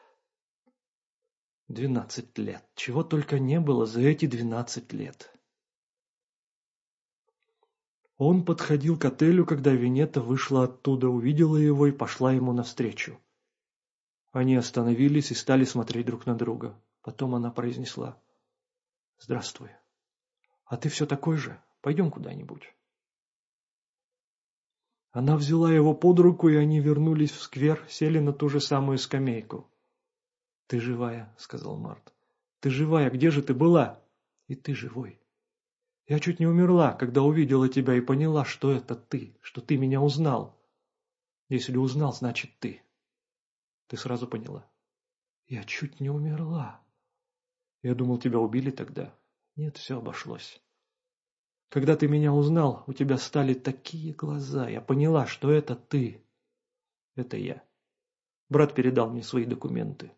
Двенадцать лет. Чего только не было за эти двенадцать лет. Он подходил к отелю, когда Винета вышла оттуда, увидела его и пошла ему навстречу. Они остановились и стали смотреть друг на друга. Потом она произнесла. «Здравствуй. А ты все такой же? Пойдем куда-нибудь». Она взяла его под руку, и они вернулись в сквер, сели на ту же самую скамейку. «Ты живая», — сказал Март. «Ты живая, где же ты была?» «И ты живой». «Я чуть не умерла, когда увидела тебя и поняла, что это ты, что ты меня узнал». «Если узнал, значит ты». «Ты сразу поняла?» «Я чуть не умерла». «Я думал, тебя убили тогда». «Нет, все обошлось». «Когда ты меня узнал, у тебя стали такие глаза. Я поняла, что это ты». «Это я». Брат передал мне свои документы.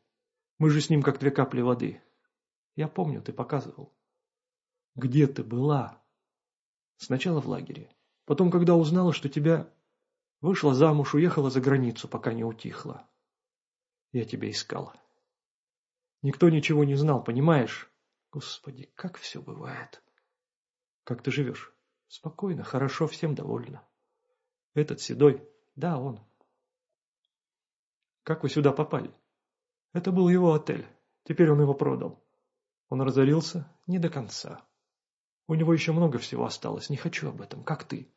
Мы же с ним как две капли воды. Я помню, ты показывал. Где ты была? Сначала в лагере. Потом, когда узнала, что тебя... Вышла замуж, уехала за границу, пока не утихла. Я тебя искала. Никто ничего не знал, понимаешь? Господи, как все бывает. Как ты живешь? Спокойно, хорошо, всем довольна. Этот седой? Да, он. Как вы сюда попали? Это был его отель. Теперь он его продал. Он разорился не до конца. У него еще много всего осталось. Не хочу об этом. Как ты?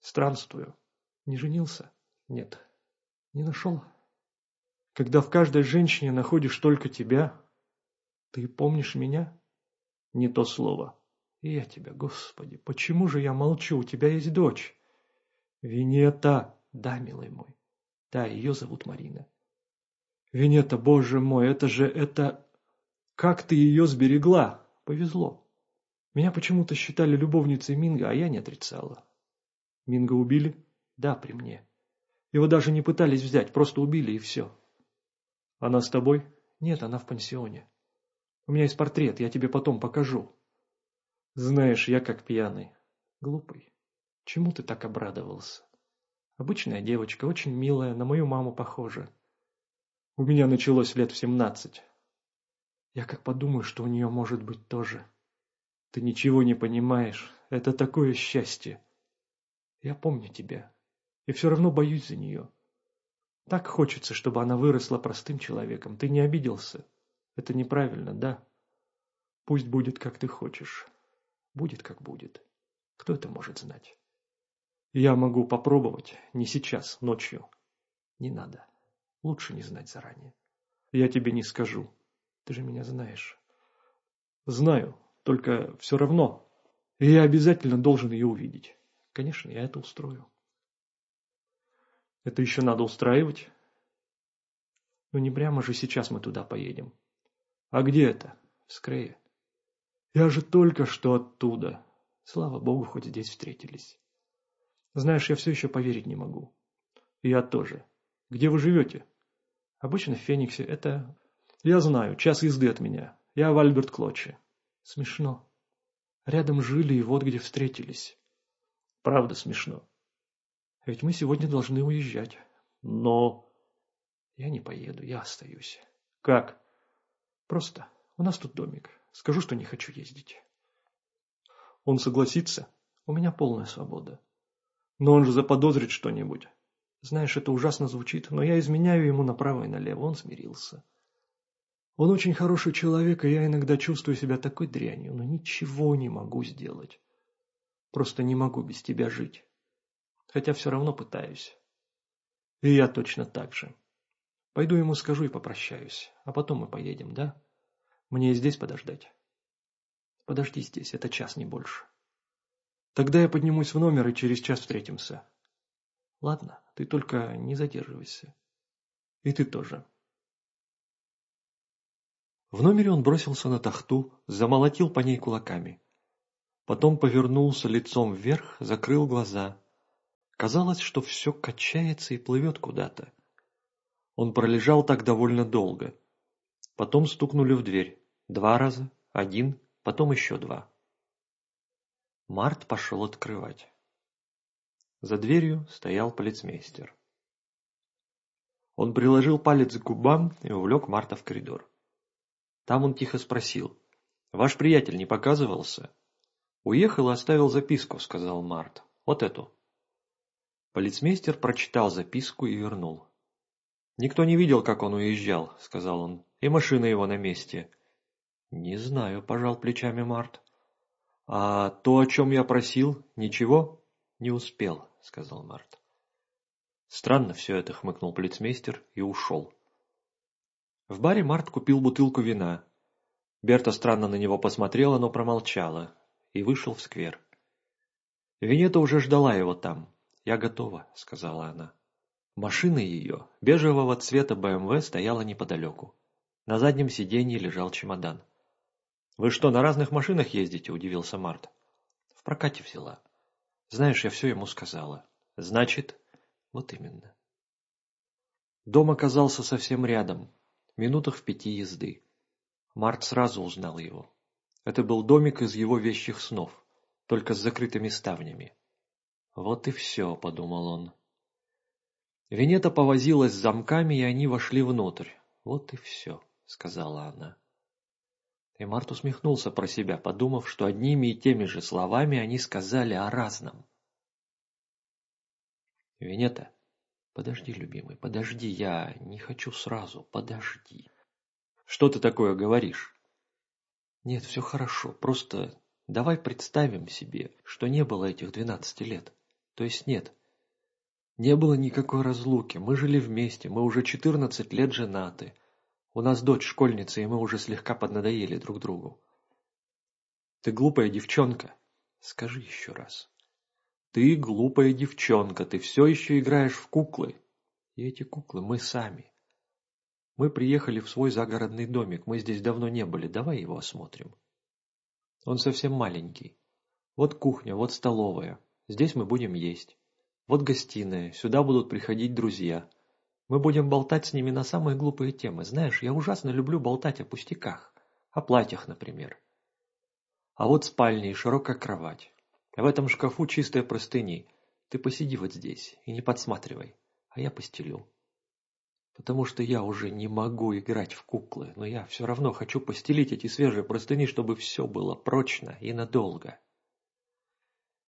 Странствую. Не женился? Нет. Не нашел? Когда в каждой женщине находишь только тебя, ты помнишь меня? Не то слово. И я тебя, Господи, почему же я молчу? У тебя есть дочь. Винета. Да, милый мой. Да, ее зовут Марина. Венета, боже мой, это же, это... Как ты ее сберегла? Повезло. Меня почему-то считали любовницей Минга, а я не отрицала. Минга убили? Да, при мне. Его даже не пытались взять, просто убили и все. Она с тобой? Нет, она в пансионе. У меня есть портрет, я тебе потом покажу. Знаешь, я как пьяный. Глупый. Чему ты так обрадовался? Обычная девочка, очень милая, на мою маму похожа. У меня началось лет в семнадцать. Я как подумаю, что у нее может быть тоже. Ты ничего не понимаешь. Это такое счастье. Я помню тебя. И все равно боюсь за нее. Так хочется, чтобы она выросла простым человеком. Ты не обиделся? Это неправильно, да? Пусть будет, как ты хочешь. Будет, как будет. Кто это может знать? Я могу попробовать, не сейчас, ночью. Не надо. Лучше не знать заранее. Я тебе не скажу. Ты же меня знаешь. Знаю, только все равно. Я обязательно должен ее увидеть. Конечно, я это устрою. Это еще надо устраивать? Ну не прямо же сейчас мы туда поедем. А где это? В Скрее. Я же только что оттуда. Слава богу, хоть здесь встретились. Знаешь, я все еще поверить не могу. я тоже. Где вы живете? Обычно в Фениксе. Это... Я знаю, час езды от меня. Я в Альберт Клотче. Смешно. Рядом жили и вот где встретились. Правда смешно. Ведь мы сегодня должны уезжать. Но... Я не поеду, я остаюсь. Как? Просто. У нас тут домик. Скажу, что не хочу ездить. Он согласится? У меня полная свобода. Но он же заподозрит что-нибудь. Знаешь, это ужасно звучит, но я изменяю ему направо и налево. Он смирился. Он очень хороший человек, и я иногда чувствую себя такой дрянью, но ничего не могу сделать. Просто не могу без тебя жить. Хотя все равно пытаюсь. И я точно так же. Пойду ему скажу и попрощаюсь, а потом мы поедем, да? Мне здесь подождать. Подожди здесь, это час, не больше. Тогда я поднимусь в номер и через час встретимся. Ладно, ты только не задерживайся. И ты тоже. В номере он бросился на тахту, замолотил по ней кулаками. Потом повернулся лицом вверх, закрыл глаза. Казалось, что все качается и плывет куда-то. Он пролежал так довольно долго. Потом стукнули в дверь. Два раза, один, потом еще два. Март пошел открывать. За дверью стоял полицмейстер. Он приложил палец к губам и увлек Марта в коридор. Там он тихо спросил. «Ваш приятель не показывался?» «Уехал и оставил записку», — сказал Март. «Вот эту». Полицмейстер прочитал записку и вернул. «Никто не видел, как он уезжал», — сказал он. «И машина его на месте». «Не знаю», — пожал плечами Март. «А то, о чем я просил, ничего?» «Не успел», — сказал Март. «Странно все это», — хмыкнул полицмейстер и ушел. В баре Март купил бутылку вина. Берта странно на него посмотрела, но промолчала, и вышел в сквер. Винета уже ждала его там. «Я готова», — сказала она. Машина ее, бежевого цвета БМВ, стояла неподалеку. На заднем сиденье лежал чемодан. «Вы что, на разных машинах ездите?» – удивился Март. «В прокате взяла. Знаешь, я все ему сказала. Значит...» «Вот именно». Дом оказался совсем рядом, минутах в пяти езды. Март сразу узнал его. Это был домик из его вещих снов, только с закрытыми ставнями. «Вот и все», — подумал он. Венета повозилась с замками, и они вошли внутрь. «Вот и все», — сказала она. И Март усмехнулся про себя, подумав, что одними и теми же словами они сказали о разном. «Венета, подожди, любимый, подожди, я не хочу сразу, подожди». «Что ты такое говоришь?» «Нет, все хорошо, просто давай представим себе, что не было этих двенадцати лет. То есть нет, не было никакой разлуки, мы жили вместе, мы уже четырнадцать лет женаты. У нас дочь школьница, и мы уже слегка поднадоели друг другу. Ты глупая девчонка. Скажи еще раз. Ты глупая девчонка, ты все еще играешь в куклы. И эти куклы мы сами. Мы приехали в свой загородный домик, мы здесь давно не были, давай его осмотрим. Он совсем маленький. Вот кухня, вот столовая. Здесь мы будем есть. Вот гостиная, сюда будут приходить друзья. Мы будем болтать с ними на самые глупые темы. Знаешь, я ужасно люблю болтать о пустяках. О платьях, например. А вот спальня и широкая кровать. В этом шкафу чистые простыни. Ты посиди вот здесь и не подсматривай, а я постелю. Потому что я уже не могу играть в куклы, но я все равно хочу постелить эти свежие простыни, чтобы все было прочно и надолго.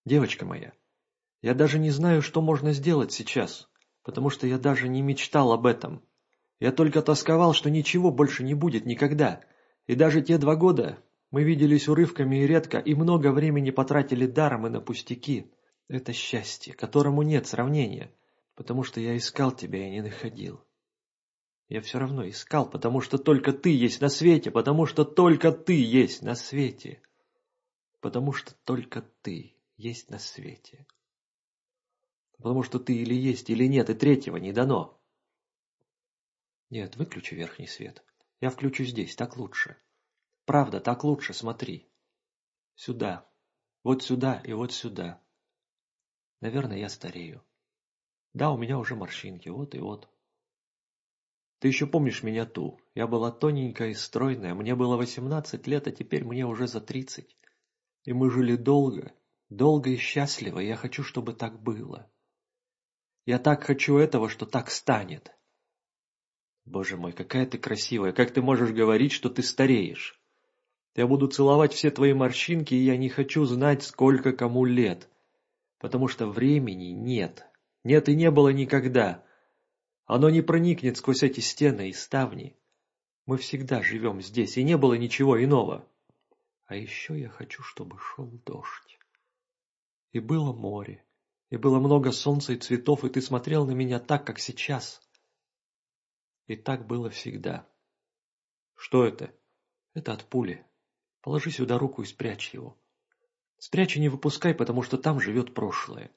Девочка моя, я даже не знаю, что можно сделать сейчас, потому что я даже не мечтал об этом. Я только тосковал, что ничего больше не будет никогда. И даже те два года, Мы виделись урывками и редко, и много времени потратили даром и на пустяки. Это счастье, которому нет сравнения, потому что я искал тебя и не находил. Я все равно искал, потому что только ты есть на свете, потому что только ты есть на свете. Потому что только ты есть на свете. Потому что ты или есть, или нет, и третьего не дано. Нет, выключи верхний свет. Я включу здесь, так лучше. Правда, так лучше, смотри. Сюда. Вот сюда и вот сюда. Наверное, я старею. Да, у меня уже морщинки, вот и вот. Ты еще помнишь меня ту? Я была тоненькая и стройная, мне было восемнадцать лет, а теперь мне уже за тридцать. И мы жили долго, долго и счастливо, и я хочу, чтобы так было. Я так хочу этого, что так станет. Боже мой, какая ты красивая, как ты можешь говорить, что ты стареешь? Я буду целовать все твои морщинки, и я не хочу знать, сколько кому лет. Потому что времени нет. Нет и не было никогда. Оно не проникнет сквозь эти стены и ставни. Мы всегда живем здесь, и не было ничего иного. А еще я хочу, чтобы шел дождь. И было море, и было много солнца и цветов, и ты смотрел на меня так, как сейчас. И так было всегда. Что это? Это от пули. Положи сюда руку и спрячь его. Спрячь и не выпускай, потому что там живет прошлое.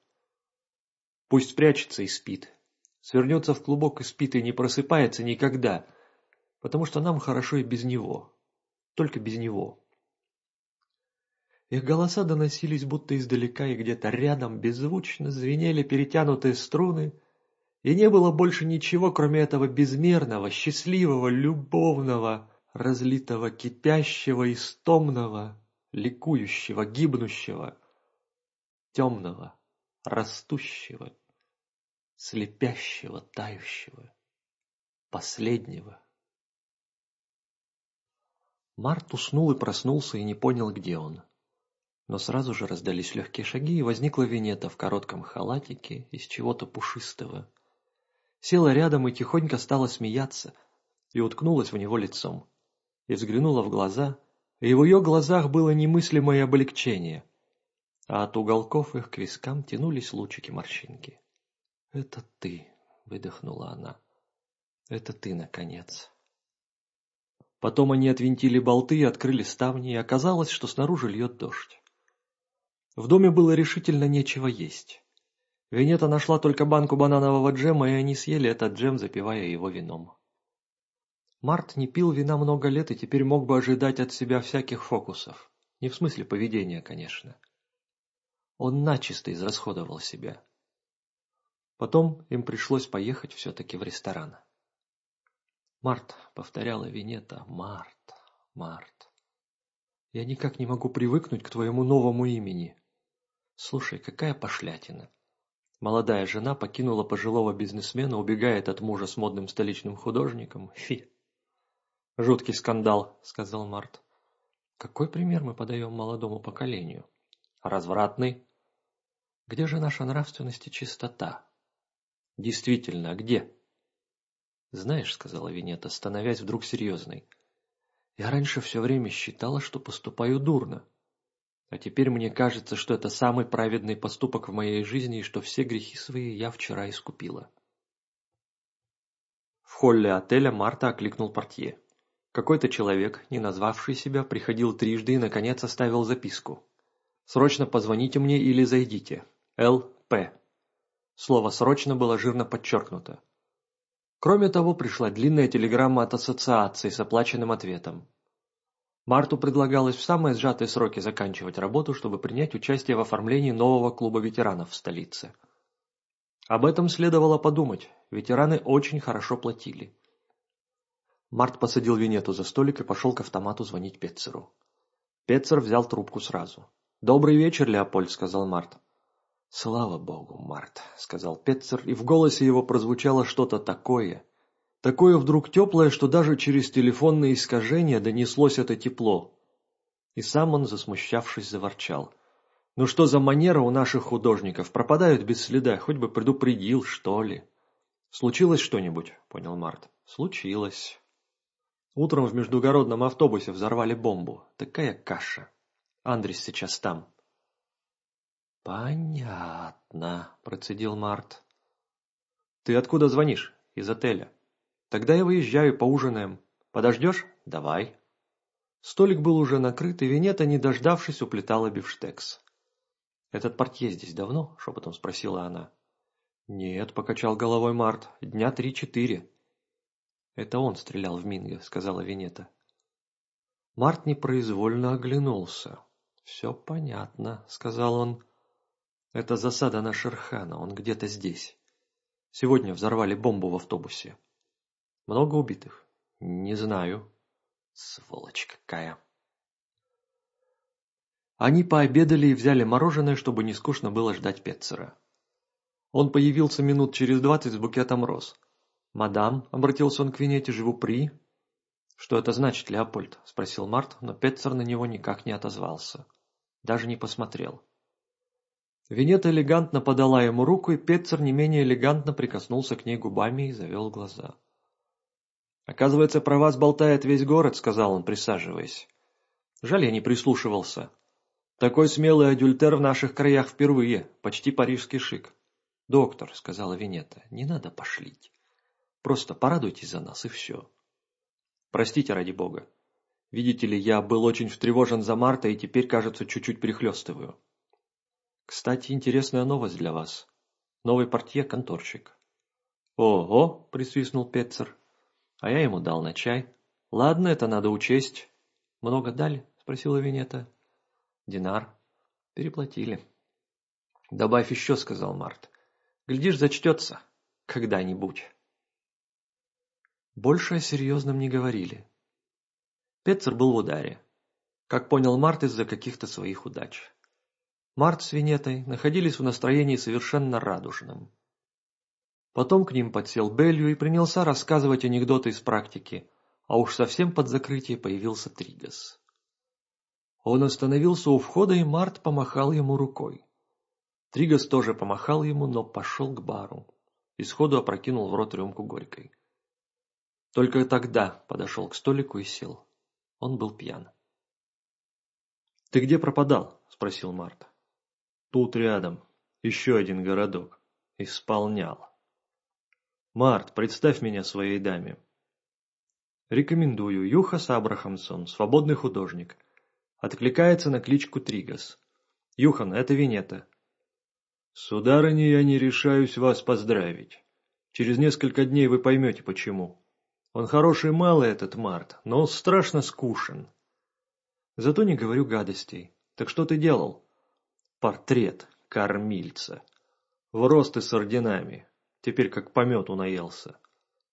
Пусть спрячется и спит. Свернется в клубок и спит и не просыпается никогда, потому что нам хорошо и без него. Только без него. Их голоса доносились будто издалека, и где-то рядом беззвучно звенели перетянутые струны, и не было больше ничего, кроме этого безмерного, счастливого, любовного, разлитого, кипящего, истомного, ликующего, гибнущего, темного, растущего, слепящего, тающего, последнего. Март уснул и проснулся и не понял, где он. Но сразу же раздались легкие шаги, и возникла Винета в коротком халатике из чего-то пушистого. Села рядом и тихонько стала смеяться, и уткнулась в него лицом и взглянула в глаза, и в ее глазах было немыслимое облегчение, а от уголков их к вискам тянулись лучики морщинки. «Это ты», — выдохнула она. «Это ты, наконец». Потом они отвинтили болты и открыли ставни, и оказалось, что снаружи льет дождь. В доме было решительно нечего есть. Венета нашла только банку бананового джема, и они съели этот джем, запивая его вином. Март не пил вина много лет и теперь мог бы ожидать от себя всяких фокусов. Не в смысле поведения, конечно. Он начисто израсходовал себя. Потом им пришлось поехать все-таки в ресторан. «Март», — повторяла Винета, — «Март, Март. Я никак не могу привыкнуть к твоему новому имени. Слушай, какая пошлятина. Молодая жена покинула пожилого бизнесмена, убегает от мужа с модным столичным художником. Фи, «Жуткий скандал», — сказал Март. «Какой пример мы подаем молодому поколению? Развратный? Где же наша нравственность и чистота? Действительно, а где?» «Знаешь», — сказала Винета, становясь вдруг серьезной, «я раньше все время считала, что поступаю дурно, а теперь мне кажется, что это самый праведный поступок в моей жизни и что все грехи свои я вчера искупила». В холле отеля Марта окликнул портье. Какой-то человек, не назвавший себя, приходил трижды и, наконец, оставил записку. «Срочно позвоните мне или зайдите. Л.П.» Слово «срочно» было жирно подчеркнуто. Кроме того, пришла длинная телеграмма от ассоциации с оплаченным ответом. Марту предлагалось в самые сжатые сроки заканчивать работу, чтобы принять участие в оформлении нового клуба ветеранов в столице. Об этом следовало подумать, ветераны очень хорошо платили. Март посадил Винету за столик и пошел к автомату звонить Петцеру. Петцер взял трубку сразу. «Добрый вечер, Леопольд», — сказал Март. «Слава богу, Март», — сказал Петцер, и в голосе его прозвучало что-то такое. Такое вдруг теплое, что даже через телефонные искажения донеслось это тепло. И сам он, засмущавшись, заворчал. «Ну что за манера у наших художников? Пропадают без следа, хоть бы предупредил, что ли». «Случилось что-нибудь?» — понял Март. «Случилось». Утром в междугородном автобусе взорвали бомбу. Такая каша. Андрис сейчас там. «Понятно», — процедил Март. «Ты откуда звонишь?» «Из отеля». «Тогда я выезжаю, поужинаем. Подождешь?» «Давай». Столик был уже накрыт, и Венета, не дождавшись, уплетала бифштекс. «Этот портье здесь давно?» — шепотом спросила она. «Нет», — покачал головой Март, — «дня три-четыре». «Это он стрелял в Минга», — сказала Венета. Март непроизвольно оглянулся. «Все понятно», — сказал он. «Это засада на Шерхана, он где-то здесь. Сегодня взорвали бомбу в автобусе. Много убитых? Не знаю. Сволочь какая!» Они пообедали и взяли мороженое, чтобы не скучно было ждать Петцера. Он появился минут через двадцать с букетом роз. «Мадам», — обратился он к Винете, — «живу при...» «Что это значит, Леопольд?» — спросил Март, но Петцер на него никак не отозвался. Даже не посмотрел. Винета элегантно подала ему руку, и Петцер не менее элегантно прикоснулся к ней губами и завел глаза. «Оказывается, про вас болтает весь город», — сказал он, присаживаясь. «Жаль, я не прислушивался. Такой смелый адюльтер в наших краях впервые, почти парижский шик». «Доктор», — сказала Винета, — «не надо пошлить». Просто порадуйтесь за нас, и все. Простите ради бога. Видите ли, я был очень встревожен за Марта и теперь, кажется, чуть-чуть перехлестываю. Кстати, интересная новость для вас. Новый портье – конторщик. Ого, присвистнул Петцер. А я ему дал на чай. Ладно, это надо учесть. Много дали? Спросила Винета. Динар. Переплатили. Добавь еще, сказал Март. Глядишь, зачтется. Когда-нибудь. Больше о серьезном не говорили. Петцер был в ударе. Как понял Март из-за каких-то своих удач. Март с Винетой находились в настроении совершенно радужном. Потом к ним подсел Белью и принялся рассказывать анекдоты из практики, а уж совсем под закрытие появился Тригас. Он остановился у входа, и Март помахал ему рукой. Тригас тоже помахал ему, но пошел к бару и сходу опрокинул в рот рюмку горькой. Только тогда подошел к столику и сел. Он был пьян. «Ты где пропадал?» – спросил Март. «Тут рядом. Еще один городок. Исполнял». «Март, представь меня своей даме». «Рекомендую. Юхас Абрахамсон, свободный художник. Откликается на кличку Тригас. Юхан, это Винета». «Сударыня, я не решаюсь вас поздравить. Через несколько дней вы поймете, почему». Он хороший малый, этот Март, но он страшно скушен. Зато не говорю гадостей. Так что ты делал? Портрет кормильца. В рост и с орденами. Теперь как помету наелся.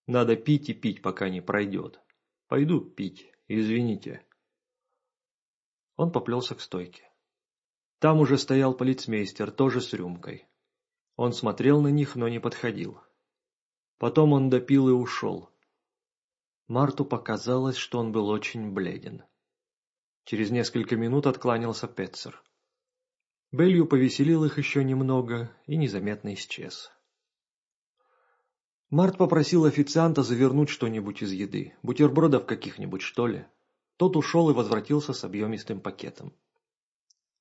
Надо пить и пить, пока не пройдет. Пойду пить, извините. Он поплелся к стойке. Там уже стоял полицмейстер, тоже с рюмкой. Он смотрел на них, но не подходил. Потом он допил и ушел. Марту показалось, что он был очень бледен. Через несколько минут откланялся Петцер. Белью повеселил их еще немного и незаметно исчез. Март попросил официанта завернуть что-нибудь из еды, бутербродов каких-нибудь, что ли. Тот ушел и возвратился с объемистым пакетом.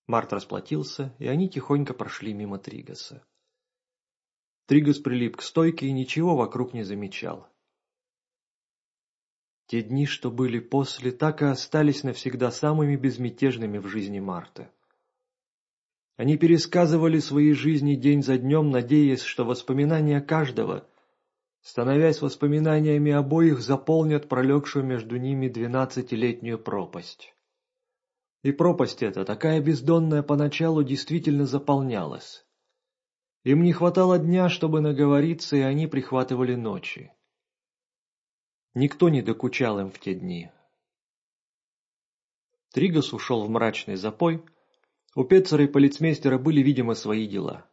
Март расплатился, и они тихонько прошли мимо Тригаса. Тригас прилип к стойке и ничего вокруг не замечал. Те дни, что были после, так и остались навсегда самыми безмятежными в жизни Марты. Они пересказывали свои жизни день за днем, надеясь, что воспоминания каждого, становясь воспоминаниями обоих, заполнят пролегшую между ними двенадцатилетнюю пропасть. И пропасть эта, такая бездонная поначалу, действительно заполнялась. Им не хватало дня, чтобы наговориться, и они прихватывали ночи. Никто не докучал им в те дни. Тригас ушел в мрачный запой. У Петцера и полицмейстера были, видимо, свои дела.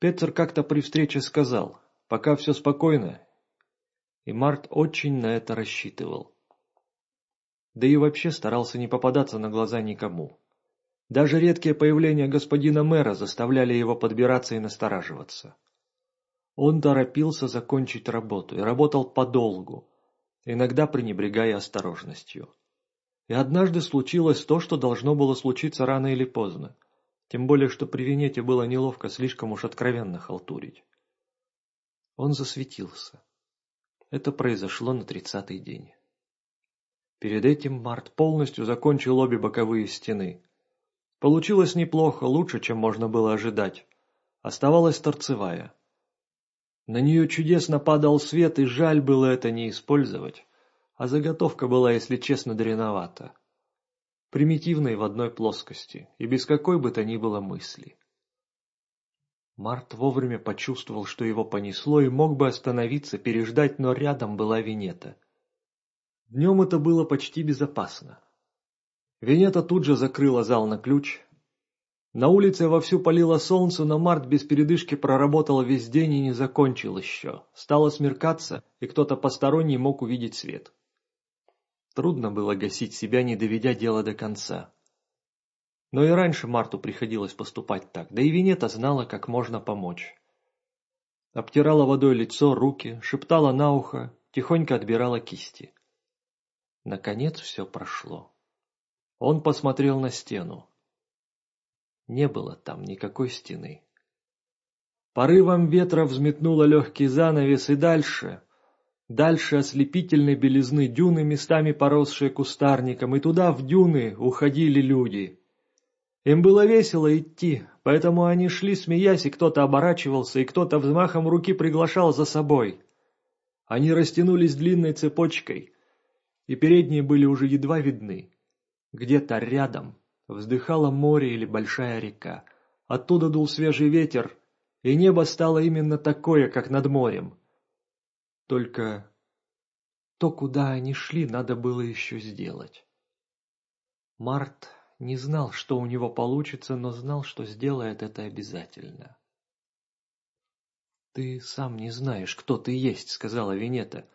Петцер как-то при встрече сказал, пока все спокойно, и Март очень на это рассчитывал. Да и вообще старался не попадаться на глаза никому. Даже редкие появления господина мэра заставляли его подбираться и настораживаться. Он торопился закончить работу и работал подолгу, иногда пренебрегая осторожностью. И однажды случилось то, что должно было случиться рано или поздно, тем более что при Венете было неловко слишком уж откровенно халтурить. Он засветился. Это произошло на тридцатый день. Перед этим Март полностью закончил обе боковые стены. Получилось неплохо, лучше, чем можно было ожидать. Оставалась торцевая. На нее чудесно падал свет, и жаль было это не использовать. А заготовка была, если честно, дряновата. Примитивной в одной плоскости, и без какой бы то ни было мысли. Март вовремя почувствовал, что его понесло, и мог бы остановиться, переждать, но рядом была Венета. Днем это было почти безопасно. Венета тут же закрыла зал на ключ. На улице вовсю палило солнце, но Март без передышки проработал весь день и не закончил еще. Стало смеркаться, и кто-то посторонний мог увидеть свет. Трудно было гасить себя, не доведя дело до конца. Но и раньше Марту приходилось поступать так, да и Винета знала, как можно помочь. Обтирала водой лицо, руки, шептала на ухо, тихонько отбирала кисти. Наконец все прошло. Он посмотрел на стену. Не было там никакой стены. Порывом ветра взметнуло легкий занавес, и дальше, дальше ослепительной белизны дюны, местами поросшие кустарником, и туда, в дюны, уходили люди. Им было весело идти, поэтому они шли, смеясь, и кто-то оборачивался, и кто-то взмахом руки приглашал за собой. Они растянулись длинной цепочкой, и передние были уже едва видны. Где-то рядом вздыхало море или большая река. Оттуда дул свежий ветер, и небо стало именно такое, как над морем. Только то, куда они шли, надо было еще сделать. Март не знал, что у него получится, но знал, что сделает это обязательно. «Ты сам не знаешь, кто ты есть», — сказала Винета.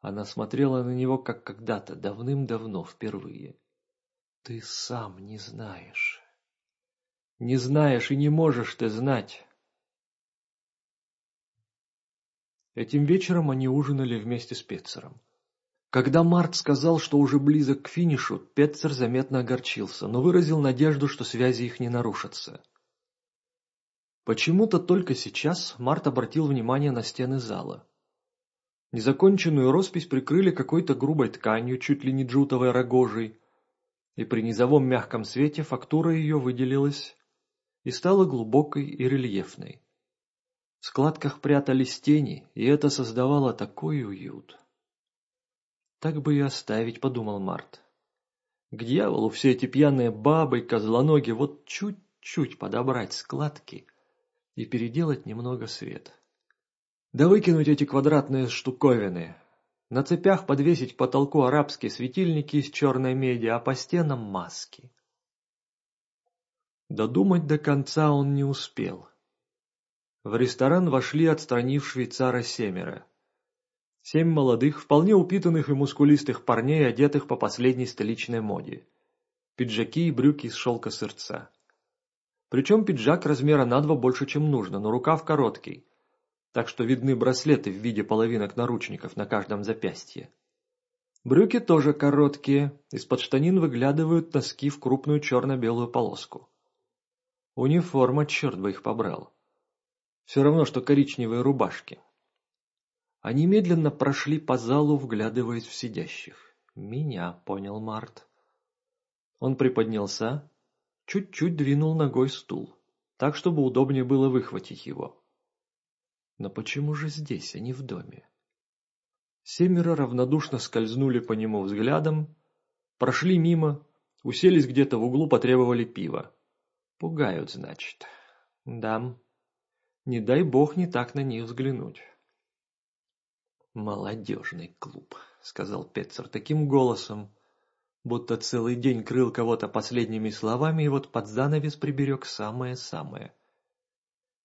Она смотрела на него, как когда-то, давным-давно, впервые. «Ты сам не знаешь. Не знаешь и не можешь ты знать». Этим вечером они ужинали вместе с Петцером. Когда Март сказал, что уже близок к финишу, Петцер заметно огорчился, но выразил надежду, что связи их не нарушатся. Почему-то только сейчас Март обратил внимание на стены зала. Незаконченную роспись прикрыли какой-то грубой тканью, чуть ли не джутовой рогожей, и при низовом мягком свете фактура ее выделилась и стала глубокой и рельефной. В складках прятались тени, и это создавало такой уют. Так бы и оставить, подумал Март. К дьяволу все эти пьяные бабы, козлоноги, вот чуть-чуть подобрать складки и переделать немного свет. Да выкинуть эти квадратные штуковины. На цепях подвесить к потолку арабские светильники из черной меди, а по стенам маски. Додумать до конца он не успел. В ресторан вошли, отстранив швейцара семеро. Семь молодых, вполне упитанных и мускулистых парней, одетых по последней столичной моде. Пиджаки и брюки из шелка сырца. Причем пиджак размера на два больше, чем нужно, но рукав короткий, так что видны браслеты в виде половинок наручников на каждом запястье. Брюки тоже короткие, из-под штанин выглядывают носки в крупную черно-белую полоску. Униформа, черт бы их побрал. Все равно, что коричневые рубашки. Они медленно прошли по залу, вглядываясь в сидящих. «Меня», — понял Март. Он приподнялся, чуть-чуть двинул ногой стул, так, чтобы удобнее было выхватить его. Но почему же здесь, а не в доме? Семеро равнодушно скользнули по нему взглядом, прошли мимо, уселись где-то в углу, потребовали пива. Пугают, значит. Да, не дай бог не так на них взглянуть. «Молодежный клуб», — сказал Петцер таким голосом, будто целый день крыл кого-то последними словами и вот под занавес приберег самое-самое.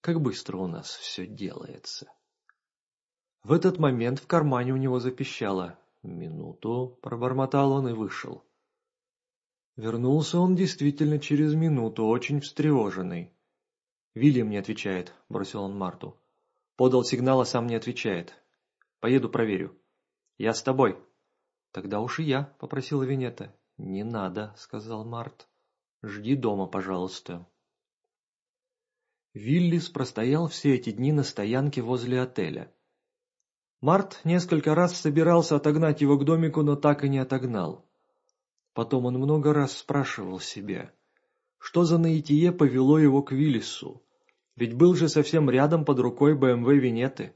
Как быстро у нас все делается. В этот момент в кармане у него запищало. «Минуту», — пробормотал он и вышел. Вернулся он действительно через минуту, очень встревоженный. «Вильям не отвечает», — бросил он Марту. Подал сигнал, а сам не отвечает. Поеду проверю. «Я с тобой». «Тогда уж и я», — попросила Винета. «Не надо», — сказал Март. «Жди дома, пожалуйста». Виллис простоял все эти дни на стоянке возле отеля. Март несколько раз собирался отогнать его к домику, но так и не отогнал. Потом он много раз спрашивал себя, что за наитие повело его к Виллису. Ведь был же совсем рядом под рукой БМВ Винеты.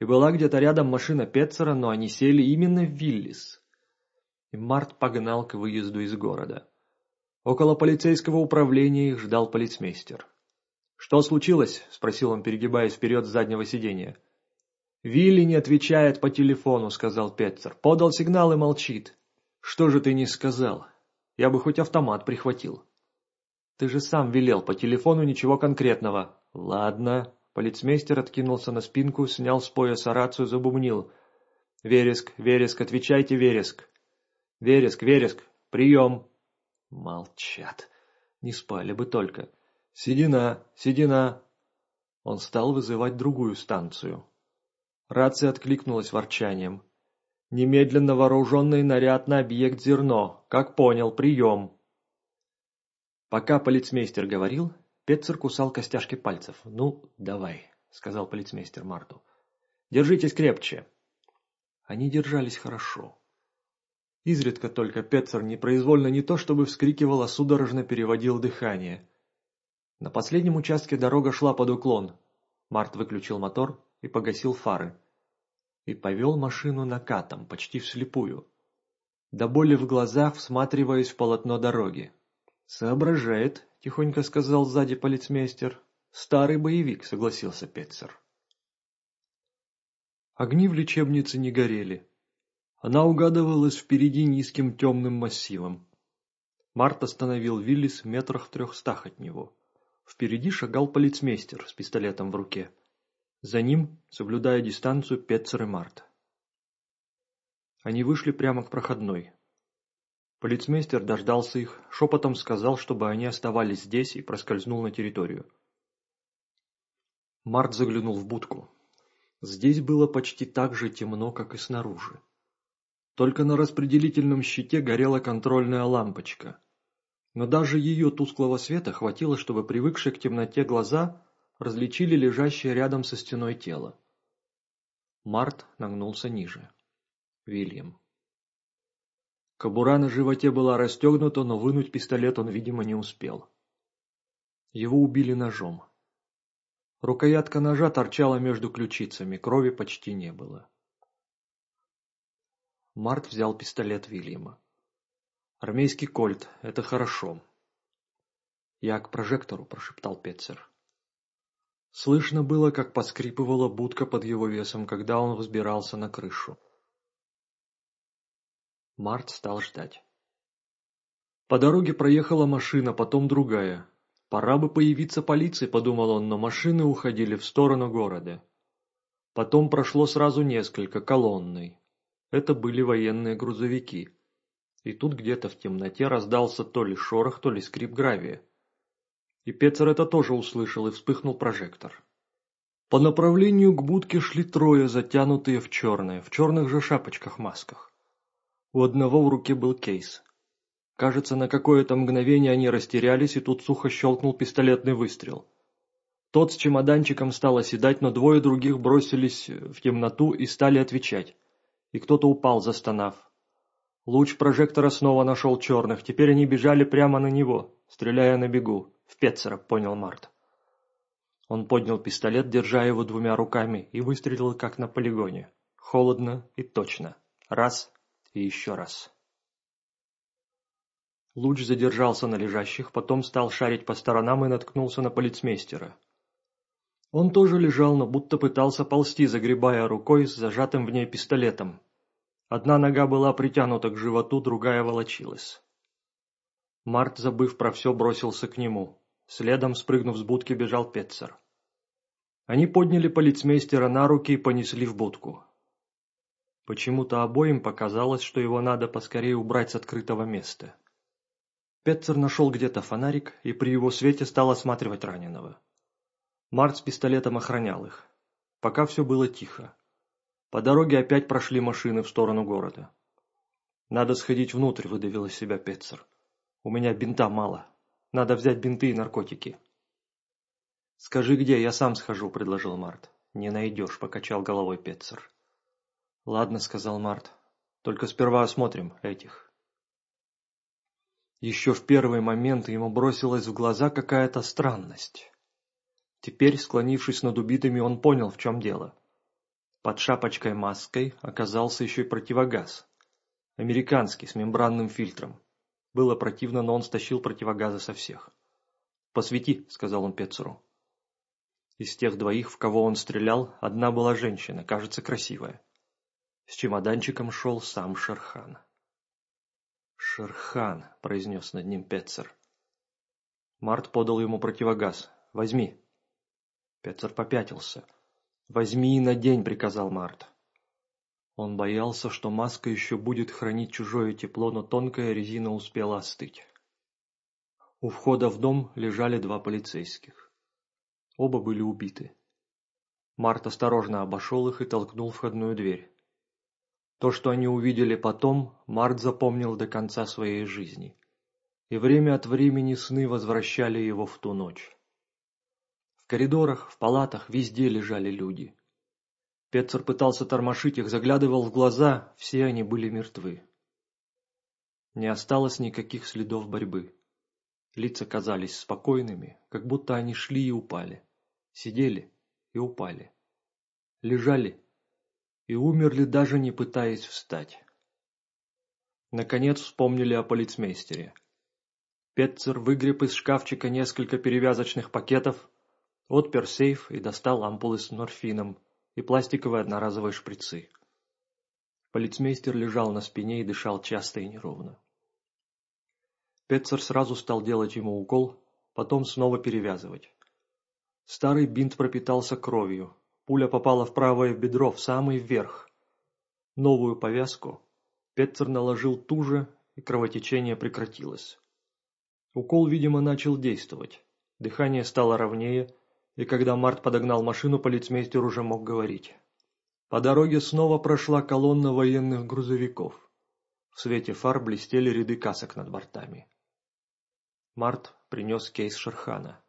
И была где-то рядом машина Петцера, но они сели именно в Виллис. И Март погнал к выезду из города. Около полицейского управления их ждал полицмейстер. «Что случилось?» – спросил он, перегибаясь вперед с заднего сиденья. «Вилли не отвечает по телефону», – сказал Петцер. «Подал сигнал и молчит». «Что же ты не сказал? Я бы хоть автомат прихватил». «Ты же сам велел, по телефону ничего конкретного». «Ладно». Полицмейстер откинулся на спинку, снял с пояса рацию, забумнил. «Вереск, Вереск, отвечайте, Вереск». «Вереск, Вереск, прием». Молчат. Не спали бы только. «Седина, седина!» Он стал вызывать другую станцию. Рация откликнулась ворчанием. «Немедленно вооруженный наряд на объект зерно. Как понял, прием!» Пока полицмейстер говорил, Петцер кусал костяшки пальцев. «Ну, давай», — сказал полицмейстер Марту. «Держитесь крепче». Они держались хорошо. Изредка только Петцер непроизвольно не то чтобы вскрикивал, а судорожно переводил дыхание. На последнем участке дорога шла под уклон. Март выключил мотор и погасил фары. И повел машину накатом, почти вслепую. До боли в глазах, всматриваясь в полотно дороги. «Соображает», — тихонько сказал сзади полицмейстер. «Старый боевик», — согласился Петцер. Огни в лечебнице не горели. Она угадывалась впереди низким темным массивом. Март остановил Виллис в метрах трехстах от него. Впереди шагал полицмейстер с пистолетом в руке. За ним, соблюдая дистанцию, Петцер и Март. Они вышли прямо к проходной. Полицмейстер дождался их, шепотом сказал, чтобы они оставались здесь и проскользнул на территорию. Март заглянул в будку. Здесь было почти так же темно, как и снаружи. Только на распределительном щите горела контрольная лампочка но даже ее тусклого света хватило, чтобы привыкшие к темноте глаза различили лежащее рядом со стеной тело. Март нагнулся ниже. Вильям. Кобура на животе была расстегнута, но вынуть пистолет он, видимо, не успел. Его убили ножом. Рукоятка ножа торчала между ключицами, крови почти не было. Март взял пистолет Вильяма. «Армейский кольт. Это хорошо». «Я к прожектору», – прошептал Петцер. Слышно было, как поскрипывала будка под его весом, когда он взбирался на крышу. Март стал ждать. По дороге проехала машина, потом другая. «Пора бы появиться полиции», – подумал он, но машины уходили в сторону города. Потом прошло сразу несколько, колонной. Это были военные грузовики и тут где-то в темноте раздался то ли шорох, то ли скрип гравия. И Пецер это тоже услышал, и вспыхнул прожектор. По направлению к будке шли трое, затянутые в черное, в черных же шапочках-масках. У одного в руке был кейс. Кажется, на какое-то мгновение они растерялись, и тут сухо щелкнул пистолетный выстрел. Тот с чемоданчиком стал оседать, но двое других бросились в темноту и стали отвечать. И кто-то упал, застонав. Луч прожектора снова нашел черных, теперь они бежали прямо на него, стреляя на бегу. В Петцера, понял Март. Он поднял пистолет, держа его двумя руками, и выстрелил, как на полигоне. Холодно и точно. Раз и еще раз. Луч задержался на лежащих, потом стал шарить по сторонам и наткнулся на полицмейстера. Он тоже лежал, но будто пытался ползти, загребая рукой с зажатым в ней пистолетом, Одна нога была притянута к животу, другая волочилась. Март, забыв про все, бросился к нему. Следом, спрыгнув с будки, бежал Петцер. Они подняли полицмейстера на руки и понесли в будку. Почему-то обоим показалось, что его надо поскорее убрать с открытого места. Петцер нашел где-то фонарик и при его свете стал осматривать раненого. Март с пистолетом охранял их. Пока все было тихо. По дороге опять прошли машины в сторону города. «Надо сходить внутрь», — выдавил из себя Петцер. «У меня бинта мало. Надо взять бинты и наркотики». «Скажи, где, я сам схожу», — предложил Март. «Не найдешь», — покачал головой Петцер. «Ладно», — сказал Март. «Только сперва осмотрим этих». Еще в первый момент ему бросилась в глаза какая-то странность. Теперь, склонившись над убитыми, он понял, в чем дело. Под шапочкой-маской оказался еще и противогаз. Американский, с мембранным фильтром. Было противно, но он стащил противогазы со всех. «Посвети», — сказал он Пецеру. Из тех двоих, в кого он стрелял, одна была женщина, кажется, красивая. С чемоданчиком шел сам Шерхан. «Шерхан», — произнес над ним Петцер. Март подал ему противогаз. «Возьми». Петцер попятился. «Возьми и надень», — приказал Март. Он боялся, что маска еще будет хранить чужое тепло, но тонкая резина успела остыть. У входа в дом лежали два полицейских. Оба были убиты. Март осторожно обошел их и толкнул входную дверь. То, что они увидели потом, Март запомнил до конца своей жизни. И время от времени сны возвращали его в ту ночь. В коридорах, в палатах везде лежали люди. Петцер пытался тормошить их, заглядывал в глаза, все они были мертвы. Не осталось никаких следов борьбы. Лица казались спокойными, как будто они шли и упали. Сидели и упали. Лежали и умерли, даже не пытаясь встать. Наконец вспомнили о полицмейстере. Петцер выгреб из шкафчика несколько перевязочных пакетов, Отпер сейф и достал ампулы с морфином и пластиковые одноразовые шприцы. Полицмейстер лежал на спине и дышал часто и неровно. Петцер сразу стал делать ему укол, потом снова перевязывать. Старый бинт пропитался кровью, пуля попала в правое бедро, в самый верх. Новую повязку Петцер наложил туже, и кровотечение прекратилось. Укол, видимо, начал действовать. Дыхание стало ровнее, и когда Март подогнал машину, полицмейстер уже мог говорить. По дороге снова прошла колонна военных грузовиков. В свете фар блестели ряды касок над бортами. Март принес кейс Шерхана.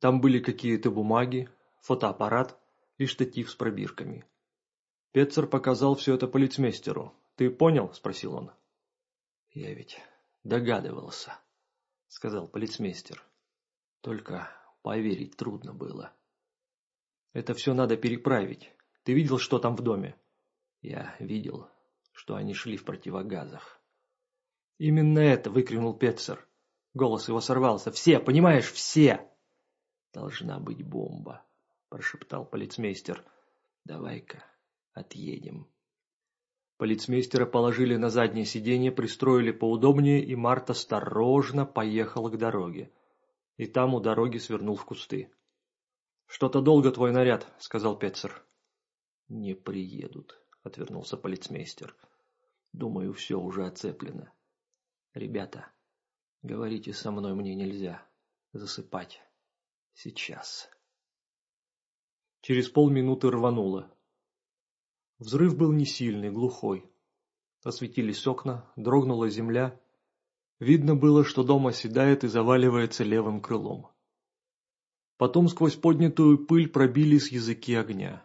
Там были какие-то бумаги, фотоаппарат и штатив с пробирками. Петцер показал все это полицмейстеру. «Ты понял?» – спросил он. «Я ведь догадывался», – сказал полицмейстер. «Только Поверить трудно было. Это все надо переправить. Ты видел, что там в доме? Я видел, что они шли в противогазах. Именно это выкрикнул Петцер. Голос его сорвался. Все, понимаешь, все! Должна быть бомба, прошептал полицмейстер. Давай-ка отъедем. Полицмейстера положили на заднее сиденье, пристроили поудобнее, и Март осторожно поехал к дороге и там у дороги свернул в кусты. «Что-то долго твой наряд», — сказал Петцер. «Не приедут», — отвернулся полицмейстер. «Думаю, все уже оцеплено. Ребята, говорите со мной мне нельзя. Засыпать. Сейчас». Через полминуты рвануло. Взрыв был не сильный, глухой. Осветились окна, дрогнула земля, Видно было, что дом оседает и заваливается левым крылом. Потом сквозь поднятую пыль пробились языки огня.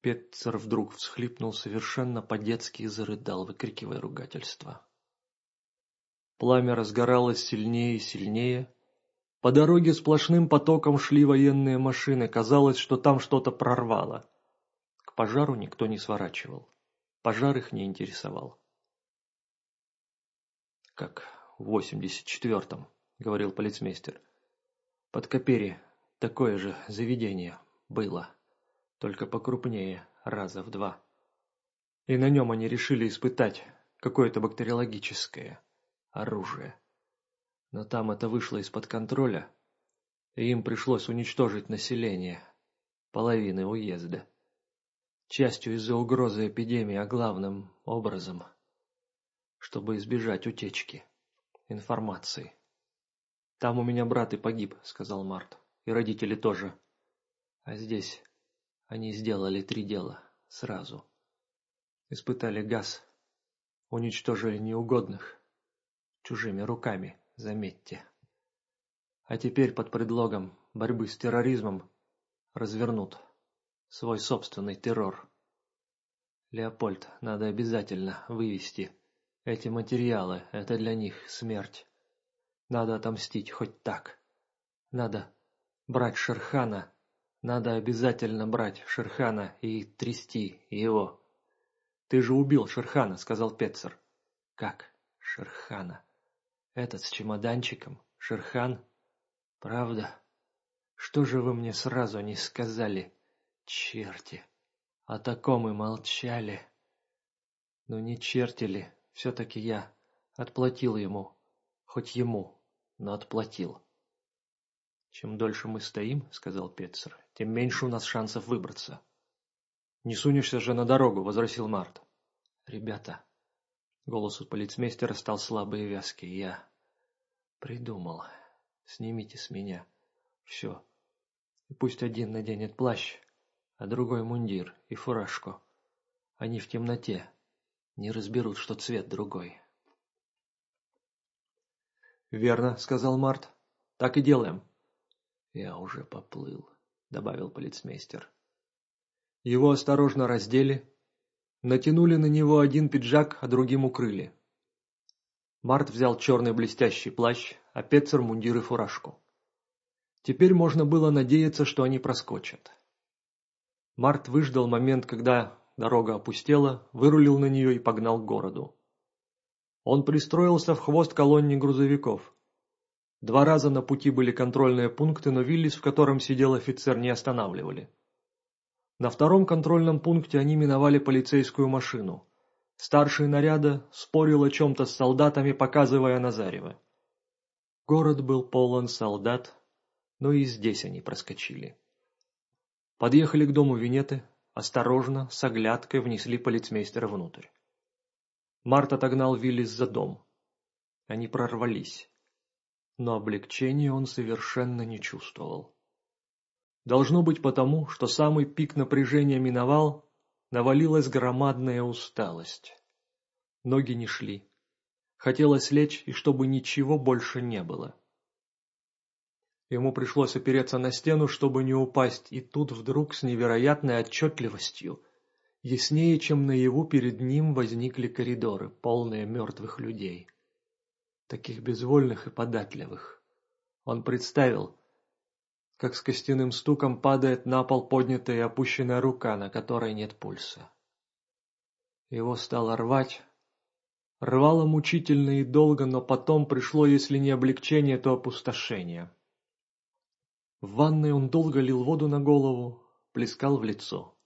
Петцер вдруг всхлипнул совершенно по-детски и зарыдал, выкрикивая ругательство. Пламя разгоралось сильнее и сильнее. По дороге сплошным потоком шли военные машины, казалось, что там что-то прорвало. К пожару никто не сворачивал. Пожар их не интересовал как в восемьдесят четвертом, говорил полицмейстер. Под Капери такое же заведение было, только покрупнее, раза в два. И на нем они решили испытать какое-то бактериологическое оружие. Но там это вышло из-под контроля, и им пришлось уничтожить население, половины уезда. Частью из-за угрозы эпидемии, а главным образом – чтобы избежать утечки информации. «Там у меня брат и погиб», — сказал Март. «И родители тоже. А здесь они сделали три дела сразу. Испытали газ. Уничтожили неугодных. Чужими руками, заметьте. А теперь под предлогом борьбы с терроризмом развернут свой собственный террор. Леопольд, надо обязательно вывести эти материалы, это для них смерть. Надо отомстить хоть так. Надо брать Шерхана, надо обязательно брать Шерхана и трясти его. «Ты же убил Шерхана», — сказал Петцер. «Как Шерхана? Этот с чемоданчиком? Шерхан? Правда? Что же вы мне сразу не сказали? Черти! О таком и молчали. Ну не черти ли, все-таки я отплатил ему, хоть ему, но отплатил». «Чем дольше мы стоим, — сказал Петцер, — тем меньше у нас шансов выбраться». «Не сунешься же на дорогу», — возразил Март. «Ребята...» Голос у полицмейстера стал слабый и вязкий. «Я... придумал. Снимите с меня. Все. И пусть один наденет плащ, а другой мундир и фуражку. Они в темноте. Не разберут, что цвет другой». «Верно», — сказал Март. «Так и делаем». «Я уже поплыл», — добавил полицмейстер. Его осторожно раздели, натянули на него один пиджак, а другим укрыли. Март взял черный блестящий плащ, а Петцер мундир и фуражку. Теперь можно было надеяться, что они проскочат. Март выждал момент, когда дорога опустела, вырулил на нее и погнал к городу. Он пристроился в хвост колонне грузовиков. Два раза на пути были контрольные пункты, но Виллис, в котором сидел офицер, не останавливали. На втором контрольном пункте они миновали полицейскую машину. Старший наряда спорил о чем-то с солдатами, показывая Назарева. Город был полон солдат, но и здесь они проскочили. Подъехали к дому Винеты, осторожно, с оглядкой внесли полицмейстера внутрь. Март отогнал Виллис за дом. Они прорвались. Но облегчения он совершенно не чувствовал. Должно быть потому, что самый пик напряжения миновал, навалилась громадная усталость. Ноги не шли. Хотелось лечь, и чтобы ничего больше не было. Ему пришлось опереться на стену, чтобы не упасть, и тут вдруг с невероятной отчетливостью, яснее, чем наяву, перед ним возникли коридоры, полные мертвых людей. Таких безвольных и податливых. Он представил, как с костяным стуком падает на пол поднятая и опущенная рука, на которой нет пульса. Его стало рвать. Рвало мучительно и долго, но потом пришло, если не облегчение, то опустошение. В ванной он долго лил воду на голову, плескал в лицо.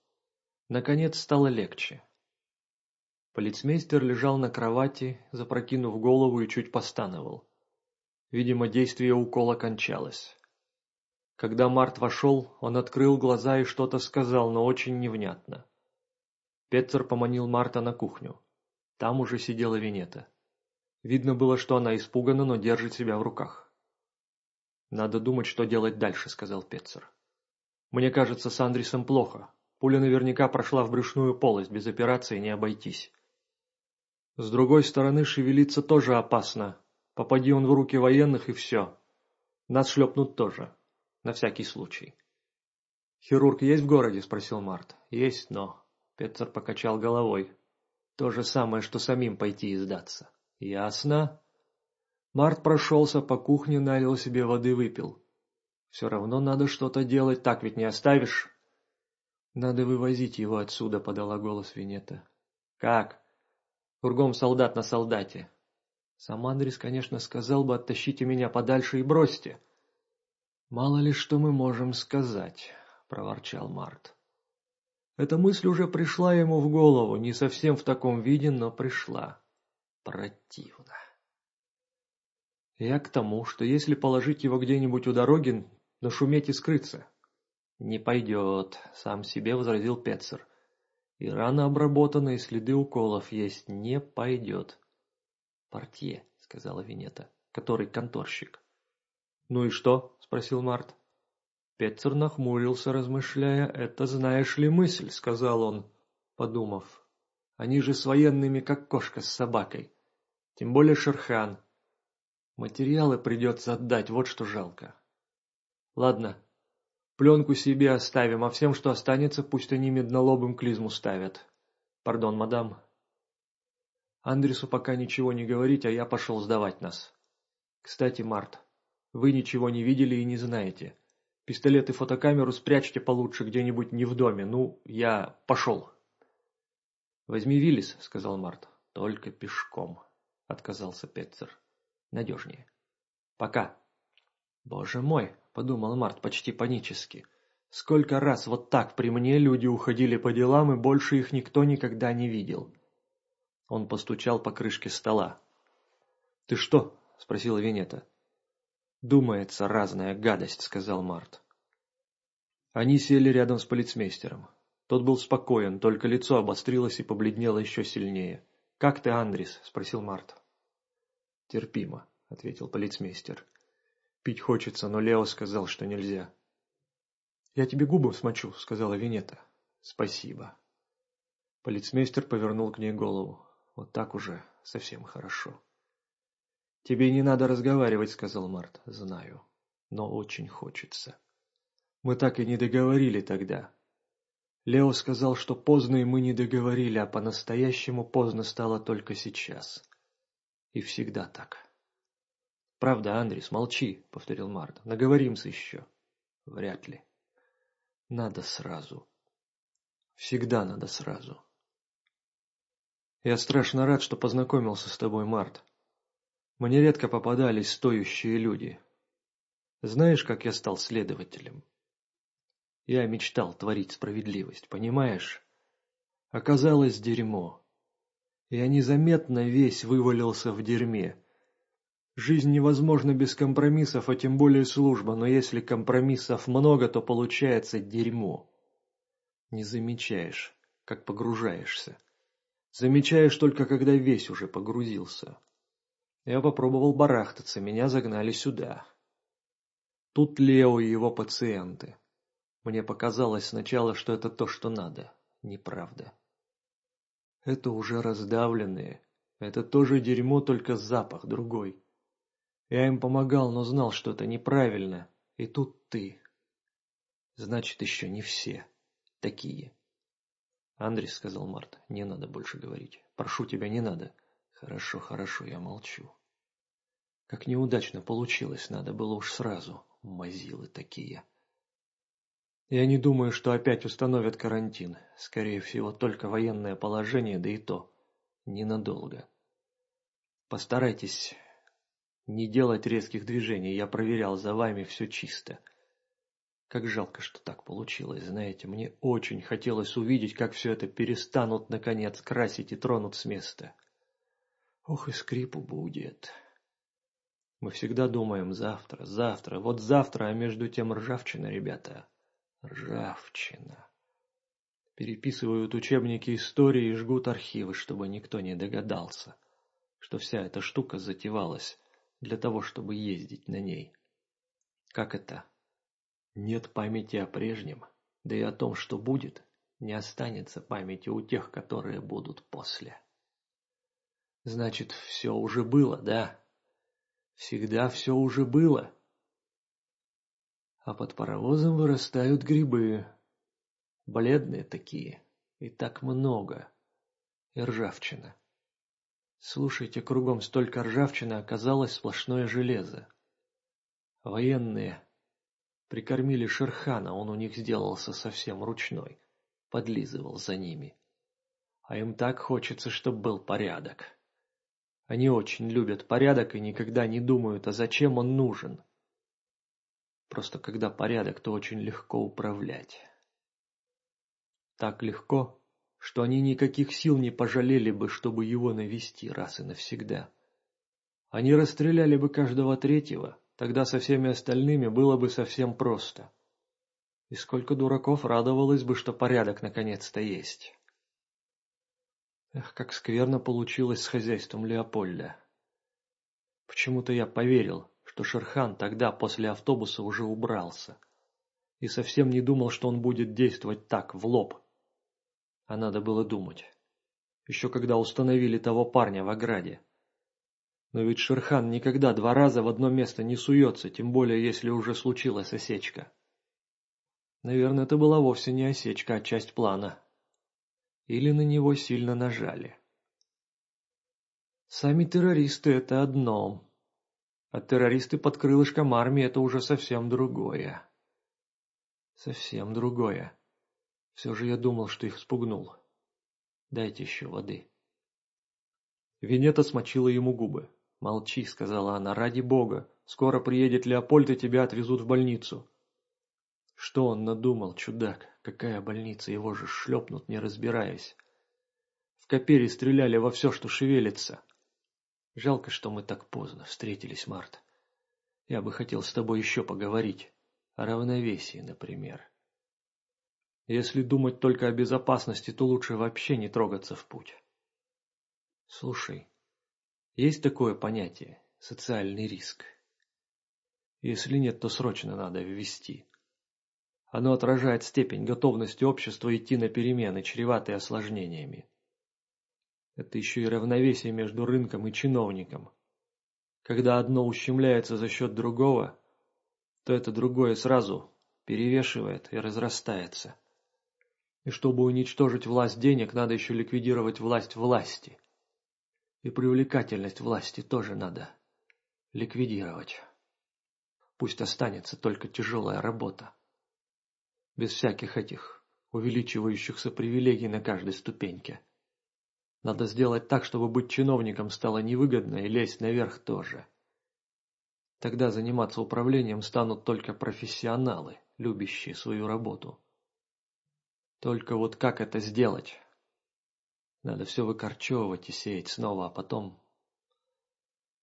Наконец стало легче. Полицмейстер лежал на кровати, запрокинув голову и чуть постановал. Видимо, действие укола кончалось. Когда Март вошел, он открыл глаза и что-то сказал, но очень невнятно. Петцер поманил Марта на кухню. Там уже сидела Винета. Видно было, что она испугана, но держит себя в руках. «Надо думать, что делать дальше», — сказал Петцер. «Мне кажется, с Андресом плохо. Пуля наверняка прошла в брюшную полость, без операции не обойтись. С другой стороны, шевелиться тоже опасно. Попади он в руки военных, и все. Нас шлепнут тоже. На всякий случай. «Хирург есть в городе?» – спросил Март. «Есть, но...» – Петер покачал головой. «То же самое, что самим пойти и сдаться». «Ясно?» Март прошелся по кухне, налил себе воды, выпил. «Все равно надо что-то делать, так ведь не оставишь?» «Надо вывозить его отсюда», — подала голос Винета. «Как?» «Кругом солдат на солдате». Сам Андрес, конечно, сказал бы, оттащите меня подальше и бросьте. «Мало ли что мы можем сказать», — проворчал Март. Эта мысль уже пришла ему в голову, не совсем в таком виде, но пришла. Противно. Я к тому, что если положить его где-нибудь у дороги, нашуметь и скрыться. «Не пойдет», — сам себе возразил Петцер. «И рано обработанные следы уколов есть. Не пойдет». «Портье», — сказала Винета, — «который конторщик». «Ну и что?» – спросил Март. Петцер нахмурился, размышляя. «Это знаешь ли мысль?» – сказал он. подумав. Они же с военными, как кошка с собакой. Тем более Шерхан. Материалы придется отдать, вот что жалко. Ладно, пленку себе оставим, а всем, что останется, пусть они меднолобым клизму ставят. Пардон, мадам. Андресу пока ничего не говорить, а я пошел сдавать нас. Кстати, Март, вы ничего не видели и не знаете. Пистолет и фотокамеру спрячьте получше где-нибудь не в доме. Ну, я пошел. Возьми Виллис, сказал Март. Только пешком, отказался Петцер. Надежнее. Пока. Боже мой, подумал Март почти панически. Сколько раз вот так при мне люди уходили по делам, и больше их никто никогда не видел. Он постучал по крышке стола. «Ты что?» – спросила Венета. «Думается, разная гадость», – сказал Март. Они сели рядом с полицмейстером. Тот был спокоен, только лицо обострилось и побледнело еще сильнее. «Как ты, Андрис?» – спросил Март. «Терпимо», – ответил полицмейстер. «Пить хочется, но Лео сказал, что нельзя». «Я тебе губы смочу», – сказала Венета. «Спасибо». Полицмейстер повернул к ней голову. Вот так уже совсем хорошо. «Тебе не надо разговаривать», — сказал Март. «Знаю, но очень хочется». «Мы так и не договорили тогда». Лео сказал, что поздно и мы не договорили, а по-настоящему поздно стало только сейчас. И всегда так. «Правда, Андрис, молчи», — повторил Март. «Наговоримся еще». «Вряд ли». «Надо сразу». «Всегда надо сразу». Я страшно рад, что познакомился с тобой, Март. Мне редко попадались стоящие люди. Знаешь, как я стал следователем? Я мечтал творить справедливость, понимаешь? Оказалось дерьмо. Я незаметно весь вывалился в дерьме. Жизнь невозможна без компромиссов, а тем более служба, но если компромиссов много, то получается дерьмо. Не замечаешь, как погружаешься. Замечаешь только, когда весь уже погрузился. Я попробовал барахтаться, меня загнали сюда. Тут Лео и его пациенты. Мне показалось сначала, что это то, что надо. Неправда. Это уже раздавленные. Это тоже дерьмо, только запах другой. Я им помогал, но знал, что это неправильно. И тут ты. Значит, еще не все такие. «Андрей», — сказал Март, — «не надо больше говорить. Прошу тебя, не надо». «Хорошо, хорошо, я молчу». Как неудачно получилось, надо было уж сразу. Мазилы такие. Я не думаю, что опять установят карантин. Скорее всего, только военное положение, да и то ненадолго. Постарайтесь не делать резких движений. Я проверял за вами все чисто. Как жалко, что так получилось, знаете, мне очень хотелось увидеть, как все это перестанут, наконец, красить и тронут с места. Ох, и скрипу будет. Мы всегда думаем завтра, завтра, вот завтра, а между тем ржавчина, ребята. Ржавчина. Переписывают учебники истории и жгут архивы, чтобы никто не догадался, что вся эта штука затевалась для того, чтобы ездить на ней. Как это? Нет памяти о прежнем, да и о том, что будет, не останется памяти у тех, которые будут после. Значит, все уже было, да? Всегда все уже было. А под паровозом вырастают грибы. Бледные такие, и так много. И ржавчина. Слушайте, кругом столько ржавчины оказалось сплошное железо. Военные Прикормили Шерхана, он у них сделался совсем ручной. Подлизывал за ними. А им так хочется, чтобы был порядок. Они очень любят порядок и никогда не думают, а зачем он нужен. Просто когда порядок, то очень легко управлять. Так легко, что они никаких сил не пожалели бы, чтобы его навести раз и навсегда. Они расстреляли бы каждого третьего, Тогда со всеми остальными было бы совсем просто. И сколько дураков радовалось бы, что порядок наконец-то есть. Эх, как скверно получилось с хозяйством Леопольда. Почему-то я поверил, что Шерхан тогда после автобуса уже убрался. И совсем не думал, что он будет действовать так, в лоб. А надо было думать. Еще когда установили того парня в ограде. Но ведь Шерхан никогда два раза в одно место не суется, тем более если уже случилась осечка. Наверное, это была вовсе не осечка, а часть плана. Или на него сильно нажали. Сами террористы — это одно. А террористы под крылышком армии — это уже совсем другое. Совсем другое. Все же я думал, что их спугнул. Дайте еще воды. Винета смочила ему губы. «Молчи», — сказала она, — «ради бога. Скоро приедет Леопольд, и тебя отвезут в больницу». Что он надумал, чудак? Какая больница? Его же шлепнут, не разбираясь. В Копере стреляли во все, что шевелится. Жалко, что мы так поздно встретились, Март. Я бы хотел с тобой еще поговорить. О равновесии, например. Если думать только о безопасности, то лучше вообще не трогаться в путь. Слушай, есть такое понятие – социальный риск. Если нет, то срочно надо ввести. Оно отражает степень готовности общества идти на перемены, чреватые осложнениями. Это еще и равновесие между рынком и чиновником. Когда одно ущемляется за счет другого, то это другое сразу перевешивает и разрастается. И чтобы уничтожить власть денег, надо еще ликвидировать власть власти. И привлекательность власти тоже надо ликвидировать. Пусть останется только тяжелая работа. Без всяких этих увеличивающихся привилегий на каждой ступеньке. Надо сделать так, чтобы быть чиновником стало невыгодно и лезть наверх тоже. Тогда заниматься управлением станут только профессионалы, любящие свою работу. Только вот как это сделать? Надо все выкорчевывать и сеять снова, а потом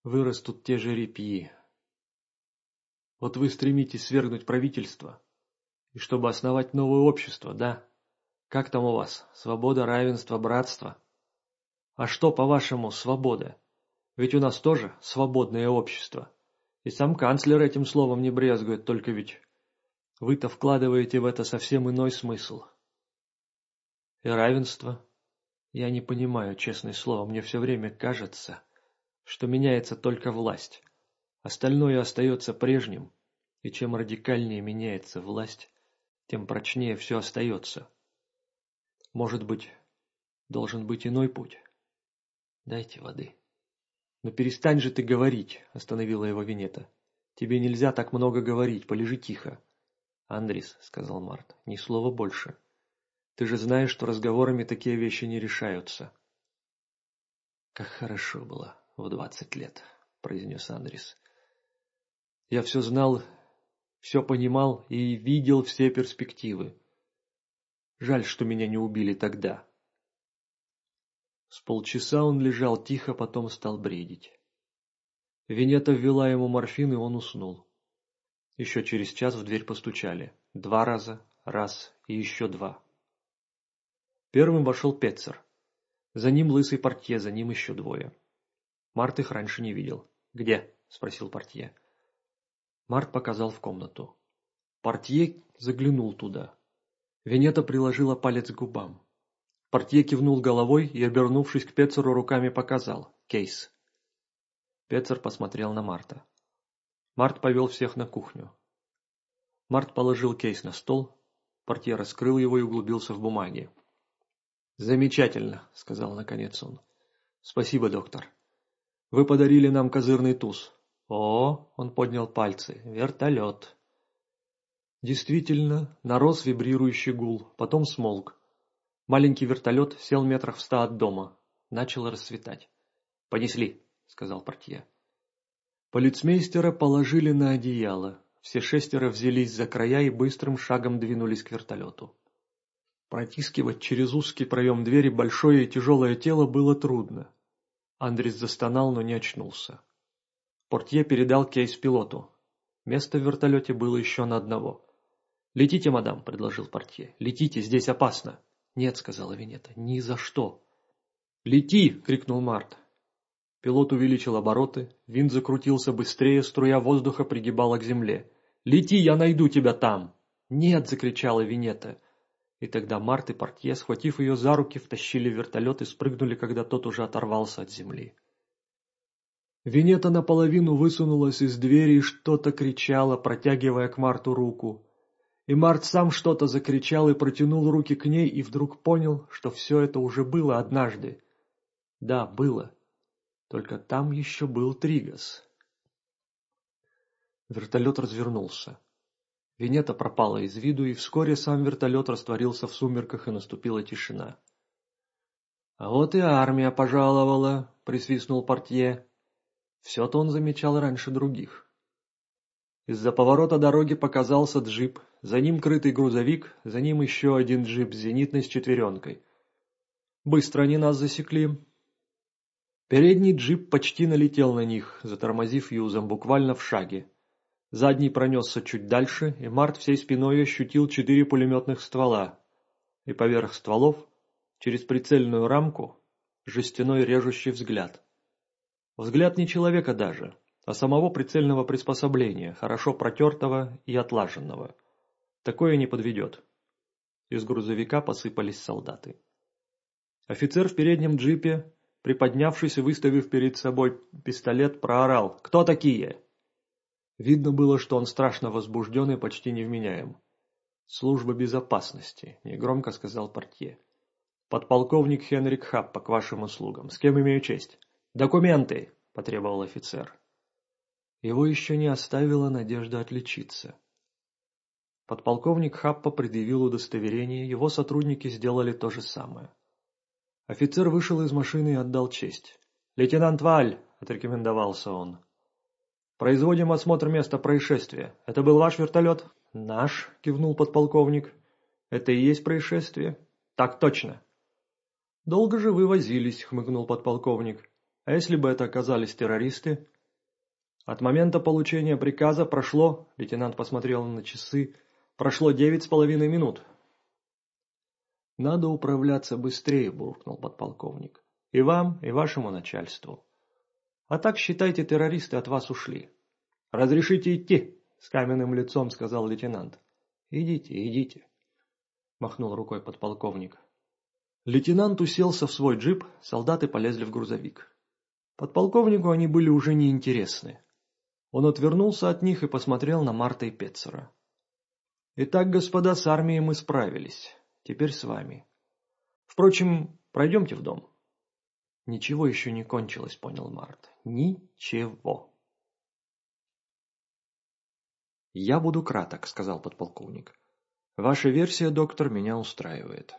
вырастут те же репьи. Вот вы стремитесь свергнуть правительство, и чтобы основать новое общество, да? Как там у вас? Свобода, равенство, братство? А что, по-вашему, свобода? Ведь у нас тоже свободное общество. И сам канцлер этим словом не брезгует, только ведь вы-то вкладываете в это совсем иной смысл. И равенство? Я не понимаю, честное слово, мне все время кажется, что меняется только власть. Остальное остается прежним, и чем радикальнее меняется власть, тем прочнее все остается. Может быть, должен быть иной путь? Дайте воды. Но перестань же ты говорить, остановила его Винета. Тебе нельзя так много говорить, полежи тихо. Андрис, сказал Март, ни слова больше. Ты же знаешь, что разговорами такие вещи не решаются. Как хорошо было в двадцать лет, произнес Андрис. Я все знал, все понимал и видел все перспективы. Жаль, что меня не убили тогда. С полчаса он лежал тихо, потом стал бредить. Венета ввела ему морфин, и он уснул. Еще через час в дверь постучали. Два раза, раз и еще два. Первым вошел Петцер. За ним лысый портье, за ним еще двое. Март их раньше не видел. «Где?» – спросил портье. Март показал в комнату. Портье заглянул туда. Венета приложила палец к губам. Портье кивнул головой и, обернувшись к Пецеру, руками показал. «Кейс». Пецер посмотрел на Марта. Март повел всех на кухню. Март положил кейс на стол. Портье раскрыл его и углубился в бумаги. «Замечательно», — сказал наконец он. «Спасибо, доктор. Вы подарили нам козырный туз». «О!» — он поднял пальцы. «Вертолет». Действительно, нарос вибрирующий гул, потом смолк. Маленький вертолет сел метрах в ста от дома. Начало рассветать. «Понесли», — сказал портье. Полицмейстера положили на одеяло. Все шестеро взялись за края и быстрым шагом двинулись к вертолету. Протискивать через узкий проем двери большое и тяжелое тело было трудно. Андрес застонал, но не очнулся. Портье передал кейс пилоту. Место в вертолете было еще на одного. «Летите, мадам», — предложил портье. «Летите, здесь опасно». «Нет», — сказала Винета, — «ни за что». «Лети!» — крикнул Март. Пилот увеличил обороты, винт закрутился быстрее, струя воздуха пригибала к земле. «Лети, я найду тебя там!» «Нет!» — закричала Винета. И тогда Март и Портье, схватив ее за руки, втащили в вертолет и спрыгнули, когда тот уже оторвался от земли. Винета наполовину высунулась из двери и что-то кричала, протягивая к Марту руку. И Март сам что-то закричал и протянул руки к ней, и вдруг понял, что все это уже было однажды. Да, было. Только там еще был Тригас. Вертолет развернулся. Винета пропала из виду, и вскоре сам вертолет растворился в сумерках, и наступила тишина. «А вот и армия пожаловала», — присвистнул портье. Все-то он замечал раньше других. Из-за поворота дороги показался джип, за ним крытый грузовик, за ним еще один джип с зенитной с четверенкой. Быстро они нас засекли. Передний джип почти налетел на них, затормозив юзом буквально в шаге. Задний пронесся чуть дальше, и Март всей спиной ощутил четыре пулеметных ствола. И поверх стволов, через прицельную рамку, жестяной режущий взгляд. Взгляд не человека даже, а самого прицельного приспособления, хорошо протертого и отлаженного. Такое не подведет. Из грузовика посыпались солдаты. Офицер в переднем джипе, приподнявшись и выставив перед собой пистолет, проорал «Кто такие?» Видно было, что он страшно возбужден и почти невменяем. «Служба безопасности», — негромко сказал портье. «Подполковник Хенрик Хаппа к вашим услугам. С кем имею честь?» «Документы!» — потребовал офицер. Его еще не оставила надежда отличиться. Подполковник Хаппа предъявил удостоверение, его сотрудники сделали то же самое. Офицер вышел из машины и отдал честь. «Лейтенант Валь!» — отрекомендовался он. «Производим осмотр места происшествия. Это был ваш вертолет?» «Наш», — кивнул подполковник. «Это и есть происшествие?» «Так точно». «Долго же вы возились», — хмыкнул подполковник. «А если бы это оказались террористы?» «От момента получения приказа прошло...» — лейтенант посмотрел на часы. «Прошло девять с половиной минут». «Надо управляться быстрее», — буркнул подполковник. «И вам, и вашему начальству». А так, считайте, террористы от вас ушли. «Разрешите идти?» — с каменным лицом сказал лейтенант. «Идите, идите», — махнул рукой подполковник. Лейтенант уселся в свой джип, солдаты полезли в грузовик. Подполковнику они были уже неинтересны. Он отвернулся от них и посмотрел на Марта и Петцера. «Итак, господа, с армией мы справились. Теперь с вами. Впрочем, пройдемте в дом». «Ничего еще не кончилось», — понял Март. «Ничего». «Я буду краток», — сказал подполковник. «Ваша версия, доктор, меня устраивает».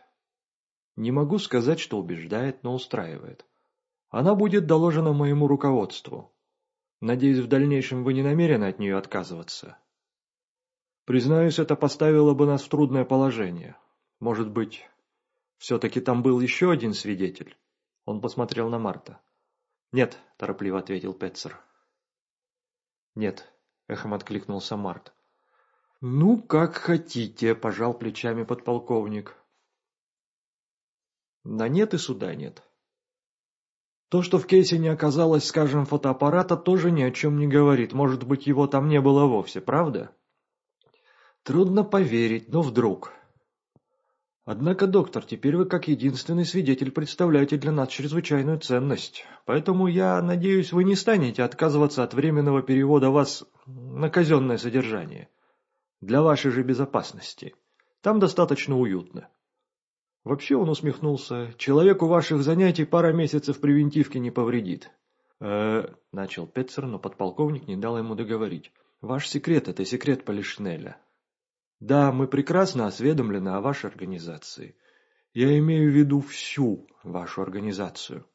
«Не могу сказать, что убеждает, но устраивает. Она будет доложена моему руководству. Надеюсь, в дальнейшем вы не намерены от нее отказываться». «Признаюсь, это поставило бы нас в трудное положение. Может быть, все-таки там был еще один свидетель?» Он посмотрел на Марта. «Нет», – торопливо ответил Петцер. «Нет», – эхом откликнулся Март. «Ну, как хотите», – пожал плечами подполковник. «На нет и суда нет». То, что в кейсе не оказалось, скажем, фотоаппарата, тоже ни о чем не говорит. Может быть, его там не было вовсе, правда? Трудно поверить, но вдруг. Однако, доктор, теперь вы как единственный свидетель представляете для нас чрезвычайную ценность. Поэтому я надеюсь, вы не станете отказываться от временного перевода вас на казенное содержание. Для вашей же безопасности. Там достаточно уютно. Вообще он усмехнулся. Человеку ваших занятий пара месяцев превентивки не повредит. э начал Петцер, но подполковник не дал ему договорить. Ваш секрет – это секрет Полишнеля. Да, мы прекрасно осведомлены о вашей организации. Я имею в виду всю вашу организацию.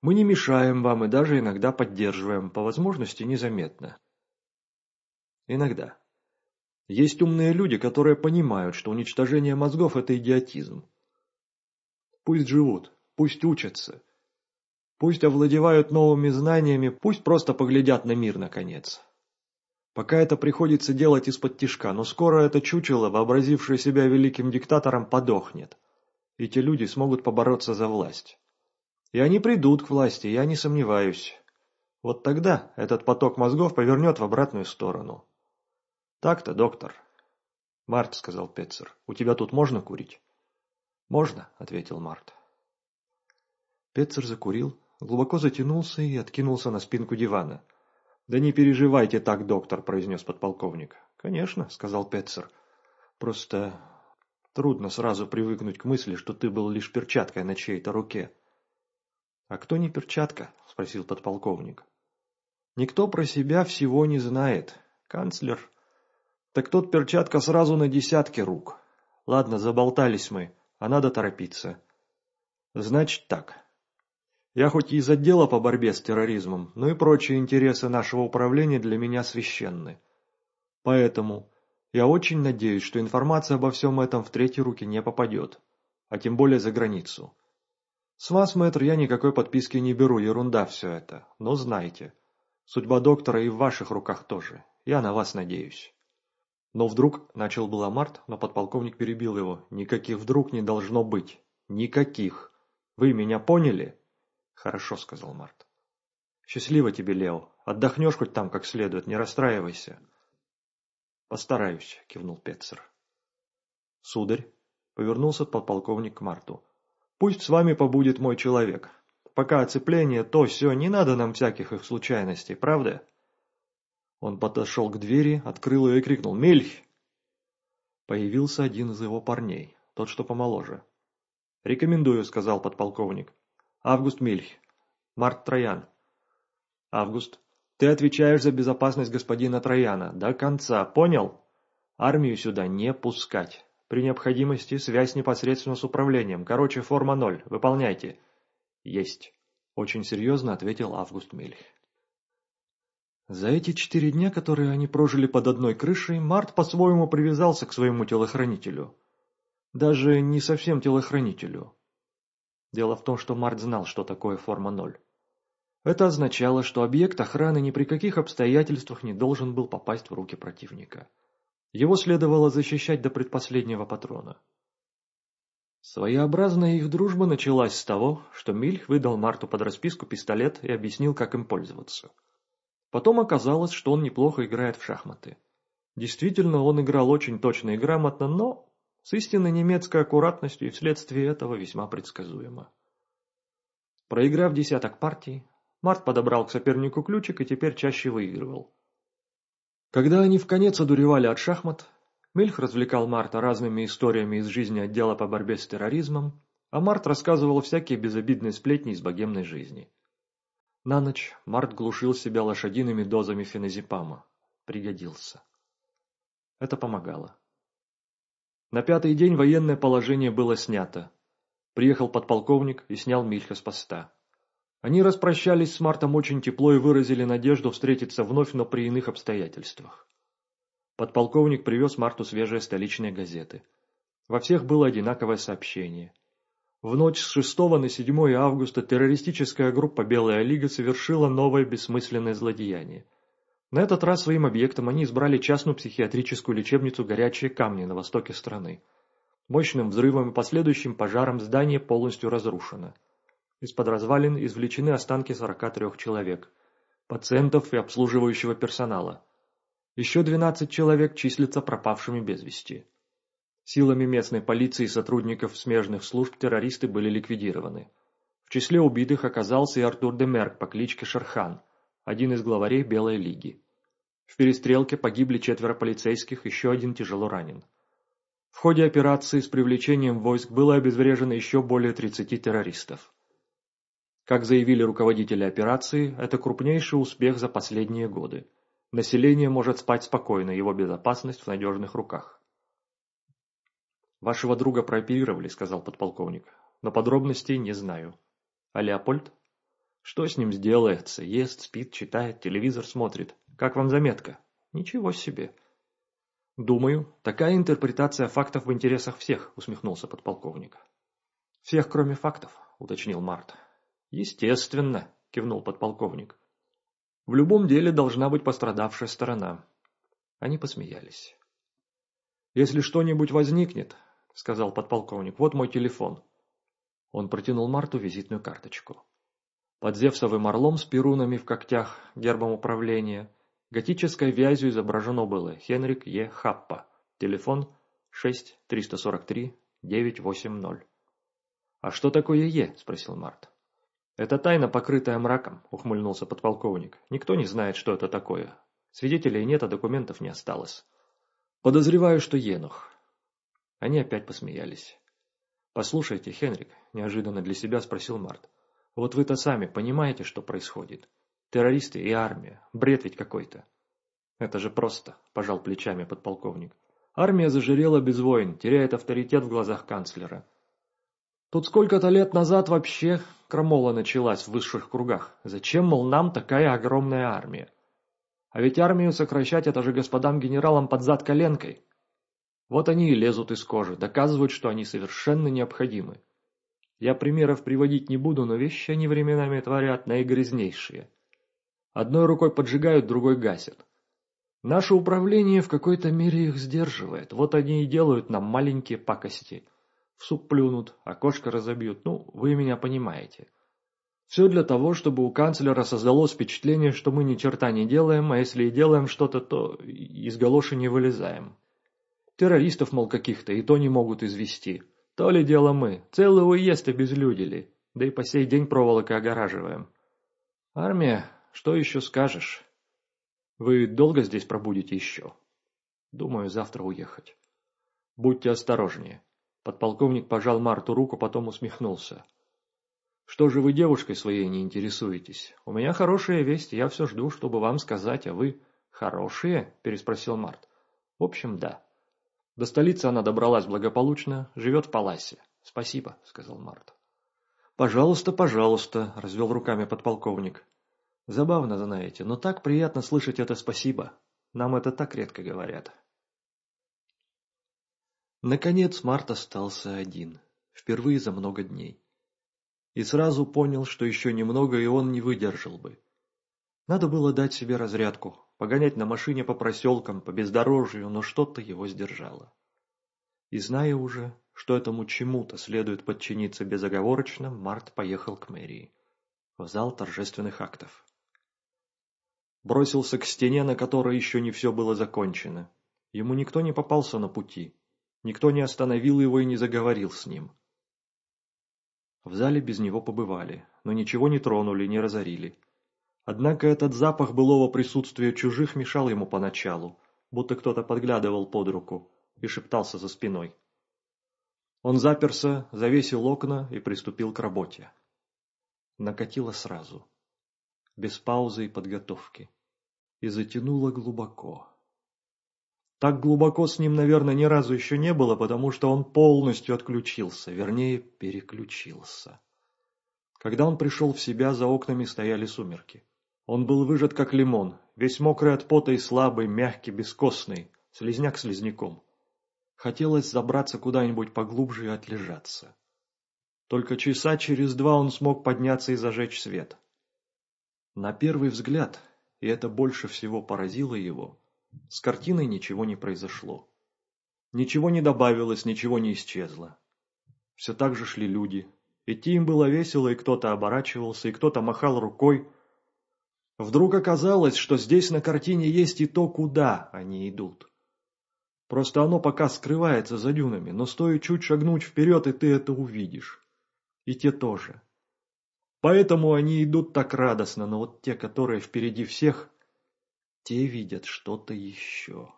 Мы не мешаем вам и даже иногда поддерживаем, по возможности незаметно. Иногда. Есть умные люди, которые понимают, что уничтожение мозгов – это идиотизм. Пусть живут, пусть учатся, пусть овладевают новыми знаниями, пусть просто поглядят на мир наконец. Пока это приходится делать из-под тишка, но скоро это чучело, вообразившее себя великим диктатором, подохнет. И те люди смогут побороться за власть. И они придут к власти, я не сомневаюсь. Вот тогда этот поток мозгов повернет в обратную сторону. Так-то, доктор. Март, сказал Петцер, у тебя тут можно курить? «Можно», — ответил Март. Петцер закурил, глубоко затянулся и откинулся на спинку дивана. «Да не переживайте так, доктор», — произнес подполковник. «Конечно», — сказал Петцер. «Просто трудно сразу привыкнуть к мысли, что ты был лишь перчаткой на чьей-то руке». «А кто не перчатка?» — спросил подполковник. «Никто про себя всего не знает. Канцлер. Так тот перчатка сразу на десятки рук. Ладно, заболтались мы, а надо торопиться. Значит так. Я хоть и из отдела по борьбе с терроризмом, но и прочие интересы нашего управления для меня священны. Поэтому я очень надеюсь, что информация обо всем этом в третьи руки не попадет, а тем более за границу. С вас, мэтр, я никакой подписки не беру, ерунда все это, но знайте, судьба доктора и в ваших руках тоже, я на вас надеюсь. Но вдруг, начал было Март, но подполковник перебил его, никаких вдруг не должно быть, никаких. Вы меня поняли? «Хорошо», — сказал Март. «Счастливо тебе, Лео. Отдохнешь хоть там как следует, не расстраивайся». «Постараюсь», — кивнул Петцер. «Сударь», — повернулся подполковник к Марту, — «пусть с вами побудет мой человек. Пока оцепление, то все, не надо нам всяких их случайностей, правда?» Он подошел к двери, открыл ее и крикнул «Мильх!». Появился один из его парней, тот, что помоложе. «Рекомендую», — сказал подполковник. Август Мильх. Март Троян. Август. Ты отвечаешь за безопасность господина Трояна. До конца. Понял? Армию сюда не пускать. При необходимости связь непосредственно с управлением. Короче, форма ноль. Выполняйте. Есть. Очень серьезно ответил Август Мильх. За эти четыре дня, которые они прожили под одной крышей, Март по-своему привязался к своему телохранителю. Даже не совсем телохранителю. Дело в том, что Март знал, что такое форма 0. Это означало, что объект охраны ни при каких обстоятельствах не должен был попасть в руки противника. Его следовало защищать до предпоследнего патрона. Своеобразная их дружба началась с того, что Мильх выдал Марту под расписку пистолет и объяснил, как им пользоваться. Потом оказалось, что он неплохо играет в шахматы. Действительно, он играл очень точно и грамотно, но с истинной немецкой аккуратностью и вследствие этого весьма предсказуемо. Проиграв десяток партий, Март подобрал к сопернику ключик и теперь чаще выигрывал. Когда они в конец одуревали от шахмат, Мильх развлекал Марта разными историями из жизни отдела по борьбе с терроризмом, а Март рассказывал всякие безобидные сплетни из богемной жизни. На ночь Март глушил себя лошадиными дозами феназепама. Пригодился. Это помогало. На пятый день военное положение было снято. Приехал подполковник и снял Мильха с поста. Они распрощались с Мартом очень тепло и выразили надежду встретиться вновь, но при иных обстоятельствах. Подполковник привез Марту свежие столичные газеты. Во всех было одинаковое сообщение. В ночь с 6 на 7 августа террористическая группа «Белая лига» совершила новое бессмысленное злодеяние. На этот раз своим объектом они избрали частную психиатрическую лечебницу «Горячие камни» на востоке страны. Мощным взрывом и последующим пожаром здание полностью разрушено. Из-под развалин извлечены останки 43 человек, пациентов и обслуживающего персонала. Еще 12 человек числятся пропавшими без вести. Силами местной полиции и сотрудников смежных служб террористы были ликвидированы. В числе убитых оказался и Артур Демерк по кличке Шерхан, один из главарей Белой лиги. В перестрелке погибли четверо полицейских, еще один тяжело ранен. В ходе операции с привлечением войск было обезврежено еще более 30 террористов. Как заявили руководители операции, это крупнейший успех за последние годы. Население может спать спокойно, его безопасность в надежных руках. «Вашего друга прооперировали», — сказал подполковник, — «но подробностей не знаю». «А Леопольд?» «Что с ним сделается? Ест, спит, читает, телевизор смотрит. Как вам заметка? Ничего себе. Думаю, такая интерпретация фактов в интересах всех, усмехнулся подполковник. Всех, кроме фактов, уточнил Март. Естественно, кивнул подполковник. В любом деле должна быть пострадавшая сторона. Они посмеялись. «Если что-нибудь возникнет», — сказал подполковник, — «вот мой телефон». Он протянул Марту визитную карточку. Под Зевсовым орлом с перунами в когтях, гербом управления, Готической вязью изображено было Хенрик Е. Хаппа. Телефон 6 343 980. «А что такое Е?» – спросил Март. «Это тайна, покрытая мраком», – ухмыльнулся подполковник. «Никто не знает, что это такое. Свидетелей нет, а документов не осталось. Подозреваю, что Енух». Они опять посмеялись. «Послушайте, Хенрик», – неожиданно для себя спросил Март. «Вот вы-то сами понимаете, что происходит? Террористы и армия. Бред ведь какой-то». «Это же просто», – пожал плечами подполковник. «Армия зажирела без войн, теряет авторитет в глазах канцлера. Тут сколько-то лет назад вообще крамола началась в высших кругах. Зачем, мол, нам такая огромная армия? А ведь армию сокращать это же господам генералам под зад коленкой. Вот они и лезут из кожи, доказывают, что они совершенно необходимы. Я примеров приводить не буду, но вещи они временами творят наигрязнейшие. Одной рукой поджигают, другой гасят. Наше управление в какой-то мере их сдерживает. Вот они и делают нам маленькие пакости – в суп плюнут, окошко разобьют, ну, вы меня понимаете. Все для того, чтобы у канцлера создалось впечатление, что мы ни черта не делаем, а если и делаем что-то, то из галоши не вылезаем. Террористов, мол, каких-то, и то не могут извести. То ли дело мы, целый уезд обезлюдили, да и по сей день проволокой огораживаем. Армия, что еще скажешь? Вы долго здесь пробудете еще? Думаю, завтра уехать. Будьте осторожнее. Подполковник пожал Марту руку, потом усмехнулся. «Что же вы девушкой своей не интересуетесь? У меня хорошая весть, я все жду, чтобы вам сказать, а вы...» «Хорошие?» – переспросил Март. «В общем, да. До столицы она добралась благополучно, живет в Паласе. Спасибо», – сказал Март. «Пожалуйста, пожалуйста», – развел руками подполковник. «Забавно, знаете, но так приятно слышать это спасибо. Нам это так редко говорят». Наконец Март остался один, впервые за много дней. И сразу понял, что еще немного и он не выдержал бы. Надо было дать себе разрядку, погонять на машине по проселкам, по бездорожью, но что-то его сдержало. И зная уже, что этому чему-то следует подчиниться безоговорочно, Март поехал к мэрии, в зал торжественных актов. Бросился к стене, на которой еще не все было закончено. Ему никто не попался на пути, Никто не остановил его и не заговорил с ним. В зале без него побывали, но ничего не тронули, не разорили. Однако этот запах былого присутствия чужих мешал ему поначалу, будто кто-то подглядывал под руку и шептался за спиной. Он заперся, завесил окна и приступил к работе. Накатило сразу, без паузы и подготовки, и затянуло глубоко. Так глубоко с ним, наверное, ни разу еще не было, потому что он полностью отключился, вернее, переключился. Когда он пришел в себя, за окнами стояли сумерки. Он был выжат как лимон, весь мокрый от пота и слабый, мягкий, бескостный, слезняк слизняком. Хотелось забраться куда-нибудь поглубже и отлежаться. Только часа через два он смог подняться и зажечь свет. На первый взгляд, и это больше всего поразило его, с картиной ничего не произошло. Ничего не добавилось, ничего не исчезло. Все так же шли люди. Идти им было весело, и кто-то оборачивался, и кто-то махал рукой. Вдруг оказалось, что здесь на картине есть и то, куда они идут. Просто оно пока скрывается за дюнами, но стоит чуть шагнуть вперед, и ты это увидишь. И те тоже. Поэтому они идут так радостно, но вот те, которые впереди всех, те видят что-то еще.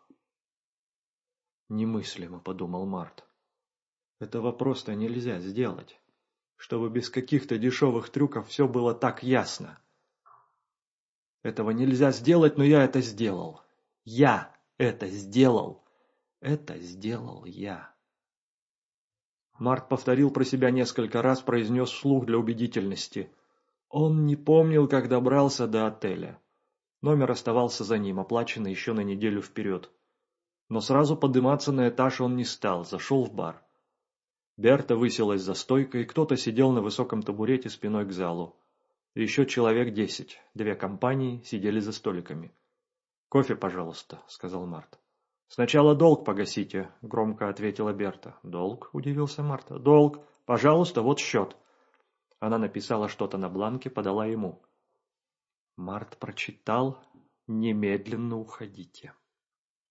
Немыслимо, подумал Март. Этого просто нельзя сделать, чтобы без каких-то дешевых трюков все было так ясно. Этого нельзя сделать, но я это сделал. Я это сделал. Это сделал я. Март повторил про себя несколько раз, произнес вслух для убедительности. Он не помнил, как добрался до отеля. Номер оставался за ним, оплаченный еще на неделю вперед. Но сразу подниматься на этаж он не стал, зашел в бар. Берта высилась за стойкой, кто-то сидел на высоком табурете спиной к залу. Еще человек десять, две компании, сидели за столиками. «Кофе, пожалуйста», — сказал Март. «Сначала долг погасите», — громко ответила Берта. «Долг?» — удивился Март. «Долг. Пожалуйста, вот счет». Она написала что-то на бланке, подала ему. Март прочитал «Немедленно уходите».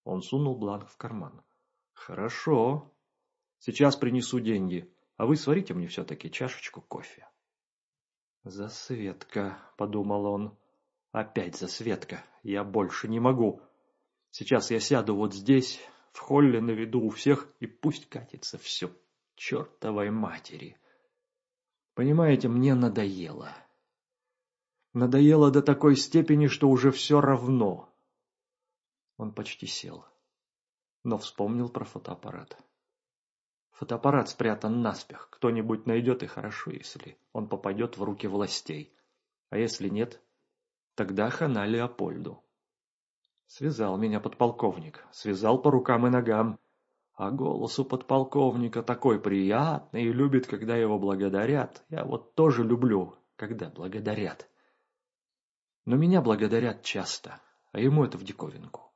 Он сунул бланк в карман. «Хорошо. Сейчас принесу деньги. а вы сварите мне все-таки чашечку кофе. «Засветка», — подумал он. «Опять засветка. Я больше не могу. Сейчас я сяду вот здесь, в холле на виду у всех, и пусть катится все чертовой матери. Понимаете, мне надоело. Надоело до такой степени, что уже все равно». Он почти сел, но вспомнил про фотоаппарат. Фотоаппарат спрятан наспех. Кто-нибудь найдет и хорошо, если он попадет в руки властей. А если нет, тогда хана Леопольду. Связал меня подполковник, связал по рукам и ногам. А голос у подполковника такой приятный и любит, когда его благодарят. Я вот тоже люблю, когда благодарят. Но меня благодарят часто, а ему это в диковинку.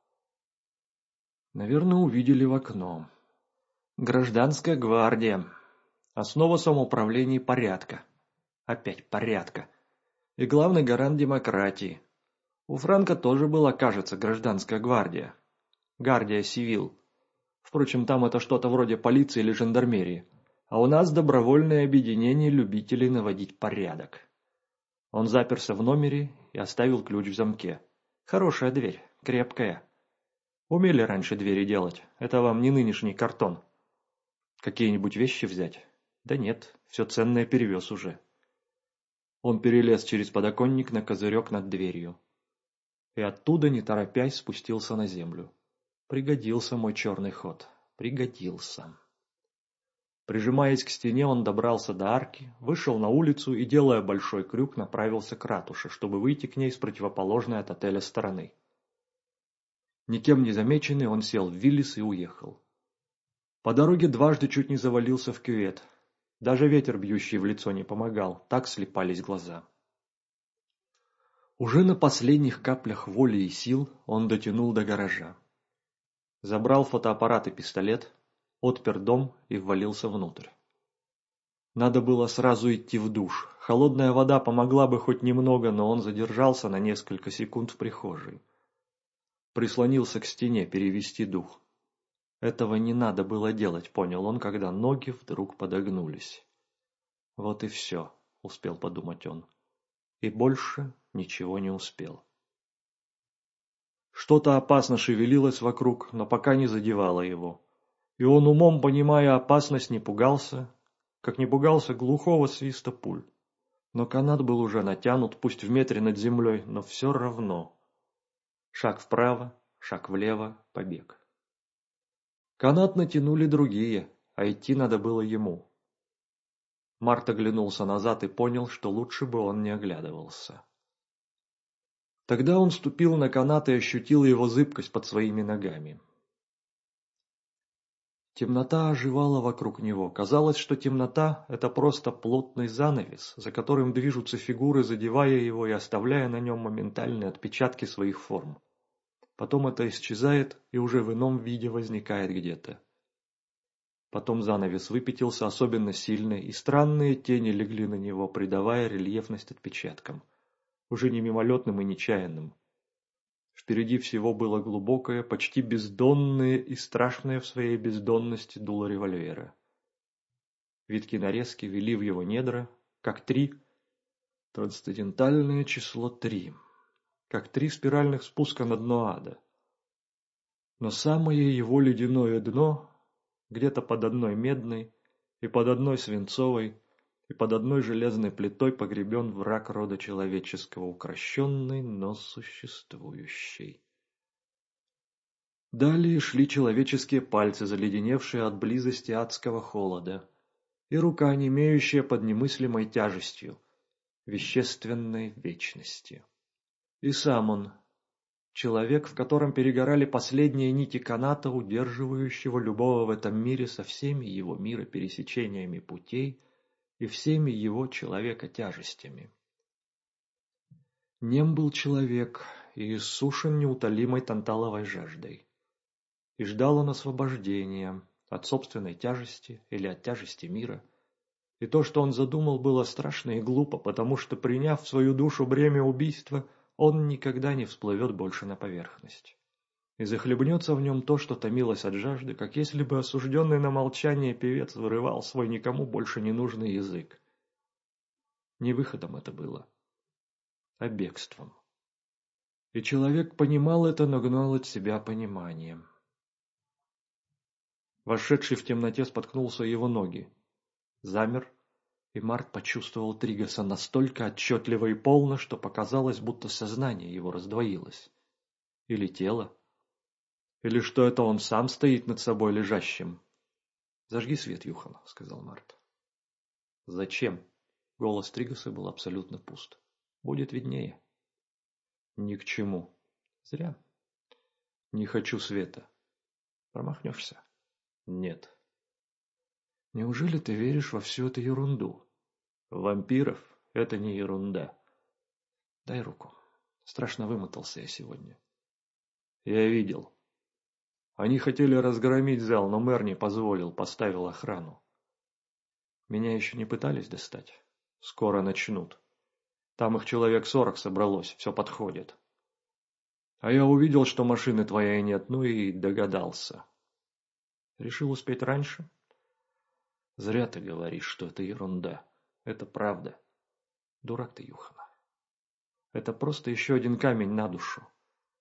Наверное, увидели в окно. Гражданская гвардия. Основа самоуправления и порядка. Опять порядка. И главный гарант демократии. У Франка тоже была, кажется, гражданская гвардия. Гардия Сивил. Впрочем, там это что-то вроде полиции или жандармерии. А у нас добровольное объединение любителей наводить порядок. Он заперся в номере и оставил ключ в замке. Хорошая дверь, крепкая. Умели раньше двери делать, это вам не нынешний картон. Какие-нибудь вещи взять? Да нет, все ценное перевез уже. Он перелез через подоконник на козырек над дверью. И оттуда, не торопясь, спустился на землю. Пригодился мой черный ход. Пригодился. Прижимаясь к стене, он добрался до арки, вышел на улицу и, делая большой крюк, направился к ратуше, чтобы выйти к ней с противоположной от отеля стороны. Никем не замеченный, он сел в Виллис и уехал. По дороге дважды чуть не завалился в кювет. Даже ветер, бьющий в лицо, не помогал, так слепались глаза. Уже на последних каплях воли и сил он дотянул до гаража. Забрал фотоаппарат и пистолет, отпер дом и ввалился внутрь. Надо было сразу идти в душ. Холодная вода помогла бы хоть немного, но он задержался на несколько секунд в прихожей. Прислонился к стене перевести дух. Этого не надо было делать, понял он, когда ноги вдруг подогнулись. Вот и все, успел подумать он. И больше ничего не успел. Что-то опасно шевелилось вокруг, но пока не задевало его. И он умом, понимая опасность, не пугался, как не пугался глухого свиста пуль. Но канат был уже натянут, пусть в метре над землей, но все равно. Шаг вправо, шаг влево, побег. Канат натянули другие, а идти надо было ему. Март оглянулся назад и понял, что лучше бы он не оглядывался. Тогда он ступил на канат и ощутил его зыбкость под своими ногами. Темнота оживала вокруг него. Казалось, что темнота – это просто плотный занавес, за которым движутся фигуры, задевая его и оставляя на нем моментальные отпечатки своих форм. Потом это исчезает и уже в ином виде возникает где-то. Потом занавес выпятился особенно сильно, и странные тени легли на него, придавая рельефность отпечаткам. Уже не мимолетным и нечаянным. Впереди всего было глубокое, почти бездонное и страшное в своей бездонности дуло револьвера. Витки нарезки вели в его недра, как три, трансцендентальное число три как три спиральных спуска на дно ада. Но самое его ледяное дно, где-то под одной медной и под одной свинцовой и под одной железной плитой погребен враг рода человеческого, укращенный, но существующий. Далее шли человеческие пальцы, заледеневшие от близости адского холода, и рука, не имеющая под немыслимой тяжестью, вещественной вечности. И сам он, человек, в котором перегорали последние нити каната, удерживающего любого в этом мире со всеми его миропересечениями путей и всеми его человека-тяжестями. Нем был человек и иссушен неутолимой танталовой жаждой. И ждал он освобождения от собственной тяжести или от тяжести мира. И то, что он задумал, было страшно и глупо, потому что, приняв в свою душу бремя убийства – он никогда не всплывет больше на поверхность. и захлебнется в нем то, что томилось от жажды, как если бы осужденный на молчание певец вырывал свой никому больше не нужный язык. Не выходом это было, а бегством. И человек понимал это, но гнал от себя пониманием. Вошедший в темноте споткнулся его ноги. Замер, и Март почувствовал Тригаса настолько отчетливо и полно, что показалось, будто сознание его раздвоилось. Или тело. Или что это он сам стоит над собой лежащим. «Зажги свет, Юхан», — сказал Март. «Зачем?» Голос Тригаса был абсолютно пуст. «Будет виднее». «Ни к чему». «Зря». «Не хочу света». «Промахнешься». «Нет». «Неужели ты веришь во всю эту ерунду?» «Вампиров — это не ерунда». «Дай руку. Страшно вымотался я сегодня». «Я видел». Они хотели разгромить зал, но мэр не позволил, поставил охрану. Меня еще не пытались достать. Скоро начнут. Там их человек сорок собралось, все подходит. А я увидел, что машины твоей нет, ну и догадался. Решил успеть раньше? Зря ты говоришь, что это ерунда. Это правда. Дурак ты, Юхана. Это просто еще один камень на душу.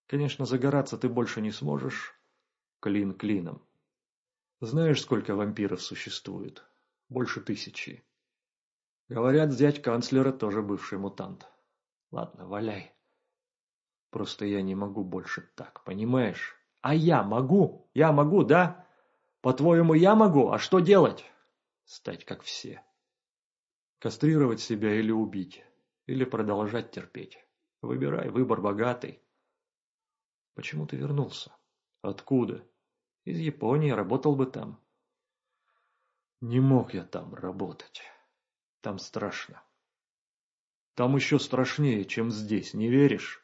Конечно, загораться ты больше не сможешь. Клин клином. Знаешь, сколько вампиров существует? Больше тысячи. Говорят, зять канцлера тоже бывший мутант. Ладно, валяй. Просто я не могу больше так, понимаешь? А я могу? Я могу, да? По-твоему, я могу? А что делать? Стать как все. Кастрировать себя или убить. Или продолжать терпеть. Выбирай, выбор богатый. Почему ты вернулся? Откуда? Из Японии, работал бы там. Не мог я там работать. Там страшно. Там еще страшнее, чем здесь, не веришь?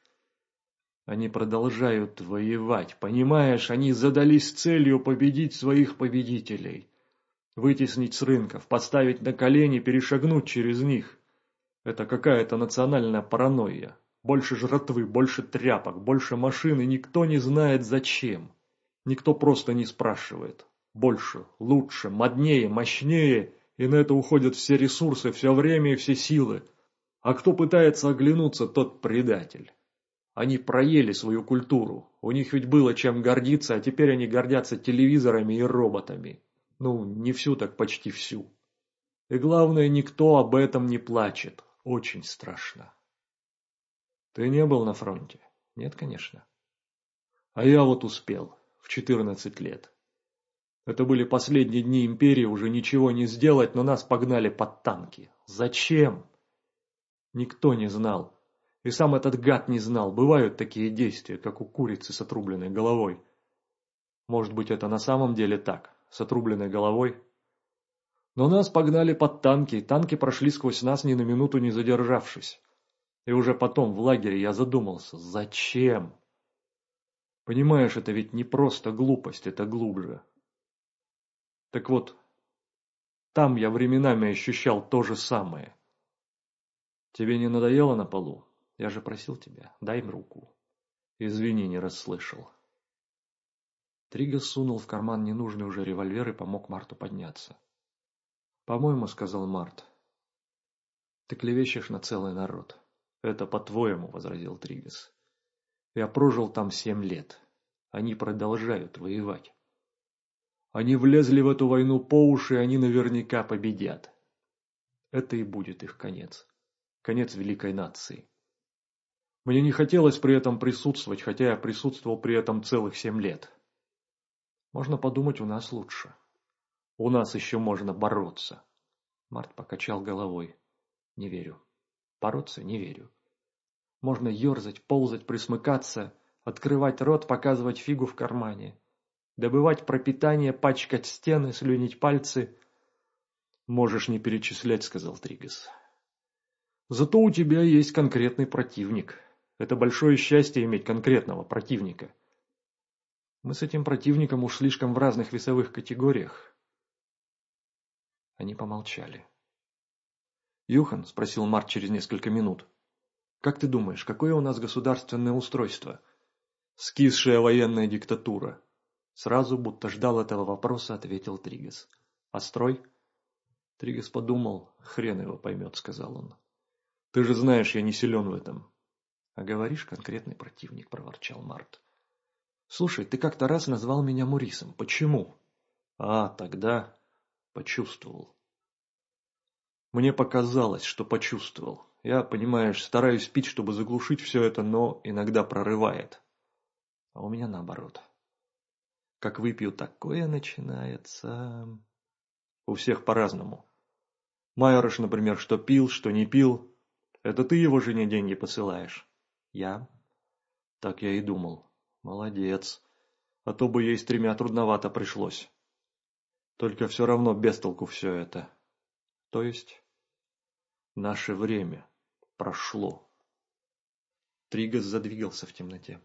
Они продолжают воевать, понимаешь? Они задались целью победить своих победителей. Вытеснить с рынков, поставить на колени, перешагнуть через них. Это какая-то национальная паранойя. Больше жратвы, больше тряпок, больше машин, и никто не знает зачем. Никто просто не спрашивает. Больше, лучше, моднее, мощнее – и на это уходят все ресурсы, все время и все силы. А кто пытается оглянуться, тот предатель. Они проели свою культуру. У них ведь было чем гордиться, а теперь они гордятся телевизорами и роботами. Ну, не всю, так почти всю. И главное, никто об этом не плачет. Очень страшно. Ты не был на фронте? Нет, конечно. А я вот успел. В 14 лет. Это были последние дни империи, уже ничего не сделать, но нас погнали под танки. Зачем? Никто не знал. И сам этот гад не знал. Бывают такие действия, как у курицы с отрубленной головой. Может быть, это на самом деле так, с отрубленной головой? Но нас погнали под танки, танки прошли сквозь нас ни на минуту не задержавшись. И уже потом в лагере я задумался, зачем? Понимаешь, это ведь не просто глупость, это глубже. Так вот, там я временами ощущал то же самое. Тебе не надоело на полу? Я же просил тебя, дай им руку. Извини, не расслышал. Трига сунул в карман ненужный уже револьвер и помог Марту подняться. «По-моему, — сказал Март, — ты клевещешь на целый народ. Это по-твоему, — возразил Тригас. Я прожил там семь лет. Они продолжают воевать. Они влезли в эту войну по уши, и они наверняка победят. Это и будет их конец. Конец великой нации. Мне не хотелось при этом присутствовать, хотя я присутствовал при этом целых семь лет. Можно подумать, у нас лучше. У нас еще можно бороться. Март покачал головой. Не верю. Бороться не верю. Можно ерзать, ползать, присмыкаться, открывать рот, показывать фигу в кармане добывать пропитание, пачкать стены, слюнить пальцы. «Можешь не перечислять», — сказал Тригас. «Зато у тебя есть конкретный противник. Это большое счастье иметь конкретного противника. Мы с этим противником уж слишком в разных весовых категориях». Они помолчали. «Юхан», — спросил Март через несколько минут, — «как ты думаешь, какое у нас государственное устройство? Скисшая военная диктатура. Сразу, будто ждал этого вопроса, ответил Тригес. А строй? Тригес подумал, хрен его поймет, сказал он. Ты же знаешь, я не силен в этом. А говоришь, конкретный противник, проворчал Март. Слушай, ты как-то раз назвал меня Мурисом. Почему? А, тогда почувствовал. Мне показалось, что почувствовал. Я, понимаешь, стараюсь пить, чтобы заглушить все это, но иногда прорывает. А у меня наоборот. Как выпью, такое начинается... У всех по-разному. Майорош, например, что пил, что не пил. Это ты его жене деньги посылаешь? Я? Так я и думал. Молодец. А то бы ей с тремя трудновато пришлось. Только все равно без толку все это. То есть, наше время прошло. Тригас задвигался в темноте.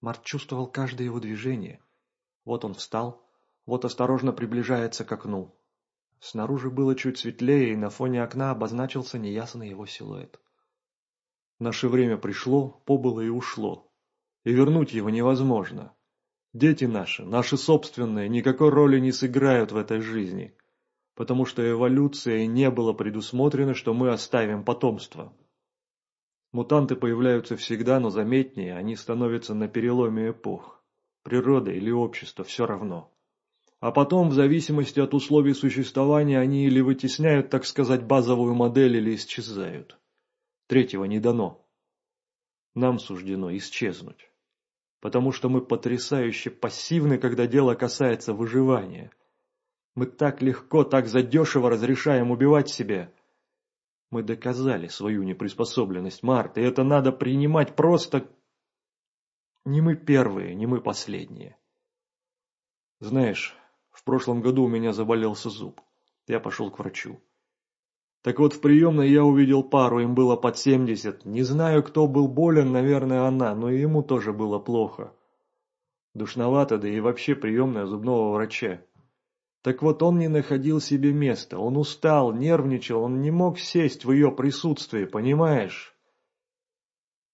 Март чувствовал каждое его движение. Вот он встал, вот осторожно приближается к окну. Снаружи было чуть светлее, и на фоне окна обозначился неясный его силуэт. Наше время пришло, побыло и ушло. И вернуть его невозможно. Дети наши, наши собственные, никакой роли не сыграют в этой жизни, потому что эволюцией не было предусмотрено, что мы оставим потомство. Мутанты появляются всегда, но заметнее, они становятся на переломе эпох. Природа или общество, все равно. А потом, в зависимости от условий существования, они или вытесняют, так сказать, базовую модель, или исчезают. Третьего не дано. Нам суждено исчезнуть потому что мы потрясающе пассивны, когда дело касается выживания. Мы так легко, так задешево разрешаем убивать себя. Мы доказали свою неприспособленность, Март, и это надо принимать просто... Не мы первые, не мы последние. Знаешь, в прошлом году у меня заболелся зуб. Я пошел к врачу. Так вот, в приемной я увидел пару, им было под семьдесят. Не знаю, кто был болен, наверное, она, но и ему тоже было плохо. Душновато, да и вообще приемная зубного врача. Так вот, он не находил себе места, он устал, нервничал, он не мог сесть в ее присутствии, понимаешь?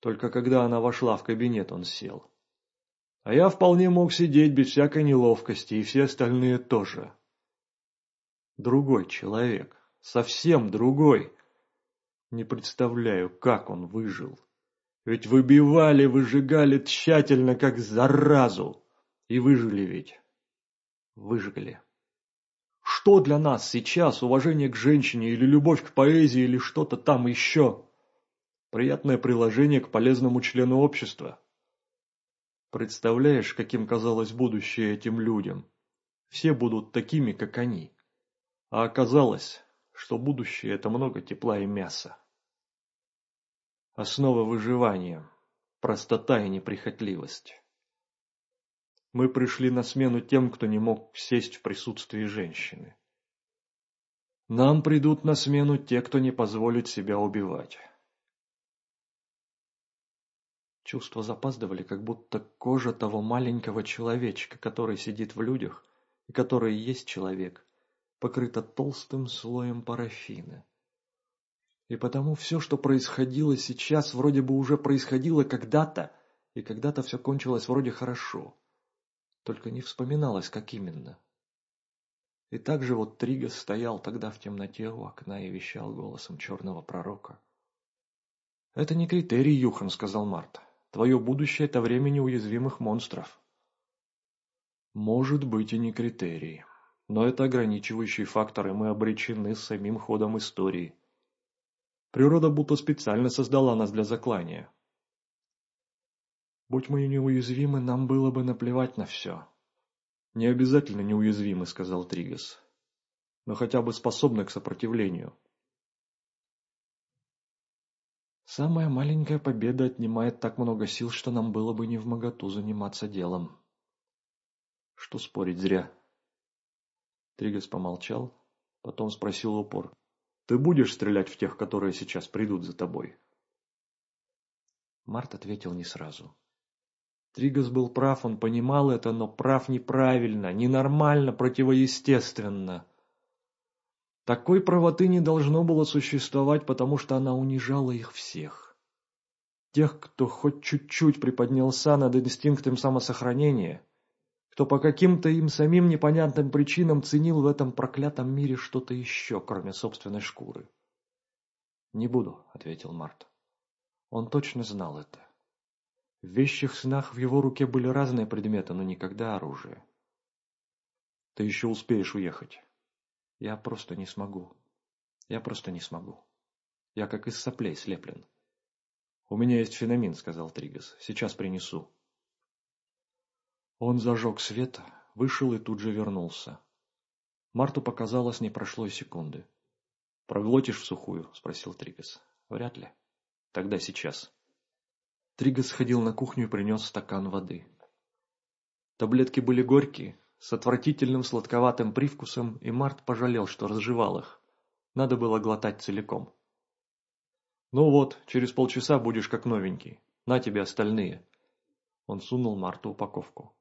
Только когда она вошла в кабинет, он сел. А я вполне мог сидеть без всякой неловкости, и все остальные тоже. Другой человек. Совсем другой. Не представляю, как он выжил. Ведь выбивали, выжигали тщательно, как заразу. И выжили ведь. Выжгли. Что для нас сейчас уважение к женщине или любовь к поэзии или что-то там еще? Приятное приложение к полезному члену общества. Представляешь, каким казалось будущее этим людям? Все будут такими, как они. А оказалось, что будущее – это много тепла и мяса. Основа выживания – простота и неприхотливость. Мы пришли на смену тем, кто не мог сесть в присутствии женщины. Нам придут на смену те, кто не позволит себя убивать. Чувства запаздывали, как будто кожа того маленького человечка, который сидит в людях и который есть человек, покрыта толстым слоем парафина. И потому все, что происходило сейчас, вроде бы уже происходило когда-то, и когда-то все кончилось вроде хорошо. Только не вспоминалось, как именно. И так же вот Тригас стоял тогда в темноте у окна и вещал голосом черного пророка. «Это не критерий, Юхан», — сказал Март. «Твое будущее — это время неуязвимых монстров». «Может быть и не критерий», но это ограничивающий фактор, и мы обречены самим ходом истории. Природа будто специально создала нас для заклания. Будь мы неуязвимы, нам было бы наплевать на все. Не обязательно неуязвимы, сказал Тригас, но хотя бы способны к сопротивлению. Самая маленькая победа отнимает так много сил, что нам было бы не в моготу заниматься делом. Что спорить зря. Тригас помолчал, потом спросил упор. «Ты будешь стрелять в тех, которые сейчас придут за тобой?» Март ответил не сразу. Тригас был прав, он понимал это, но прав неправильно, ненормально, противоестественно. Такой правоты не должно было существовать, потому что она унижала их всех. Тех, кто хоть чуть-чуть приподнялся над инстинктом самосохранения, кто по каким-то им самим непонятным причинам ценил в этом проклятом мире что-то еще, кроме собственной шкуры. «Не буду», — ответил Март. Он точно знал это. В вещих снах в его руке были разные предметы, но никогда оружие. «Ты еще успеешь уехать». «Я просто не смогу. Я просто не смогу. Я как из соплей слеплен». «У меня есть феномин», — сказал Тригас. «Сейчас принесу». Он зажег свет, вышел и тут же вернулся. Марту показалось, не прошло и секунды. «Проглотишь в сухую?» — спросил Тригас. «Вряд ли. Тогда сейчас». Тригас сходил на кухню и принес стакан воды. Таблетки были горькие, с отвратительным сладковатым привкусом, и Март пожалел, что разжевал их. Надо было глотать целиком. «Ну вот, через полчаса будешь как новенький. На тебе остальные». Он сунул Марту упаковку.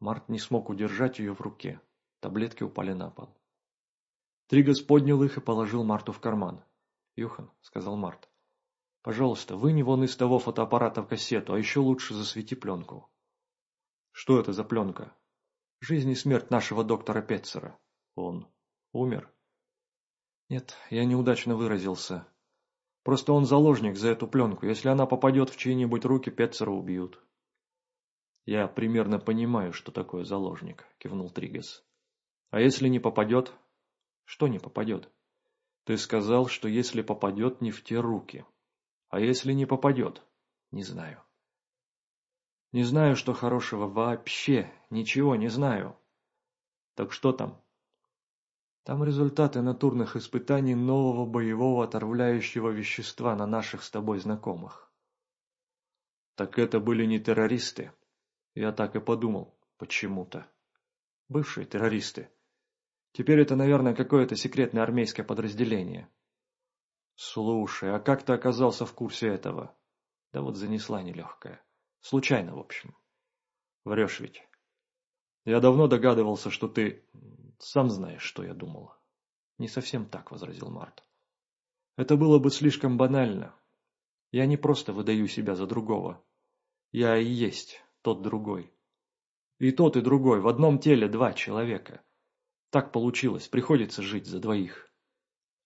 Март не смог удержать ее в руке. Таблетки упали на пол. Тригас поднял их и положил Марту в карман. «Юхан», — сказал Март, — «пожалуйста, вынь вон из того фотоаппарата в кассету, а еще лучше засвети пленку». «Что это за пленка?» «Жизнь и смерть нашего доктора Петцера. Он умер?» «Нет, я неудачно выразился. Просто он заложник за эту пленку. Если она попадет в чьи-нибудь руки, Петцера убьют. «Я примерно понимаю, что такое заложник», — кивнул Тригес. «А если не попадет?» «Что не попадет?» «Ты сказал, что если попадет, не в те руки. А если не попадет?» «Не знаю». «Не знаю, что хорошего вообще. Ничего не знаю». «Так что там?» Там результаты натурных испытаний нового боевого отравляющего вещества на наших с тобой знакомых. Так это были не террористы. Я так и подумал, почему-то. Бывшие террористы. Теперь это, наверное, какое-то секретное армейское подразделение. Слушай, а как ты оказался в курсе этого? Да вот занесла нелегкая. Случайно, в общем. Врешь ведь. Я давно догадывался, что ты... Сам знаешь, что я думал. Не совсем так, возразил Март. Это было бы слишком банально. Я не просто выдаю себя за другого. Я и есть тот другой. И тот, и другой, в одном теле два человека. Так получилось, приходится жить за двоих.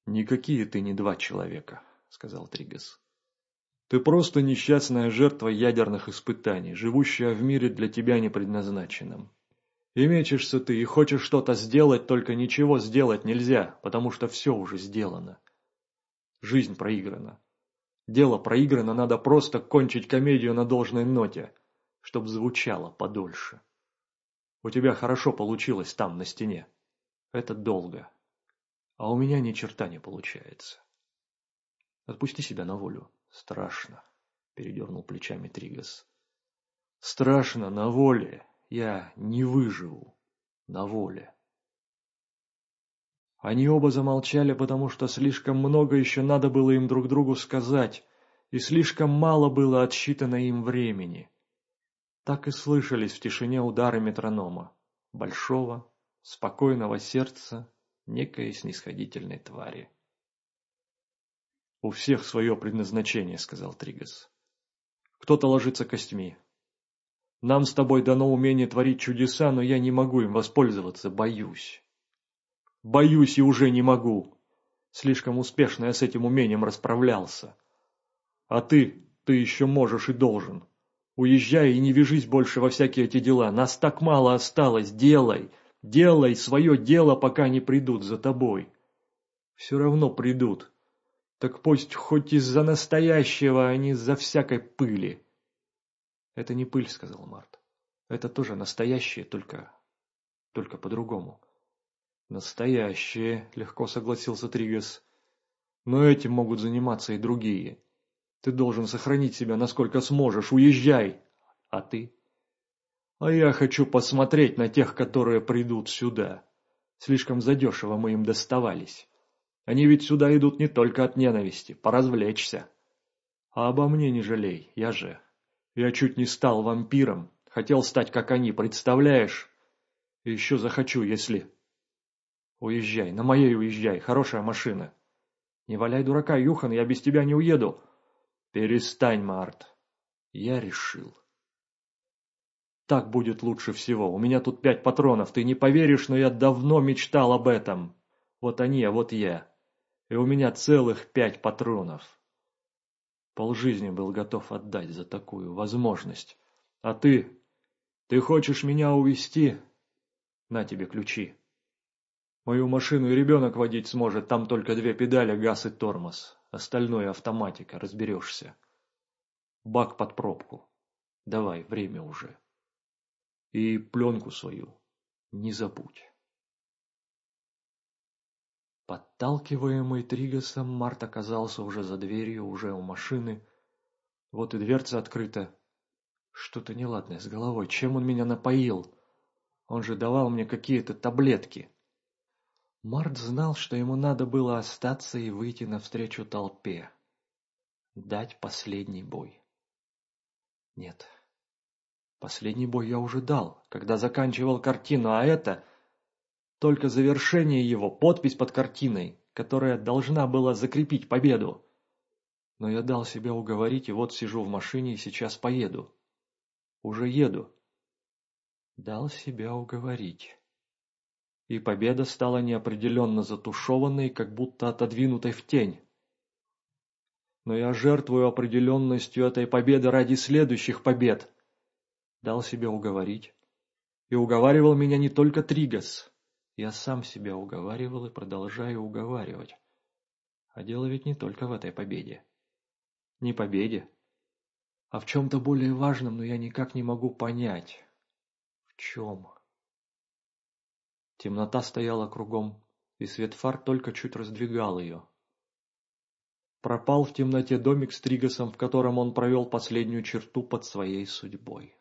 Никакие ты не два человека, сказал Тригас. Ты просто несчастная жертва ядерных испытаний, живущая в мире для тебя не предназначенном. И мечешься ты, и хочешь что-то сделать, только ничего сделать нельзя, потому что все уже сделано. Жизнь проиграна. Дело проиграно, надо просто кончить комедию на должной ноте, чтоб звучало подольше. У тебя хорошо получилось там, на стене. Это долго. А у меня ни черта не получается. Отпусти себя на волю. Страшно, передернул плечами Тригас. Страшно на воле, я не выживу на воле. Они оба замолчали, потому что слишком много еще надо было им друг другу сказать, и слишком мало было отсчитано им времени. Так и слышались в тишине удары метронома, большого, спокойного сердца некой снисходительной твари. «У всех свое предназначение», — сказал Тригас. «Кто-то ложится костьми, нам с тобой дано умение творить чудеса, но я не могу им воспользоваться, боюсь. Боюсь и уже не могу. Слишком успешно я с этим умением расправлялся. А ты, ты еще можешь и должен. Уезжай и не вяжись больше во всякие эти дела. Нас так мало осталось. Делай, делай свое дело, пока не придут за тобой. Все равно придут. Так пусть хоть из-за настоящего, а не из-за всякой пыли. «Это не пыль», — сказал Март. «Это тоже настоящее, только... только по-другому». «Настоящее», — легко согласился Тригес. «Но этим могут заниматься и другие. Ты должен сохранить себя, насколько сможешь. Уезжай!» «А ты?» «А я хочу посмотреть на тех, которые придут сюда. Слишком задешево мы им доставались. Они ведь сюда идут не только от ненависти, поразвлечься. А обо мне не жалей, я же я чуть не стал вампиром. Хотел стать, как они, представляешь? Еще захочу, если... Уезжай, на моей уезжай, хорошая машина. Не валяй дурака, Юхан, я без тебя не уеду. Перестань, Март. Я решил. Так будет лучше всего. У меня тут пять патронов. Ты не поверишь, но я давно мечтал об этом. Вот они, а вот я. И у меня целых пять патронов. Полжизни был готов отдать за такую возможность. А ты... Ты хочешь меня увести? На тебе ключи. Мою машину и ребенок водить сможет, там только две педали, газ и тормоз. Остальное автоматика, разберешься. Бак под пробку. Давай, время уже. И пленку свою не забудь. Подталкиваемый Тригасом, Март оказался уже за дверью, уже у машины. Вот и дверца открыта. Что-то неладное с головой. Чем он меня напоил? Он же давал мне какие-то таблетки. Март знал, что ему надо было остаться и выйти навстречу толпе. Дать последний бой. Нет. Последний бой я уже дал, когда заканчивал картину, а это только завершение его, подпись под картиной, которая должна была закрепить победу. Но я дал себя уговорить, и вот сижу в машине и сейчас поеду. Уже еду. Дал себя уговорить и победа стала неопределенно затушеванной, как будто отодвинутой в тень. Но я жертвую определенностью этой победы ради следующих побед. Дал себя уговорить. И уговаривал меня не только Тригас. Я сам себя уговаривал и продолжаю уговаривать. А дело ведь не только в этой победе. Не победе, а в чем-то более важном, но я никак не могу понять. В чем? Темнота стояла кругом, и свет фар только чуть раздвигал ее. Пропал в темноте домик с Тригасом, в котором он провел последнюю черту под своей судьбой.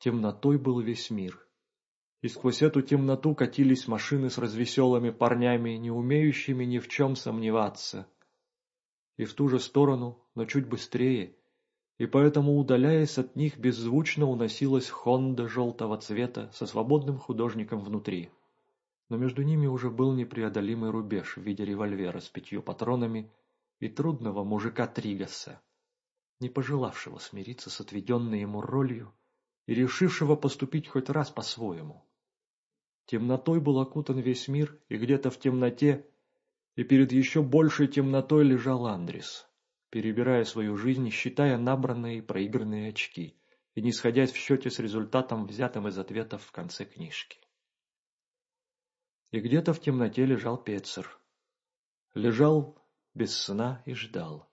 Темнотой был весь мир. И сквозь эту темноту катились машины с развеселыми парнями, не умеющими ни в чем сомневаться. И в ту же сторону, но чуть быстрее, и поэтому, удаляясь от них, беззвучно уносилась Хонда желтого цвета со свободным художником внутри. Но между ними уже был непреодолимый рубеж в виде револьвера с пятью патронами и трудного мужика Тригаса, не пожелавшего смириться с отведенной ему ролью и решившего поступить хоть раз по-своему. Темнотой был окутан весь мир, и где-то в темноте, и перед еще большей темнотой лежал Андрис перебирая свою жизнь, считая набранные и проигранные очки и не сходясь в счете с результатом, взятым из ответов в конце книжки. И где-то в темноте лежал Пецер. Лежал без сна и ждал,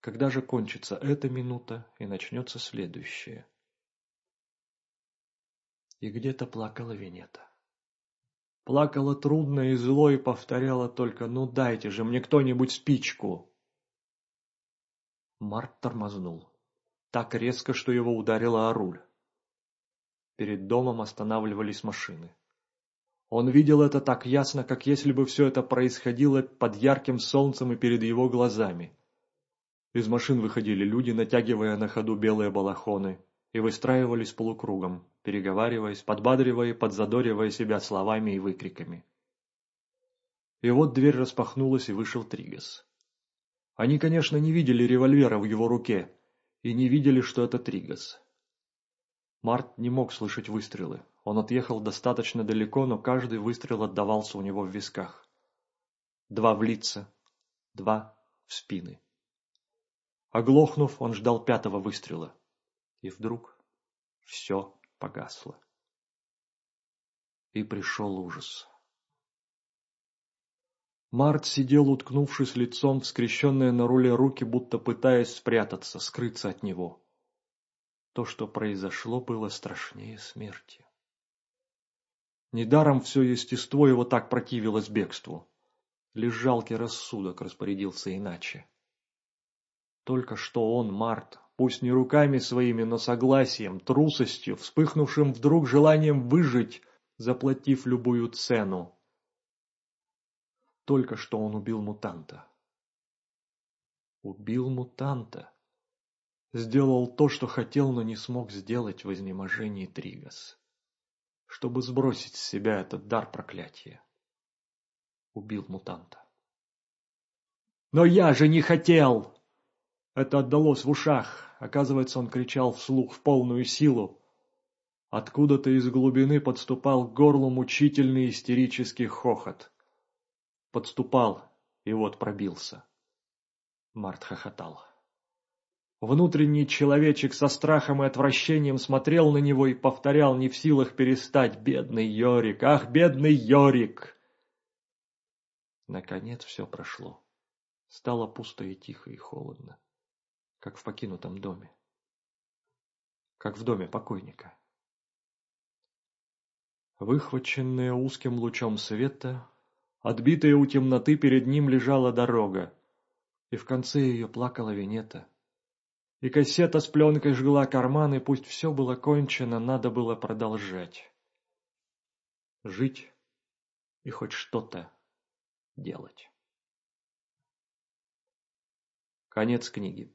когда же кончится эта минута и начнется следующая. И где-то плакала Венета. Плакала трудно и зло и повторяла только «Ну дайте же мне кто-нибудь спичку!» Март тормознул. Так резко, что его ударило о руль. Перед домом останавливались машины. Он видел это так ясно, как если бы все это происходило под ярким солнцем и перед его глазами. Из машин выходили люди, натягивая на ходу белые балахоны, и выстраивались полукругом, переговариваясь, подбадривая и подзадоривая себя словами и выкриками. И вот дверь распахнулась, и вышел Тригас. Они, конечно, не видели револьвера в его руке и не видели, что это Тригас. Март не мог слышать выстрелы. Он отъехал достаточно далеко, но каждый выстрел отдавался у него в висках. Два в лица, два в спины. Оглохнув, он ждал пятого выстрела. И вдруг все погасло. И пришел ужас. Март сидел, уткнувшись лицом в скрещенные на руле руки, будто пытаясь спрятаться, скрыться от него. То, что произошло, было страшнее смерти. Недаром все естество его так противилось бегству. Лишь жалкий рассудок распорядился иначе. Только что он, Март, пусть не руками своими, но согласием, трусостью, вспыхнувшим вдруг желанием выжить, заплатив любую цену, только что он убил мутанта. Убил мутанта. Сделал то, что хотел, но не смог сделать в изнеможении Тригас. Чтобы сбросить с себя этот дар проклятия. Убил мутанта. «Но я же не хотел!» Это отдалось в ушах. Оказывается, он кричал вслух в полную силу. Откуда-то из глубины подступал к горлу мучительный истерический хохот. Подступал, и вот пробился. Март хохотал. Внутренний человечек со страхом и отвращением смотрел на него и повторял, не в силах перестать, «Бедный Йорик! Ах, бедный Йорик!» Наконец все прошло. Стало пусто и тихо, и холодно, как в покинутом доме, как в доме покойника. Выхваченная узким лучом света, отбитая у темноты перед ним лежала дорога, и в конце ее плакала Венета. И кассета с пленкой жгла карманы, пусть все было кончено, надо было продолжать. Жить и хоть что-то делать. Конец книги.